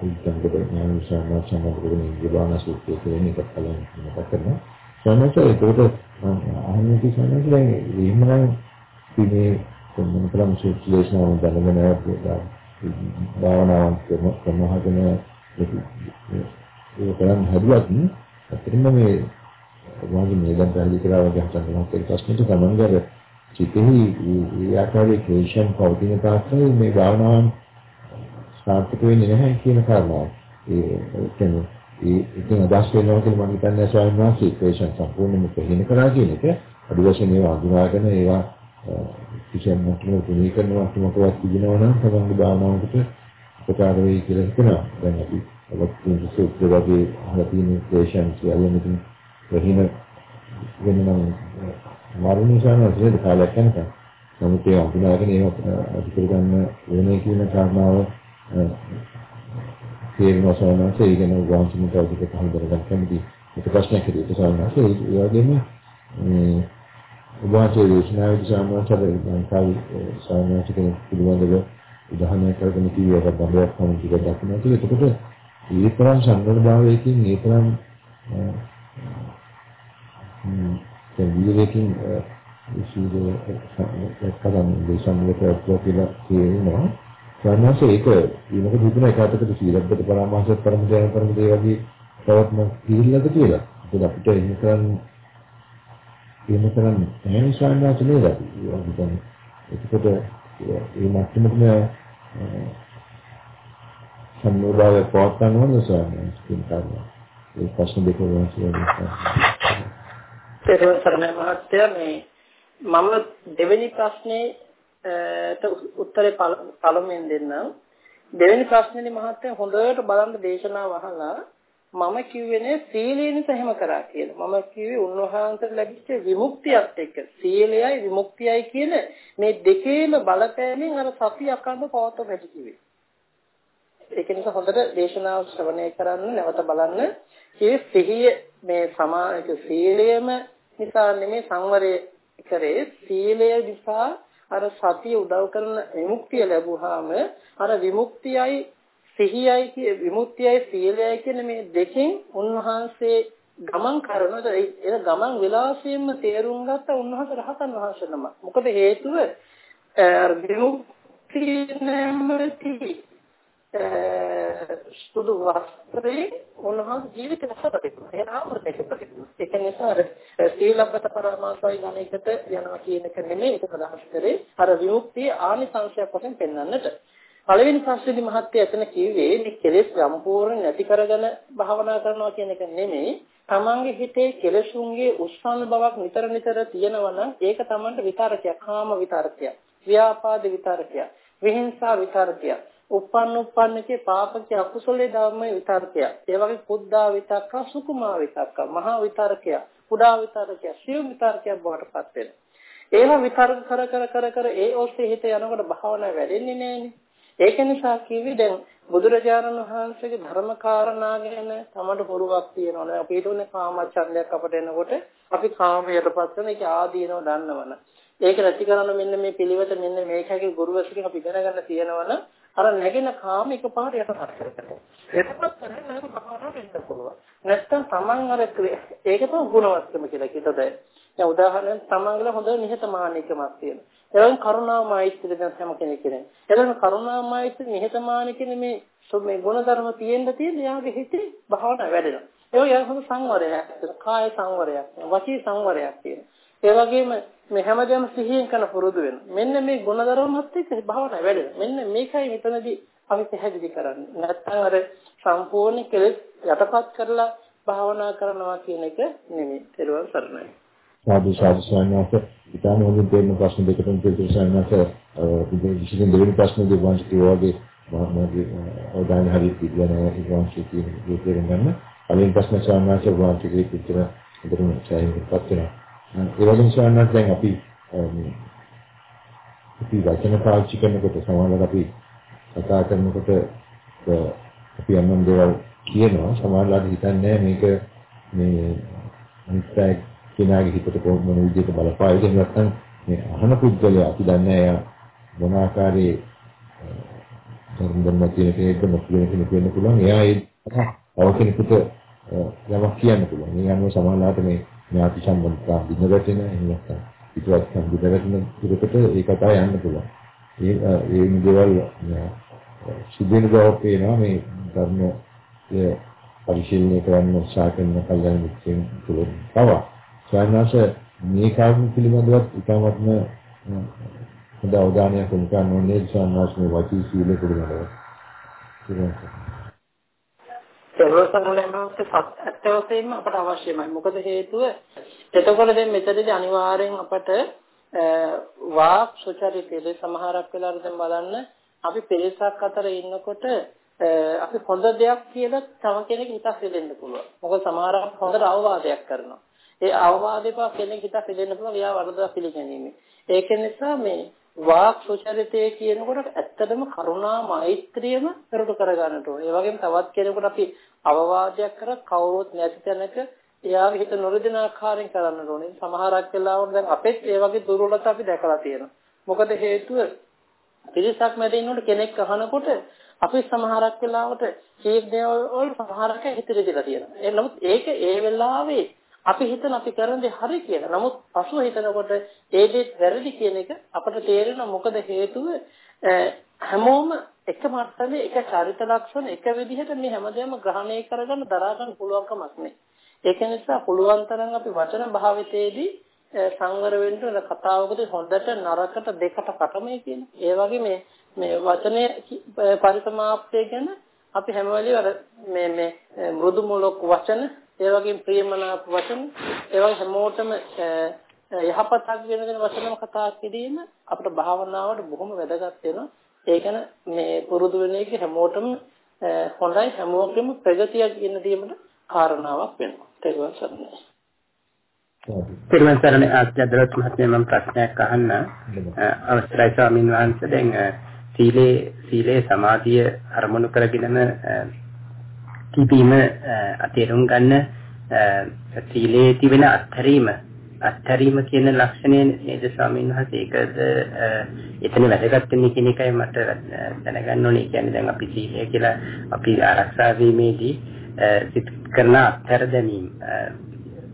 A: උද්දංගක ඥාන සම්මාන සම්බන්ධ කරගෙන ඉන්දියාන සූත්‍රය කියන එක කලින් මතක් කරනවා. සමහරවිට ඒකට අහන්නේ කිසන්නේ දැන් එහෙමනම් මේ කොම්මන ක්‍රම සූත්‍රයේසම දැනගෙන භාවනාවන් කරන ඒක කරන්න හැදුවත් ඇත්තටම මේ වාගේ මේ දැන් පැහැදිලි කරා වගේ හිතනවා ඒක ප්‍රශ්නෙට සමන්ගර චිතෙහි ඒ ආකාරයේ ක්ලේශයන් පවතින තාක්කල් මේ භාවනාවන් සාර්ථක වෙන්නේ නැහැ කියන කාරණාව. ඒ කියන්නේ ඒ ඉතින් අදහස් වෙනවා කියලා මම හිතන්නේ ස්වාමීන් වහන්සේ ක්ලේශයන් සම්පූර්ණයෙන්ම ප්‍රහීන කරා කියන එක අඩු වශයෙන් ඒවා අඳුනාගෙන ඒවා කිසියම් මොකද තුනී කරනවා මොකවත් කියනවා නම් තමන්ගේ භාවනාවකට උපකාර වෙයි කියලා හිතනවා. දැන් අපි අවස්ථින් සූත්‍ර වගේ අහලා තියෙන ක්ලේශයන් සියල්ලම ඉතින් වෙහින වෙනනම් මරුණිසාන ඇතුලේ කාලයක් යනකම් නමුත් ඒ අඳුනාගෙන ඒක අධිකර ගන්න ඕනේ කියන කාරණාව තේරෙනවා සවනස ඒ ගැන වංශික තවදුරටත් හඳුනගන්න කැමති එක ප්‍රශ්නයක් හිටියට සවනස ඒ වගේම මේ උභාෂයේ දේශනාවේ සාමාන්‍යතර ලංකාවේ සාමාන්‍ය කෙනෙක් පිළිබඳව උදාහරණයක් කරගෙන කිව්වක බඳයක් වුණ ටික දක්වනවා කියලා එතකොට ඒ තරම් සංවර්ධභාවයකින් ඒ තරම් ඒ විවේකයෙන් ඉසිදේ කරන දේශනාවක කියලා කියනවා. සාමාන්‍යයෙන් ඒක ඊමක දුන එකකට සීලබ්බත පරාමාසත් පරම දයන පරම දේ වගේ තවත්ම කිහිල්ලද කියලා. ඒක අපිට එහෙම කරන්න එහෙම කරන්න නැහැ විශ්වාසනාච නේද අපි? හිතන්නේ එතකොට මේ මට්ටමකම සම්මෝධය පවත්වන්න ඕන ස්වාමීන් වහන්සේ ඒ ප්‍රශ්න දෙක වහන්සේ
B: පෙරවන් සරණ මහත්තයා. මේ මම දෙවෙනි ප්‍රශ්නේ උත්තරේ පළමුවෙන් දෙන්නම්. දෙවෙනි ප්‍රශ්නේ මහත්තයා හොඳට බලන්න දේශනාව අහලා මම කිව්වේ සීලයෙන් සහම කරා කියලා. මම කිව්වේ උන්වහන්සේට ලැබිච්ච විමුක්තියත් එක්ක. සීලයයි විමුක්තියයි කියන මේ දෙකේම බලපෑමෙන් අර සතිය අකණ්ඩ පවත්ව වැඩි කිව්වේ. ඒක නිසා හොඳට දේශනාව ශ්‍රවණය කරන්න නැවත බලන්න. මේ සිහිය මේ සමානික සීලයම නිසා නෙමේ සංවරය කරේ සීලය නිසා අර සතිය උදව් කරන විමුක්තිය ලැබුවාම අර විමුක්තියයි සිහියයි කිය විමුක්තියයි සීලයයි කියන මේ දෙකෙන් උන්වහන්සේ ගමන් කරනද ඒ ගමන් විලාසයෙන්ම තේරුම් ගත්ත උන්වහන්සේ රහතන් වහන්සේ නම. මොකද හේතුව විමුක්තිය නැමැති සුදු වස්ත්‍රේ උන්වහන්සේ ජීවිත රසපතිතුමා. ඒ ආවෘතයක ප්‍රතිතුමා. ඒක නිසා සීලබ්බත පරමාසයි ගණයකට යනවා කියන එක නෙමෙයි ඒක ප්‍රකාශ කරේ. අර විමුක්තිය ආනිසංශයක් වශයෙන් පෙන්වන්නට. පළවෙනි ප්‍රශ්නේදී මහත්ය එතන කිව්වේ මේ කෙලෙස් සම්පූර්ණ නැති කරගෙන භාවනා කරනවා කියන එක නෙමෙයි. තමන්ගේ හිතේ කෙලෙසුන්ගේ උස්සන බවක් නිතර නිතර තියෙනවා නම් ඒක තමන්ට විතරකයක්. කාම විතරකයක්. ව්‍යාපාද විතරකයක්. විහිංසා විතරකයක්. උප්පන්න උප්පන්නකේ පාපකේ අකුසලයේ ධර්මයේ විතරකයක්. ඒ වගේ පුද්දා විතක්ක සුකුමා විතක්ක මහා විතරකයක්. කුඩා විතරකයක්. සියුම් විතරකයක් බවට පත් වෙනවා. ඒවා විතරක කර කර කර කර ඒ ඔස්සේ හිත යනකොට භාවනාව වැඩෙන්නේ නැහැනේ. ඒක නිසා කිව්වේ දැන් බුදුරජාණන් වහන්සේගේ ධර්ම කාරණා ගැන තමයි හොරුවක් තියෙනවනේ. අපිට උනේ කාමච්ඡන්දයක් අපට එනකොට අපි කාමයටපත් වෙන එක ආදීනව දන්නවනේ. ඒක නැති කරන්න මෙන්න මේ පිළිවෙත මෙන්න මේකගේ ගුරුවරයෙක්ගෙන් අපි ඉගෙන ගන්න තියෙනවනේ. අර නැගෙන කාම එකපාර යටපත් කරගන්න. යටපත් කරගෙන නම් භාවනාව වෙන්න පුළුවන්. නැත්තම් Taman අර ඒක තමයි ගුණවත්කම කියලා කිව්වද? දැන් උදාහරණයක් Taman හොඳ නිහතමානීකමක් තියෙනවා. එවන් කරුණා මෛත්‍රිය දැන් හැම කෙනෙක් කියන්නේ. එතන කරුණා මෛත්‍රිය නිහතමානී කියන මේ මේ ගුණධර්ම තියෙන්න තියෙන යාගේ හිතේ භාවනාව වැඩෙනවා. ඒ වගේ හොඳ සංවරයක්, කාය සංවරයක්, වචී සංවරයක් තියෙනවා. ඒ වගේම මේ හැමදේම සිහියෙන් කරන පුරුදු වෙනවා. මෙන්න මේ ගුණධර්මත් එක්ක භාවනාව වැඩෙනවා. මෙන්න මේකයි මෙතනදී අපි පැහැදිලි කරන්නේ. නැත්තම් අර සම්පූර්ණ කෙලෙස් යටපත් කරලා භාවනා කරනවා කියන එක නෙමෙයි. ඊළඟ සරණයි.
A: සාදු සාදු ස්වාමීන් ඉතාම හොඳින් තේරෙන ප්‍රශ්න දෙකකින් පිළිතුරු ස්වාමීන් විශේෂයෙන් දෙවෙනි ප්‍රශ්න දෙවන්ස් කියවාගේ මගේ අවධානය හරි පිළිගන්නවා ඉවන්ස් කියන තේරුම් ගන්න. අලින් ප්‍රශ්න ස්වාමීන් වහන්සේගේ පිටර ඉදිරිම සෑහෙනපත් වෙනවා. ඒ වගේම ස්වාමීන් දැන් අපි අපි වචන පාවිච්චි කරනකොට සමහරවිට අපි කතා කරනකොට අපි යම් දේවල් කියනවා. සමහරවිට හිතන්නේ මේක මේ අනිත් කෙනාගේ හිතට කොහොම මොන විදිහට බලපායිද එහෙම නැත්නම් මේ අහන පුද්ගලයා අපි දන්නේ එයා මොන ආකාරයේ ධර්ම ධර්ම කියන කෙනෙක්ද මොකද කෙනෙක් වෙන්න පුළුවන්. එයා ඒ තව කෙනෙකුට යමක් කියන්න පුළුවන්. මේ අනුව සමානලාට මේ ඥාති සම්බන්ධතා බිඳවැටෙන එහෙම නැත්නම් පිටවත් සම්බුදවැටෙන විදිහට ඒ කතාව යන්න පුළුවන්. ඒ ඒ දේවල් සිදුවෙන බව පේනවා මේ ධර්ම පරිශීලනය කරන්න උත්සාහ කරන කල්යනා මිත්‍රයන් තුළ පවා. ස්වාමීනාස මේ කාරණු පිළිබඳවත් ඉතාමත්ම හොඳ අවධානයක් යොමු කරන්න ඕනේ ස්වාමීනාස මේ වචී සීලය පිළිබඳව.
B: සර්වසංගලමක ඇත්ත වශයෙන්ම අපට අවශ්‍යමයි. මොකද හේතුව එතකොට දැන් මෙතනදී අනිවාර්යෙන් අපට වාක් සුචරිතයේ සමහරක් වෙලාවට දැන් බලන්න අපි පෙරසක් අතර ඉන්නකොට අපි හොඳ දෙයක් කියලා තව කෙනෙක් හිතක් දෙන්න පුළුවන්. මොකද සමහරක් හොඳට අවවාදයක් කරනවා. ඒ අවවාදේ පා කෙනෙක් හිතක් දෙන්න පුළුවන් එයා වරදවා පිළිගැනීම. ඒක නිසා මේ වාක් සුචරිතය කියනකොට ඇත්තටම කරුණා මෛත්‍රියම පෙරට කරගන්නට ඕනේ. ඒ වගේම තවත් කෙනෙකුට අපි අවවාදයක් කර කවුරුත් නැති තැනක එයාගේ හිත නොරදින ආකාරයෙන් කරන්න ඕනේ. සමහරක් වෙලාවට දැන් අපෙත් ඒ වගේ දුර්වලතා අපි දැකලා තියෙනවා. මොකද හේතුව පිරිසක් මැද ඉන්නකොට කෙනෙක් අහනකොට අපි සමහරක් වෙලාවට ඒ දේවල් වල සමහරක හිතෙදිලා තියෙනවා. ඒ නමුත් ඒක ඒ වෙලාවේ අපි හිතන අපි කරන දේ හරි කියලා. නමුත් පසුව හිතනකොට ඒ දේ වැරදි කියන එක අපට තේරෙනවා මොකද හේතුව හැමෝම එක මට්ටමේ එක චරිත ලක්ෂණ එක විදිහට මේ හැමදේම ග්‍රහණය කරගන්න දරා ගන්න පුළුවන්කමක් නැහැ. ඒක නිසා පුළුවන් තරම් අපි වචන භාවිතයේදී සංවර වෙන්න ඕන කතාවකදී හොඳට නරකට දෙකට කටමයි කියන්නේ. ඒ වගේ මේ මේ වචනේ පරිසමාප්තිය ගැන අපි හැම වෙලේම මේ මේ මෘදු මොලොක් වචන, ඒ වගේම ප්‍රියමනාප වචන, ඒ වගේ හැමෝටම යහපතක් වෙනගෙන වචනම කතා කිරීම අපේ භාවනාවට බොහොම වැදගත් වෙනවා. ඒක මේ පුරුදු වෙන එක හැමෝටම හොඳයි හැමෝගෙම ප්‍රගතියක් කියන දීමට කාරණාවක් වෙනවා. තේරුවන් සරණයි.
I: තෙරුවන් සරණයි ආචාර්යදරත් මහත්මයා මම ප්‍රශ්නයක් අහන්න අවසරයි ස්වාමීන් වහන්සේ දැන් සීලේ සීලේ සමාධිය අරමුණු කරගෙනම කිපීම අතේරුම් ගන්න සීලේ තිබෙන අත්හැරීම අත්හැරීම කියන ලක්ෂණය නේද ස්වාමීන් වහන්සේ? ඒකද එතන වැදගත් වෙන්නේ කියන එකයි මට දැනගන්න ඕනේ. කියන්නේ දැන් අපි සීලය කියලා අපි ආරක්ෂා වීමේදී සිත් කරන අත්හැර දැමීම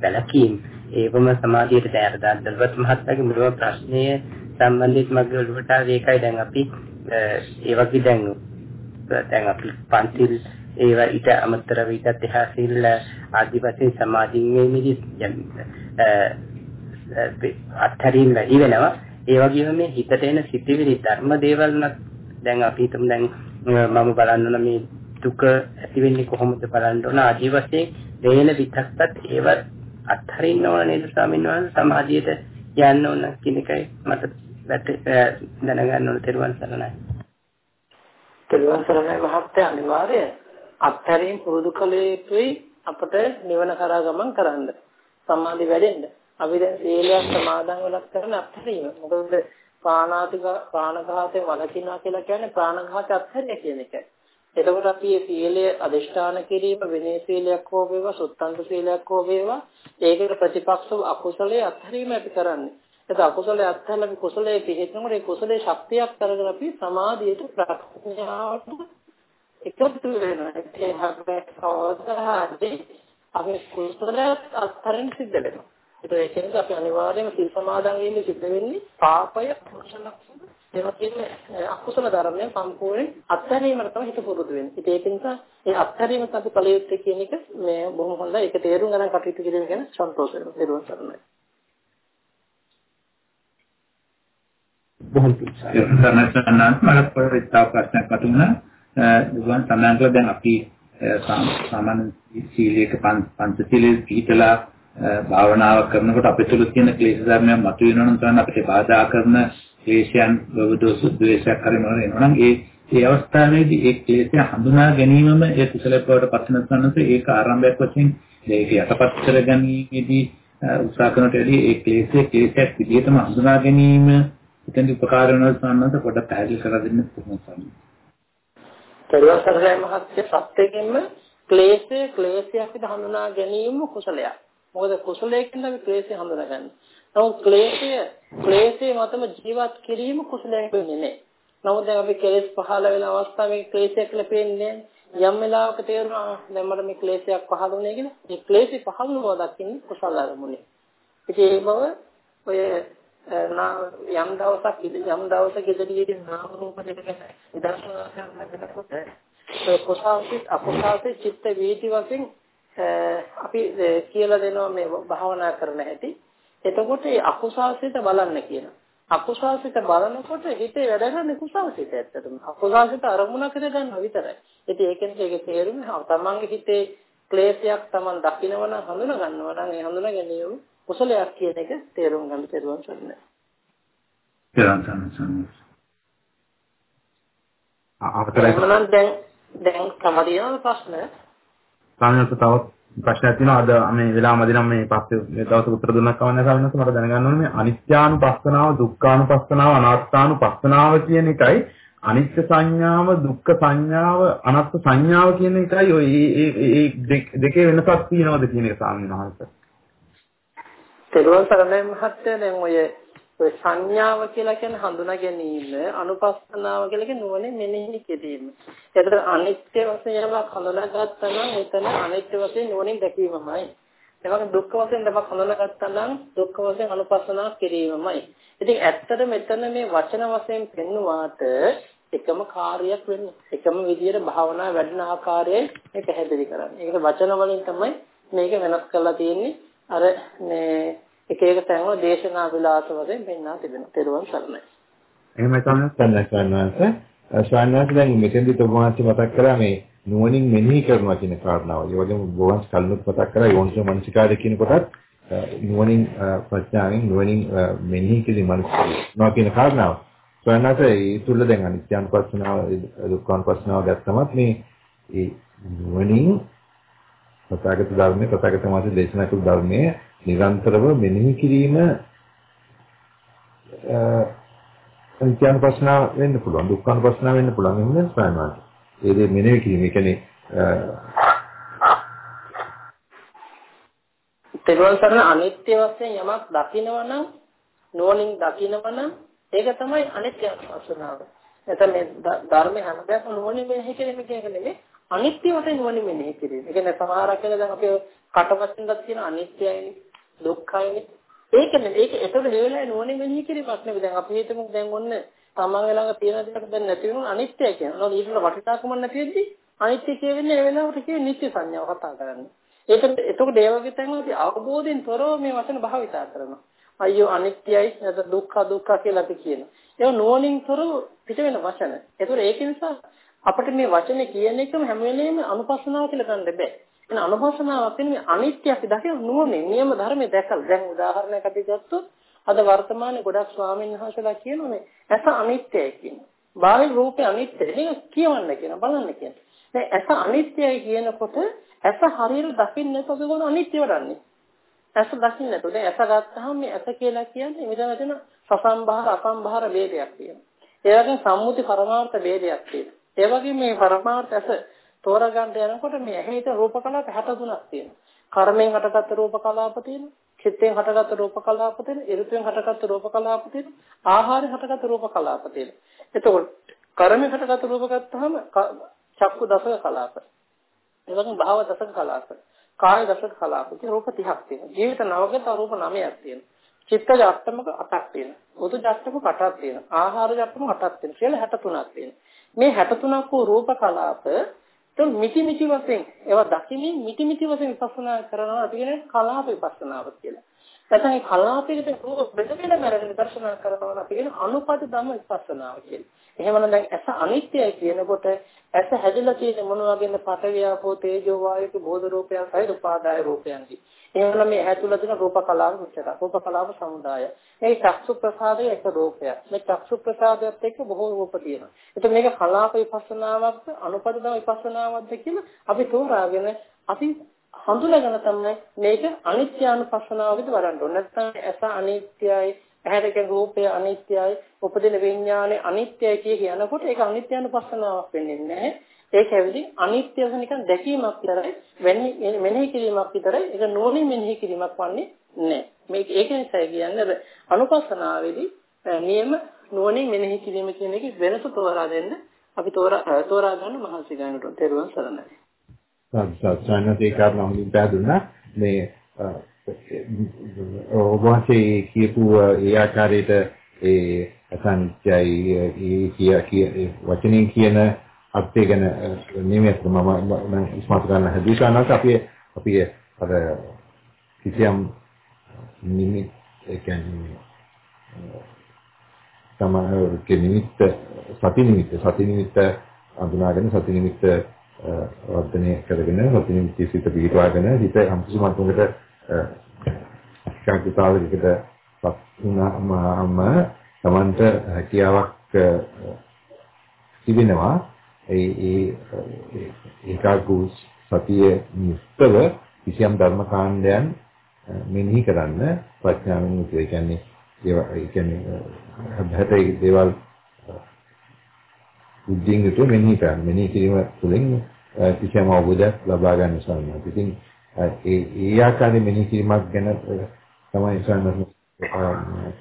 I: බැලකීම් ඒවම සමාධියට දැරදා දල්වත් මහත්තයාගේ මුලම ප්‍රශ්නය සම්බන්ධිත මගේ ඔළුවට ආවේ ඒකයි. දැන් අපි ඒ වගේ දැන් දැන් අපි පන්තිල් ඒවා ඊට අමතරව ඊටත් එහා සිල් ආදි වශයෙන් සමාධියෙන් මේදී අත්හැරීම් වැඩි වෙනවා ඒ වගේම මේ හිතට එන සිතිවිලි ධර්ම දේවල් දැන් අපි හිතමු දැන් මම බලන්න ඕන මේ දුක ඇති වෙන්නේ කොහොමද බලන්න ඕන ආදී වශයෙන් වේල විතක්කත් ඒව අත්හරින්න ඕන නේද ස්වාමීන් වහන්සේ සමාධියට යන්න ඕන කියන එකයි මට දැනගන්න ඕන තෙරුවන් සරණයි.
B: තෙරුවන් සරණයි මහත්තයා අනිවාර්යයෙන් අත්හැරීම් පුරුදු කළ යුතුයි අපට නිවන කරා ගමන් කරන්න. සමාධි වැඩෙන්න. අපි දැන් සීලයක් සමාදන් වෙලක් කරන අත්හැරීම. මොකද ප්‍රාණාතික ප්‍රාණඝාතයෙන් වළකිනවා කියලා කියන්නේ ප්‍රාණඝාත අත්හැරිය කියන එකයි. එතකොට අපි මේ සීලය අදිෂ්ඨාන කිරීම විනය සීලයක් හෝ වේවා සුත්තංග සීලයක් හෝ වේවා ඒකට ප්‍රතිපක්ෂව අකුසලයේ අත්හැරීම අපි කරන්නේ. ඒක අකුසලයේ අත්හැරලා අපි කුසලයේ පිළිහෙනකොට ඒ කුසලයේ ශක්තියක් කරගෙන අපි සමාධියට ප්‍රඥාවට එකතු වෙනවා. ඒ හැබැයි කවදාහරි අපි කුසලයේ අත්හැරෙන්න සිද්ධ වෙනවා. ඒක කියන්නේ අපි අනිවාර්යයෙන්ම සිල් සමාදන් වෙන්නේ සිද්ධ වෙන්නේ පාපය කුසල ලක්ෂණ ඒවා කියන්නේ අකුසල ධර්මය සම්පූර්ණයෙන් අත්හැරීමකට තමයි හිත පුරුදු වෙන්නේ. ඉතින් ඒක නිසා ඒ අත්හැරීමත් අපි කල යුත්තේ කියන එක මේ බොහොම හොඳයි. ඒක තේරුම් ගන්න කටයුතු කිරීම ගැන සන්තෝෂ වෙනවා. නිර්වාණ සරණයි.
D: බොහොම සන්නත් මට පොඩ්ඩක් ප්‍රශ්නයක් මතුණා. නිර්වාණ සඳහන් කළා දැන් අපි සාමාන්‍ය සීලයක පංච සීලයේ පිළිතලා භාවනාව කරනකොට අපේ තුල තියෙන ක්ලේශ ධර්මයන් මතුවෙනවා නම් තමයි අපිට බාධා කරන ක්ලේශයන් බවදෝස ද්වේෂයක් හරි මොනවා එනවා නම් ඒ ඒ අවස්ථාවේදී ඒ ක්ලේශය හඳුනා ගැනීමම ඒ කුසල බවට පත් වෙනසනස ඒක ආරම්භයක් වශයෙන් ඒක යටපත් කර ගැනීමේදී උත්සාහ කරනට වැඩි ඒ ක්ලේශය ක්ලේශයක් විදිහටම හඳුනා ගැනීම එතෙන්දි උපකාර වෙනවා සම්මත පොඩ්ඩක් පැහැදිලි කරලා දෙන්න පුළුවන්.
B: පරිවර්තනය මහත්ය සත්‍යයෙන්ම ක්ලේශය ක්ලේශයක් විදිහට හඳුනා ගැනීම කුසලයක්. මොකද කුසලයෙන් අපි ක්ලේශය හඳුනගන්නේ. නමුත් ක්ලේශය ක්ලේශය මතම ජීවත් කිරීම කුසලයක් වෙන්නේ නැහැ. නමුත් දැන් අපි කෙලෙස් පහළ වෙන අවස්ථාවේ ක්ලේශයක් කියලා පේන්නේ යම් වෙලාවක තේරුණා දැන් මට මේ ක්ලේශයක් පහළ වුණේ කියලා. මේ ක්ලේශي පහළ වෙනවා දකින්නේ කුසල අරමුණේ. ඉතින් ඒ බව ඔය යම් දවසක් යම් දවසක ඉදිරියේ නාම රූප දෙක ගැන විදර්ශනා කරනකොට කුසාසිත අකුසාසිත චිත්ත වීති වශයෙන් අපි කියලා දෙනවා මේ භාවනා කරන හැටි. එතකොට ඒ අකුසාසිත බලන්න කියනවා. අකුසාසිත බලනකොට හිතේ වැඩ ගන්න කුසාසිත ඇත්තටම. අකුසාසිත අරමුණක් ගන්නවා විතරයි. ඉතින් ඒකෙන් ඒකේ තේරුම තමන්ගේ හිතේ ක්ලේශයක් තමන් දකිනවනම් හඳුනා ගන්නවා නම් ඒ හඳුනා ගැනීම කුසලයක් කියන එක තේරුම් ගන්න
D: තේරුම් ගන්න.
H: අවතරයි.
B: දැන් දැන් තමයි ප්‍රශ්න
H: සාමාන්‍යයෙන් තවත් ප්‍රශ්නයක් තියෙනවා. අද මේ වෙලාව මැදි නම් මේ පස්සේ මේ දවස් උත්තර දුන්නක් කවන්නේ සාමිනස් මට දැනගන්න ඕනේ මේ අනිත්‍යානුපස්සනාව දුක්ඛානුපස්සනාව අනාත්මානුපස්සනාව කියන එකයි අනිත්‍ය සංඥාව දුක්ඛ සංඥාව අනාත්ම සංඥාව කියන එකයි ඔය මේ දෙකේ වෙනසක් තියෙනවද කියන එක සාමිනහස.
B: තෙරුවන් සරණයි මහත්තයා. දැන් ඔය ඔය සංඥාව කියලා කියන්නේ හඳුනා ගැනීම අනුපස්සනාව කියලා කියන්නේ නුවණින් මෙනෙහි කිරීම. ඒකට අනිත්‍ය වශයෙන් යමක් හඳුනාගත්තා නම් එතන අනිත්‍ය වශයෙන් නුවණින් දැකීමමයි. ඒ වගේ දුක්ඛ වශයෙන් යමක් හඳුනාගත්තා නම් දුක්ඛ වශයෙන් අනුපස්සනාව කිරීමමයි. ඉතින් ඇත්තට මෙතන මේ වචන වශයෙන් පෙන්නුවාට එකම කාර්යයක් වෙන්නේ. එකම විදියට භාවනා වැඩෙන ආකාරයෙන් මේක පැහැදිලි කරන්නේ. ඒකට වචන වලින් තමයි මේක වෙනස් කරලා තියෙන්නේ. අර මේ එක එක තැන්වල දේශනා විලාස වශයෙන් පෙන්වා තිබෙනවා. තෙරුවන් සරණයි.
H: එහෙමයි තමයි
A: සන්නස් සන්නස්. ස්වාමීන් දැන් මෙතෙන්දි ඔබ වහන්සේ මතක් කරා මේ නුවණින් මෙනෙහි කරනවා කියන කාරණාව. ඒ වගේම ඔබ වහන්සේ කලිනුත් මතක් කරා යෝනිසෝ මනසිකාරය කියන කොටත් නුවණින් ප්‍රඥාවෙන් නුවණින් මෙනෙහි කිරීම මනසිකාරය කියන කාරණාව. ස්වාමීන් ඒ තුල දැන් අනිත්‍යංපස්සනාව දුක්ඛංපස්සනාව ගත්තමත් මේ ඒ නුවණින් සත්‍යගත ධර්මයේ සත්‍යගත මාසේ දේශනා කළ ධර්මයේ නිරන්තරව මෙනෙහි කිරීම අනිත්‍යන ප්‍රශ්න වෙන්න පුළුවන් දුක්ඛන ප්‍රශ්න වෙන්න පුළුවන් එහෙම නේද ස්වාමීන් ඒ දේ මෙනෙහි කිරීම ඒ කියන්නේ
B: තෙරුවන් සරණ අනිත්‍ය වශයෙන් යමක් දකිනවා නම් නෝනින් දකිනවා නම් ඒක තමයි අනිත්‍ය වශනාව. එතන මේ ධර්මයේ හැම දෙයක්ම නෝනින් මෙනෙහි කිරීම කියන එක නෙමෙයි අනිත්‍ය වශයෙන් නෝනින් මෙනෙහි කිරීම. ඒ කියන්නේ සමහරක් වෙන දැන් අපි කටවස්ෙන්වත් කියන අනිත්‍යයි දුක්ඛයි. ඒකනේ ඒක එතකොට මේ වෙලාවේ නුවණ මෙනෙහි කිරීමක් නෙවෙයි. දැන් අපි හිතමු දැන් ඔන්න තමන්ගේ ළඟ තියෙන දේකට දැන් නැති වෙනවා අනිත්‍යයි කියනවා ඊට වටිනාකමක් නැති වෙද්දි අනිත්‍ය කියවෙන්නේ ඒ වෙලාවට කියේ නිත්‍ය සංඥාව කතා කරන්නේ. ඒක එතකොට ඒ වගේ තැන්වලදී අවබෝධයෙන් තොරව මේ වචන භාවිතා කරනවා. අයියෝ අනිත්‍යයි නැත්නම් දුක්ඛ දුක්ඛ කියලා අපි කියනවා. ඒක නුවණින් තොරව පිට වෙන වචන. ඒතකොට ඒක නිසා අපිට මේ වචනේ කියන එකම හැම වෙලේම අනුපස්සනාව කියලා ගන්න බෑ. එන අනුපස්සනාවක් වෙන මේ අනිත්‍ය අපි දකින නුවණින් නියම ධර්මයේ දැකලා දැන් උදාහරණයක් අපි ගත්තොත් අද වර්තමානයේ ගොඩක් ස්වාමීන් වහන්සේලා කියනවා මේ ඇස අනිත්‍යයි කියන. බාහිර රූපේ අනිත්‍යයි. මේක කියවන්න කියන බලන්න කියන. දැන් ඇස අනිත්‍යයි කියනකොට ඇස හරියට දකින්න නැතුව ගොන අනිත්‍ය වඩන්නේ. ඇස දකින්න නැතුව දැන් ඇස ගත්තාම මේ ඇස කියලා කියන්නේ මෙතන තියෙන සසම්බාර අසම්බාර වේදයක් තියෙනවා. ඒ වගේම සම්මුති පරමාර්ථ වේදයක් තියෙනවා. ඒ වගේම මේ පරමාර්ථ ඇස තෝරගන්න යනකොට මේ ඇහි තියෙන රූප කලාප 63ක් තියෙනවා. කර්මෙන් හටගත්ත රූප කලාප තියෙනවා. චිත්තෙන් හටගත්ත රූප කලාප තියෙනවා. ඍතුෙන් හටගත්ත රූප කලාප තියෙනවා. ආහාරයෙන් හටගත්ත රූප කලාප තියෙනවා. එතකොට කර්මෙන් හටගත්ත රූප ගත්තාම චක්කු දසක කලාප. ඒ වගේම භාව දසක කලාප. කාය දසක කලාප. ඉතින් රූප 30ක් තියෙනවා. ජීවිත නවගත රූප 9ක් තියෙනවා. චිත්තජ අට්ටමක 8ක් තියෙනවා. උතු ජට්ටමක 8ක් තියෙනවා. ආහාර ජට්ටමක 8ක් තියෙනවා. කියලා 63ක් තියෙනවා. මේ 63ක් වූ රූප කලාප ඒක මිටි මිටි වශයෙන් ඒවා දකිමින් මිටි මිටි වශයෙන් විපස්සනා කරනවා අපි කියන්නේ කලාප විපස්සනාව කියලා. නැත්නම් ඒ කලාපයකට රූප බෙද බෙද මරගෙන දර්ශනා කරනවා අපි කියන අනුපද ධම්ම විපස්සනාව කියලා. එහෙමනම් දැන් ඇස අනිත්‍යයි කියනකොට ඇස හැදිලා තියෙන මොන වගේද පටවියාපෝ තේජෝ වායුක බෝධ රූපයන් සහිත උපාදාය රූපයන්ගේ. එහෙනම් මේ ඇහැ තුල තියෙන රූප කලාව මෙච්චර. රූප කලාව සමුදාය. මේ චක්සු ප්‍රසාදයේ එක රූපයක්. මේ චක්සු ප්‍රසාදයට එක්ක බොහෝ රූප තියෙනවා. ඒත් මේක කලාප විපස්සනාවක්ද අනුපදම විපස්සනාවක්ද කියලා අපි තෝරාගෙන අපි හඳුනගෙන තමයි මේක අනිත්‍යානුපස්සනාවකද වඩන්න ඕනේ. නැත්නම් ඇස අනිත්‍යයි, ඇහැට රූපය අනිත්‍යයි, උපදින විඥානය අනිත්‍යයි කිය කියනකොට ඒක අනිත්‍යානුපස්සනාවක් වෙන්නේ නැහැ. ඒක ඇවිදින් අනිත්‍ය වශයෙන් නිකන් දැකීමක් විතරයි වෙන්නේ මෙනෙහි කිරීමක් විතරයි. ඒක නෝනින් මෙනෙහි කිරීමක් වන්නේ නැහැ. මේක ඒක නිසා කියන්නේ අනුපස්සනාවේදී නියම නෝනින් මෙනෙහි කිරීම කියන එක වෙනස තෝරා දෙන්න. අපි තෝරා තෝරා ගන්න මහන්සි ගන්නට තෙරුවන් සරණයි.
A: සත්‍යඥාතේ කාරණාවලින් පැහැදුනා මේ ඔබ වහන්සේ කියපු ඒ ආකාරයට ඒ අසංචයි ඒ කිය වචනෙන් කියන අර්ථය ගැන නෙමෙයි මම මම ඉස්මතු කරන්න හැදුවා. නැත්නම් අපි අපි අර කිසියම් නිමිත් ඒ කියන්නේ තමයි නිමිත්ත සති නිමිත්ත සති නිමිත්ත අඳුනාගෙන සති නිමිත්ත වර්ධනය කරගෙන සති නිමිත්ත සිත පිටවාගෙන හිත හම්සු මතුමකට ශක්තිතාවයකට පත් වුණාම තමන්ට හැකියාවක් තිබෙනවා ඒ ඒ ඒකාග්‍ර සතිය නිස්තව කිසියම් ධර්ම කාණ්ඩයන් මෙනෙහි කරන්න ප්‍රඥාවෙන් යුතුව. ඒ කියන්නේ ඒ කියන්නේ අභ්‍යතේ දේවල් බුද්ධියෙන් යුතුව මෙනෙහි කරන්න. මෙනෙහි කිරීම තුළින් කිසියම් අවබෝධයක් ලබා ගන්න සම්මත. ඉතින් ඒ ඒ ආකාරයේ මෙනෙහි කිරීමක් ගැන තමයි සම්මත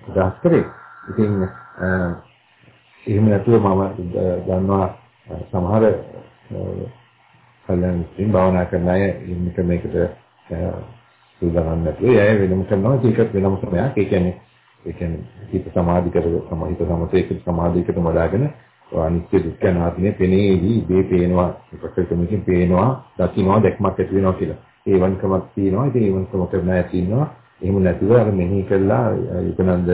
A: උදාස් කරේ. ඉතින් එහෙම නැතුව මම දන්නවා සමහර කලින් ඉතින් භාවනා කරන අය මේක මේකට සූදානම් නැතුව ඒ අය වෙනම කරනවා ඒක වෙනම ක්‍රමයක්. ඒ කියන්නේ ඒ කියන්නේ හිත සමාධි කර සමාහිත සමතේක සමාධියකට වඩාගෙන අනිත්‍ය දුක්ඛ අනාත්මය පෙනේවි ඉබේ පේනවා ප්‍රකෘතියකින් පේනවා දකින්නවා දැක්මක් ඇති වෙනවා කියලා. ඒ වන්කමක් තියෙනවා. ඉතින් ඒ වන්කමක නැහැ තියෙනවා. එහෙම නැතුව අර මෙනෙහි කළා යුතනන්ද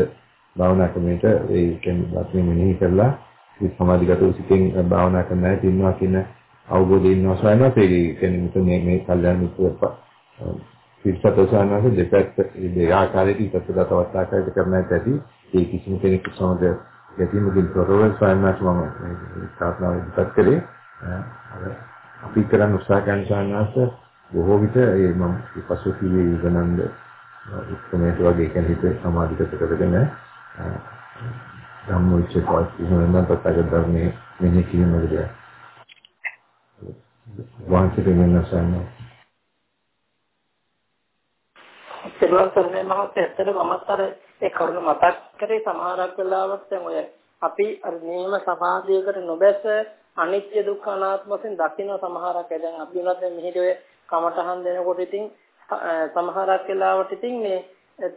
A: භාවනා ක්‍රමයට ඒ කියන්නේ ධර්ම මෙනෙහි කළා සමාධිගත සිතින් භාවනා කරන අය ඉන්නවා කියන අවබෝධය ඉන්නවා සයනත් ඒ කියන්නේ මේ මේ කල්යනා මිත්‍ර පිටසත සයනත් දෙපැත්ත ඒ ආකාරයට තත්ත්වගත අවස්ථාවකට කරන්න ඇති ඒ කිසිම කෙනෙකු සමග ගැටීමකින් තොරව සයනත් මම කාරණාව ඉදපත් කළේ අපි කරන්න උත්සාහ කරන සයනත් බොහෝ විට ඒ මම පසු කිව්වේ යුගනන්ද උත්සමයට වගේ කියන්නේ හිත සමාධිගත කරගෙන ධම්මවිචේ පස්සේ නම් පතක ධර්මයේ මෙහි කියන විදිය. වාංචිත වෙනසන්න.
B: සිරුවන් සරණේ මහත් ඇත්තට මමත් අර ඒ කරුණ මතක් කරේ සමහරක් වෙලාවට දැන් ඔය අපි අර නීම සමාධියකට නොබැස අනිත්‍ය දුක්ඛ අනාත්ම වශයෙන් දකින්න සමහරක් දැන් අපි උනත් දැන් මෙහෙදී ඔය කමටහන් දෙනකොට ඉතින් සමහරක් වෙලාවට ඉතින් මේ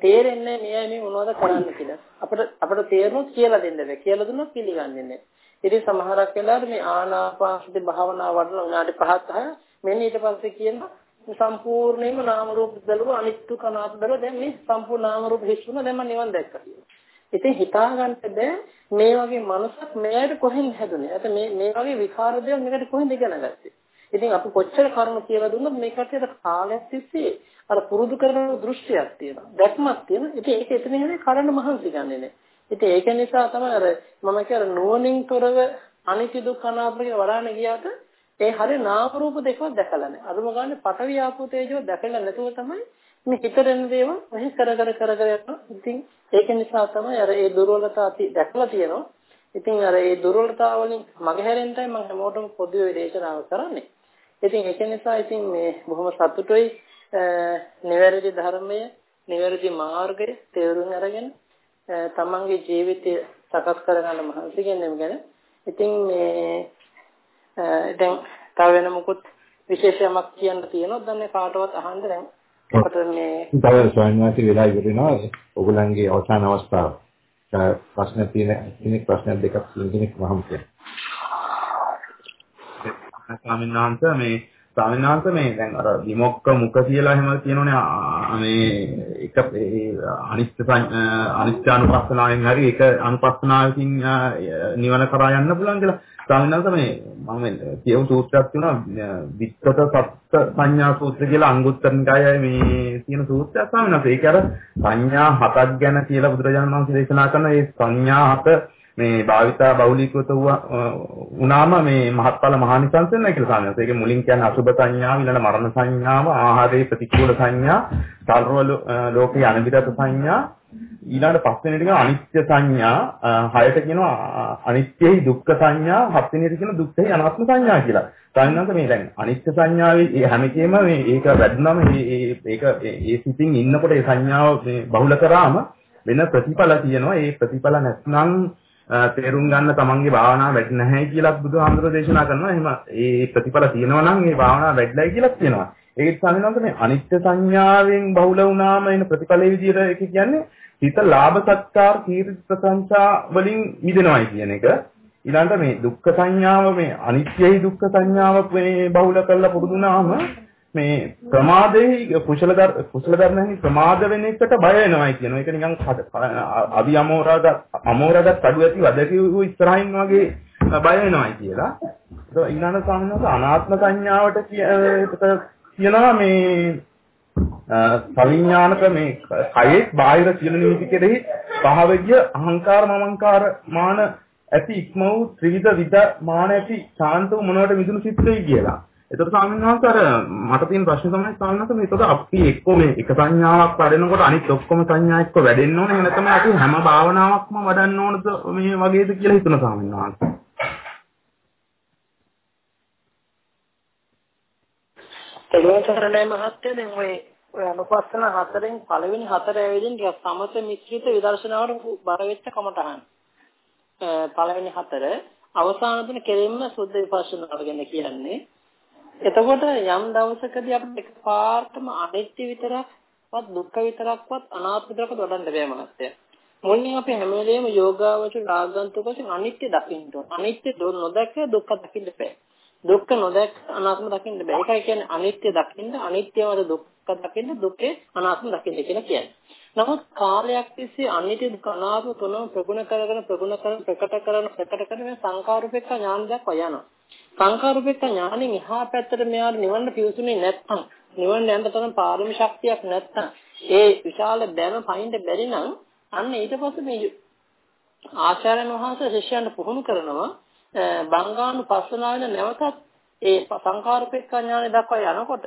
B: තේරෙන්නේ මෙයයි මේ මොනවද කරන්න කියලා. අපිට අපිට තේරුණොත් කියලා දෙන්න බෑ. කියලා දුන්නොත් පිළිගන්නේ නැහැ. ඉතින් සමහරක් වෙලාවට මේ ආනාපානසති භාවනා වඩන විනාඩි 5ක් 10 මෙන්න ඊට පස්සේ කියන සම්පූර්ණයෙන්ම නාම රූප බැලුව අනිත්‍ය කනාත් බැලුව දැන් මේ සම්පූර්ණ නාම රූප හිස්සුන දැන් මම නිවන් දැක්කා කියලා. ඉතින් හිතා ගන්න බෑ මේ වගේ මනසක් මෙයාට කොහෙන්ද හැදුනේ? අත මේ මේ වගේ විකාර දේවල් මේකට කොහෙන්ද ඉගෙන ගත්තේ? ඉතින් අපි කොච්චර කරුණු කියලා දුන්නත් මේ කට්ටියට කාලයක් තිස්සේ අර පුරුදු කරන දෘෂ්ටියක් තියෙනවා. දැක්මක් තියෙනවා. ඉතින් ඒක එතන ඉන්නේ කරන්න මහන්සි ගන්නෙ නෑ. ඉතින් ඒක නිසා තමයි අර මම කියන නුවණින් තොරව අනිත්‍ය දුක්ඛ අනාත්ම කියලා වඩාන ගියාට ඒ හරිය නාම රූප දෙකවත් දැකලා නැහැ. අදුම ගන්න පඨවි ආපෝ තේජෝ දැකලා නැතුව තමයි මේ හිතරෙන දේවල් මෙහි කර කර කර කර යනවා. ඉතින් ඒක නිසා තමයි අර ඒ දුර්වලතා අපි දැකලා තියෙනවා. ඉතින් අර ඒ දුර්වලතා වලින් මගහැරෙන්න තමයි මම හැමෝටම පොදුවේ දේශනාව කරන්නේ. ඉතින් ඒක නිසා ඉතින් මේ බොහොම සතුටුයි නිවැරදි ධර්මය, නිවැරදි මාර්ගය තේරුම් අරගෙන තමන්ගේ ජීවිතය සකස් කරගන්න මහන්සි ගැනීම ගැන ඉතින් මේ දැන් තව වෙන මොකුත් විශේෂයක් කියන්න තියෙනවද? දැන් කාටවත් අහන්න දැන්. ඔකට මේ
A: තව ස්වාමීන් වෙලා ඉවර වෙනවා ඔයගොල්ලන්ගේ අවසාන අවස්ථාව. ප්‍රශ්න තියෙන කෙනෙක් ප්‍රශ්න දෙකක් තියෙන කෙනෙක් වහම් කියනවා
H: ස්වාමීන් වහන්සේ මේ ස්වාමීන් වහන්සේ මේ දැන් අර විමුක්ක මුඛ කියලා එහෙම කියනෝනේ මේ එක අනිත්‍ය අනිත්‍යානුපස්සනාවෙන් හරි එක අනුපස්සනාවකින් නිවන කරා යන්න පුළුවන් කියලා. ස්වාමීන් වහන්සේ මේ මම කියව සූත්‍රයක් තියෙනවා විත්තත සත්ත්‍ය සංඥා සූත්‍ර කියලා අංගුත්තර නිකායේ මේ තියෙන සූත්‍රයක් ස්වාමීන් වහන්සේ ඒක අර සංඥා හතක් ගැන කියලා බුදුරජාණන් වහන්සේ දේශනා කරන ඒ සංඥා හත මේ භාවිතා බෞලිකවත වුණාම මේ මහත්ඵල මහානිසංස වෙනවා කියලා සාමාන්‍යයෙන්. ඒකේ මුලින් කියන්නේ අසුබ සංඥාව, ඊළඟ මරණ සංඥාව, ආහාරයේ ප්‍රතිකූල සංඥා, සල්ව ලෝකේ අනිවිදත සංඥා, ඊළඟ පස්වෙනිට කියන අනිත්‍ය සංඥා, හයට කියනවා අනිත්‍යයි දුක්ඛ සංඥා, හත්වෙනිට කියන දුක්ඛයි අනාත්ම සංඥා කියලා. සාමාන්‍යයෙන් මේ දැන් අනිත්‍ය සංඥාවේ හැම එකෙම මේ ඒක වැඩිනම ඒක ඒ සිතින් ඉන්නකොට ඒ සංඥාව බහුල කරාම වෙන ප්‍රතිඵල තියෙනවා. ඒ ප්‍රතිඵල නැත්නම් තේරුම් ගන්න තමන්ගේ භාවනාව වැඩි නැහැ කියලාත් බුදුහාමුදුරෝ දේශනා කරනවා. එහෙම ඒ ප්‍රතිඵල තියෙනවා නම් ඒ භාවනාව වැඩිලයි කියලාත් කියනවා. ඒකත් සාමාන්‍යයෙන් මේ අනිත්‍ය සංඥාවෙන් බහුල වුණාම එන ප්‍රතිඵලයේ විදිහට ඒක කියන්නේ හිත ලාභ සත්කාර කීර්ති ප්‍රශංසා වලින් මිදෙනවායි කියන එක. ඊළඟට මේ දුක්ඛ සංඥාව මේ අනිත්‍යයි දුක්ඛ සංඥාව මේ බහුල කරලා පුරුදුනාම මේ ප්‍රමාදේ කුසල කුසල ධර්මයන් ප්‍රමාද වෙන එකට බය වෙනවයි කියනවා. ඒක නිකන් අවි අමෝරාග අමෝරාග කඩු ඇති වදකියු ඉස්සරහින් වගේ බය වෙනවයි කියලා. ඒක ඊළඟ සාමනක අනාත්ම සංඥාවට කියනවා මේ සවිඥානික මේ කයේ බාහිර කියන නිමිති කෙරෙහි පහවගිය අහංකාර මමංකාර මාන ඇති ඉක්ම වූ ත්‍රිවිධ විද මාන ඇති ශාන්ත වූ මොනවට මිදුණු සිත්යි කියලා. එතකොට ස්වාමීන් වහන්සේ අර මට තියෙන ප්‍රශ්නේ තමයි ස්වාමීන් වහන්සේ මේක අපි එක්ක මේ එක සංඥාවක් වඩනකොට අනිත් ඔක්කොම සංඥා එක්ක වැඩෙන්න ඕනේ නැත්නම් අපි හැම භාවනාවක්ම වඩන්න ඕනද මේ වගේද කියලා හිතන ස්වාමීන් වහන්සේ.
B: එළවතරණේ මහත්ය දැන් ඔය ඔය අනුපස්සන හතරෙන් පළවෙනි හතර ඇවිදින් ටිකක් සමත මිශ්‍රිත විදර්ශනාවට බර වෙච්ච කමටහන්. පළවෙනි හතර අවසාන දින කෙලින්ම සුද්ධ විපස්සනාව ගැන කියන්නේ. එතකොට යම් දවසකදී අපිට එකපාරටම අනිත්‍ය විතරක්වත් දුක්ඛ විතරක්වත් අනාත්ම විතරක්වත් වඩන්න බෑ මහත්තයා. මුලින් අපි හැම වෙලේම යෝගාවචර රාගන්තුක වශයෙන් අනිත්‍ය දකින්න ඕන. අනිත්‍ය නොදැක දුක්ඛ දකින්න බෑ. දුක්ඛ නොදැක අනාත්ම දකින්න බෑ. ඒකයි කියන්නේ අනිත්‍ය දකින්න අනිත්‍යවද දුක්ඛ දකින්න දුකේ අනාත්ම දකින්න කියලා කියන්නේ. නමුත් කාලයක් තිස්සේ අනිත්‍ය දුක්ඛ අනාත්ම තුනම ප්‍රගුණ කරගෙන ප්‍රගුණ කරන ප්‍රකට කරන ප්‍රකට කරන මේ සංකාරූපේක්ෂ ඥාන දක්වා යනවා. සංකාරූපේක්ෂ ඥානෙන් එහා පැත්තට මෙයාට නිවන්න පිවිසුනේ නැත්නම් නිවන්න යන්න තරම් පාරමී ශක්තියක් නැත්නම් ඒ විශාල බැම පයින්ට බැරි නම් අන්න ඊට පස්සේ මේ ආචාර්යන් වහන්සේ ශිෂ්‍යයන්ට පුහුණු කරනවා බංගානුපස්සනාවෙන් නැවතත් ඒ සංකාරූපේක්ෂ ඥානෙ දක්වා යනකොට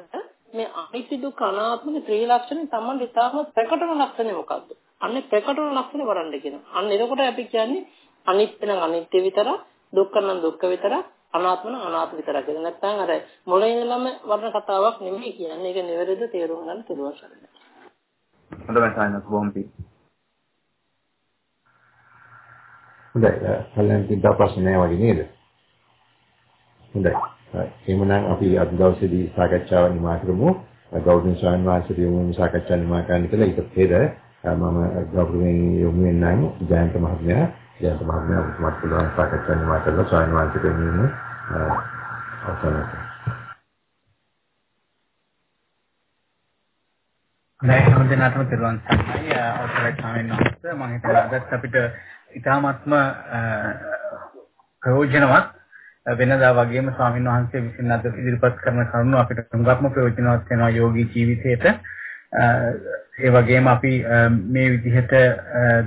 B: මේ අනිත්‍ය දුක්ඛ අනාත්මක ත්‍රිලක්ෂණ තමයි ඉතාම ප්‍රකටම ලක්ෂණය මොකද්ද? අන්නේ ප්‍රකටම ලක්ෂණය වරන්ඩ කියනවා. අන්න එතකොට අපි කියන්නේ අනිත්‍ය නම් අනිත්‍ය විතර, දුක්ඛ නම් දුක්ඛ විතර, අනාත්ම නම් අනාත්ම විතර කියලා. නැත්නම් අර මුලින් ඉඳලම වර්ණ කතාවක් නෙමෙයි කියන්නේ. ඒක නිවැරදිව තේරුම් ගන්න පුළුවන් සරලයි.
H: හොඳයි සායනස් බොහොම පිං.
A: හොඳයි. කලින් තිබ්බ ප්‍රශ්නේ වගේ නේද? හොඳයි. එහෙමනම් අපි අද දවසේදී සාකච්ඡාව නිමා කරමු. ගෞරවනීය ස්වාමීන් වහන්සේට යොමු සාකච්ඡා නිමා කරන්න කියලා ඊට පෙර මම ගෞරවයෙන් යොමු වෙන්නම් ජයන්ත මහත්මයා. ජයන්ත මහත්මයා ඔබතුමාට පුළුවන් සාකච්ඡා නිමා කරලා ස්වාමීන් වහන්සේට යොමු අවසන්
F: නෑ හැමදෙනාටම තෙරුවන් සරණයි අවසරයි ස්වාමීන් වහන්සේ මම හිතනවා අදත් අපිට ඊටාත්ම ප්‍රයෝජනවත් වෙනදා වගේම ස්වාමීන් වහන්සේ විසින් අද ඉදිරිපත් කරන කරුණු අපිට හුඟක්ම ප්‍රයෝජනවත් වෙනවා යෝගී ජීවිතේට. ඒ වගේම අපි මේ විදිහට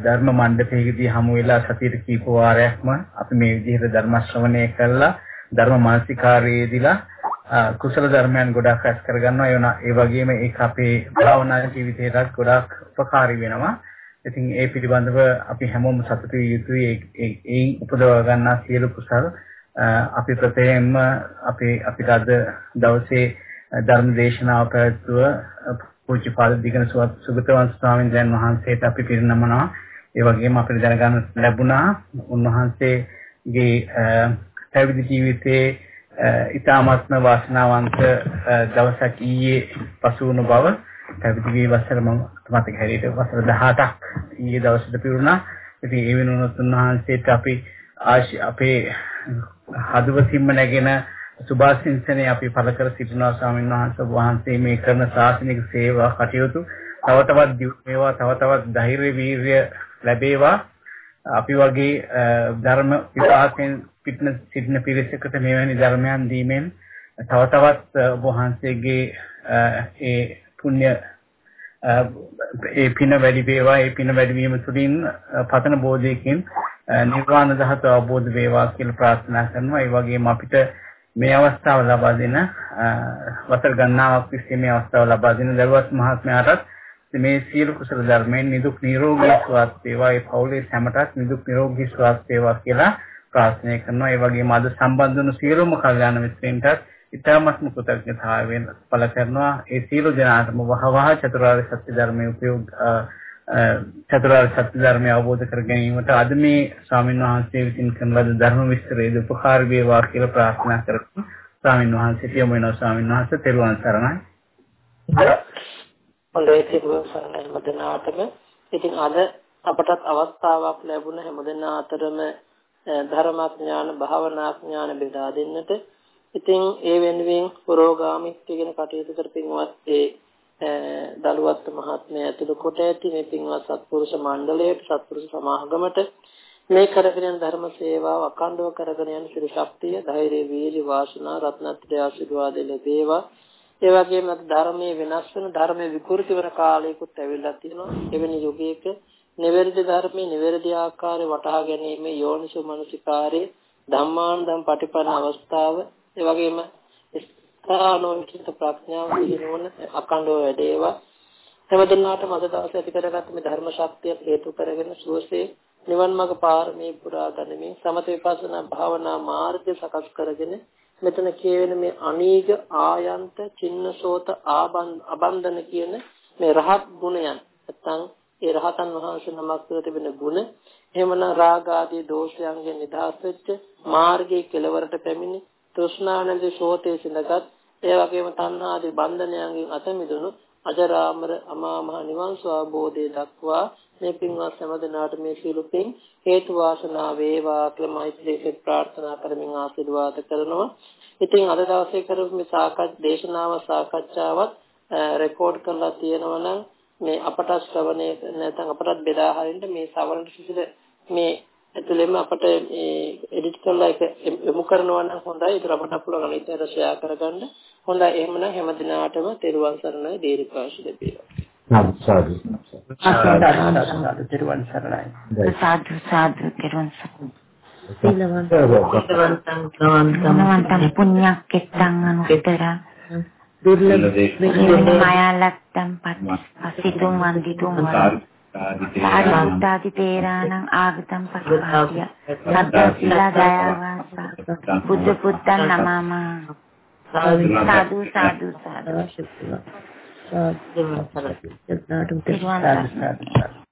F: ධර්ම මණ්ඩපයකදී හමු වෙලා සතියට කීප වාරයක්ම අපි මේ විදිහට ධර්ම ශ්‍රවණය කළා. ධර්ම මානසිකාරයේදීලා කුසල ධර්මයන් ගොඩක් රැස් කරගන්නවා. ඒ වගේම ඒක අපේ භාවනා ජීවිතයටත් ගොඩක් උපකාරී වෙනවා. ඉතින් ඒ පිළිබඳව අපි හැමෝම සතුටු යුතුයි. ඒ උපදව ගන්නා සියලු කුසල අපි ප්‍රථමයෙන්ම අපි අපිට අද දවසේ ධර්ම දේශනාව පැවැත්වුව පූජ්‍යපාද දිගන සුගතවන්ත ස්වාමීන් වහන්සේට අපි පිරිනමනවා. ඒ වගේම අපිට දැනගන්න ලැබුණා උන්වහන්සේගේ පැවිදි ජීවිතයේ ඊ타මත්ම වාසනාවන්ත දවසක් ඊයේ පසු වුණ බව පැවිදි වී වසර මම මතක හැටියට වසර 18ක් ඊයේ දවසට පිරුණා. ඉතින් ඒ වෙනුනොත් උන්වහන්සේට අපි අපේ හදවතින්ම නැගෙන සුභාසින්සනේ අපි පළ කර සිටිනවා ස්වාමීන් වහන්සේ. වහන්සේ මේ කරන ශාසනික සේවා කටයුතු තව තවත් දියුණුවේවා තව තවත් ධෛර්ය වීර්ය ලැබේවා. අපි වගේ ධර්ම විපාකෙන් පිටන සිටින පිරිසකට මෙවැනි ධර්මයන් දීමෙන් තව තවත් වහන්සේගේ ඒ පුණ්‍ය ඒ පින වැඩි වේවා. ඒ පින වැඩි වීම තුළින් පතන බෝධියකින් නිර්වාණ ධාතුව අවබෝධ වේවා කියලා ප්‍රාර්ථනා කරනවා. ඒ වගේම අපිට මේ අවස්ථාව ලබා දෙන වසර ගණනාවක් තිස්සේ මේ අවස්ථාව ලබා දෙන දරුවත් මහත්මයාටත් මේ සියලු කුසල ධර්මයන් නිදුක් නිරෝගී සුවත් වේවා. ඒ පවුලේ හැමතත් නිදුක් නිරෝගී සුවත් වේවා කියලා ප්‍රාර්ථනා කරනවා. ඒ වගේම අද සම්බන්ධ වුණු සියලුම කල්යාණ මිත්‍රයන්ටත් ඉතාමත්ම කෘතඥතාවයෙන් පළ කරනවා. ඒ සියලු දෙනාටම වහවහ චතුරාර්ය සත්‍ය ධර්මයේ උපයෝග චතුරාර්ය සත්‍ය ධර්මය අවබෝධ කර ගැනීමට අද මේ ස්වාමීන් වහන්සේ විසින් කරන ලද ධර්ම විස්තරයේ උපකාර වේවා කියලා ප්‍රාර්ථනා කරමු. ස්වාමීන් වහන්සේට යොමු වෙනවා ස්වාමීන් වහන්සේ තෙරුවන් සරණයි.
B: හොඳයි තෙරුවන් සරණයි මදනාතම. ඉතින් අද අපටත් අවස්ථාවක් ලැබුණ හැමදෙනා අතරම ධර්මාඥාන භාවනාඥාන බෙදා දෙන්නට. ඉතින් ඒ වෙනුවෙන් පුරෝගාමිත්වය ගැන කටයුතු කරපින්වත් ඒ දලුවත් මහත්මයා ඇතුළු කොට ඇති මේ පින්වත් සත්පුරුෂ මණ්ඩලයට සත්පුරුෂ සමාගමට මේ කරගෙන යන ධර්ම සේවාව අඛණ්ඩව කරගෙන යන සිරු ශක්තිය ධෛර්ය වීර්ය වාසනා රත්නත්‍රය ආශිර්වාද ලැබේවා. ඒ වගේම ධර්මයේ වෙනස් වෙන ධර්මයේ විකෘති වන කාලයකට ඇවිල්ලා තියෙනවා. එවැනි යුගයක නිවැරදි ධර්මයේ නිවැරදි ආකාරය වටහා ගැනීම යෝනිසෝ මනසිකාරයේ ධම්මාන් ධම් පටිපන්න අවස්ථාව ඒ වගේම කානෝචිත ප්‍රඥාව දිනුවන අකණ්ඩව වැඩේවා. හැමදෙනාට මද දවසේ ඇති කරගත්ත මේ ධර්ම ශක්තිය හේතු කරගෙන සුවසේ නිවන් මඟ පාරමී පුරා ගනිමින් සමත විපස්සනා භාවනා මාර්ගය සකස් කරගෙන මෙතන කියවෙන මේ අනීග ආයන්ත චින්නසෝත ආබන්ධන කියන මේ රහත් ගුණයන් නැත්නම් ඒ රහතන් වහන්සේ නමක් තුළ තිබෙන ගුණ එහෙමනම් රාග ආදී දෝෂයන්ගෙන් නිදහස් වෙච්ච මාර්ගයේ කෙලවරට පැමිණි තෘෂ්ණානන්ද සෝතේ සිඳගත් ඒ වගේම තණ්හා ආදී බන්ධනයන්ගෙන් අත මිදුණු අජරාමර අමා මහ නිවන් ස්වභෝධය දක්වා මේ පින්වත් සමදනාට මේ සියලු පින් හේතු වාසනා වේවා කියලා මෛත්‍රීයෙන් ප්‍රාර්ථනා කරමින් ආශිර්වාද කරනවා. ඉතින් අද දවසේ කරපු මේ සාකච්ඡා දේශනාව සාකච්ඡාවත් රෙකෝඩ් කරලා තියෙනවා නම් මේ අපට ශ්‍රවණය නැත්නම් අපට බෙදා හරින්න මේ සවරණ සිසිල මේ ඇතුළෙම අපට එඩිට් කරලා ඒක යොමු කරනවා නම් හොඳයි. ඒක අපට පුළුවන් අනිත් අයට ෂෙයා කරගන්න. හොඳයි. එහෙමනම් හැම දිනාටම තෙරුවන් සරණයි. දීර්ඝායුෂ ලැබේවා.
A: සාදු.
B: සාදු. තෙරුවන් සරණයි.
J: සාදු සාදු. තෙරුවන් සරණයි.
G: සීලවන්තං සවන්තං
J: පුඤ්ඤක් එක්තං අනුත්තර.
G: දුර්ලභ
J: මයාලත්තම් පස්සිතුම් වන්දිතුම් සාරිපුත්තාදි තේරාණං ආගතම් පස්සාතිය සද්දා සීලා දයාවාස. බුද්ධ පුත්තං නමම. සාදු සාදු සාදු
G: සාදු. සාදු සාදු.
J: තිරුවන් සරණයි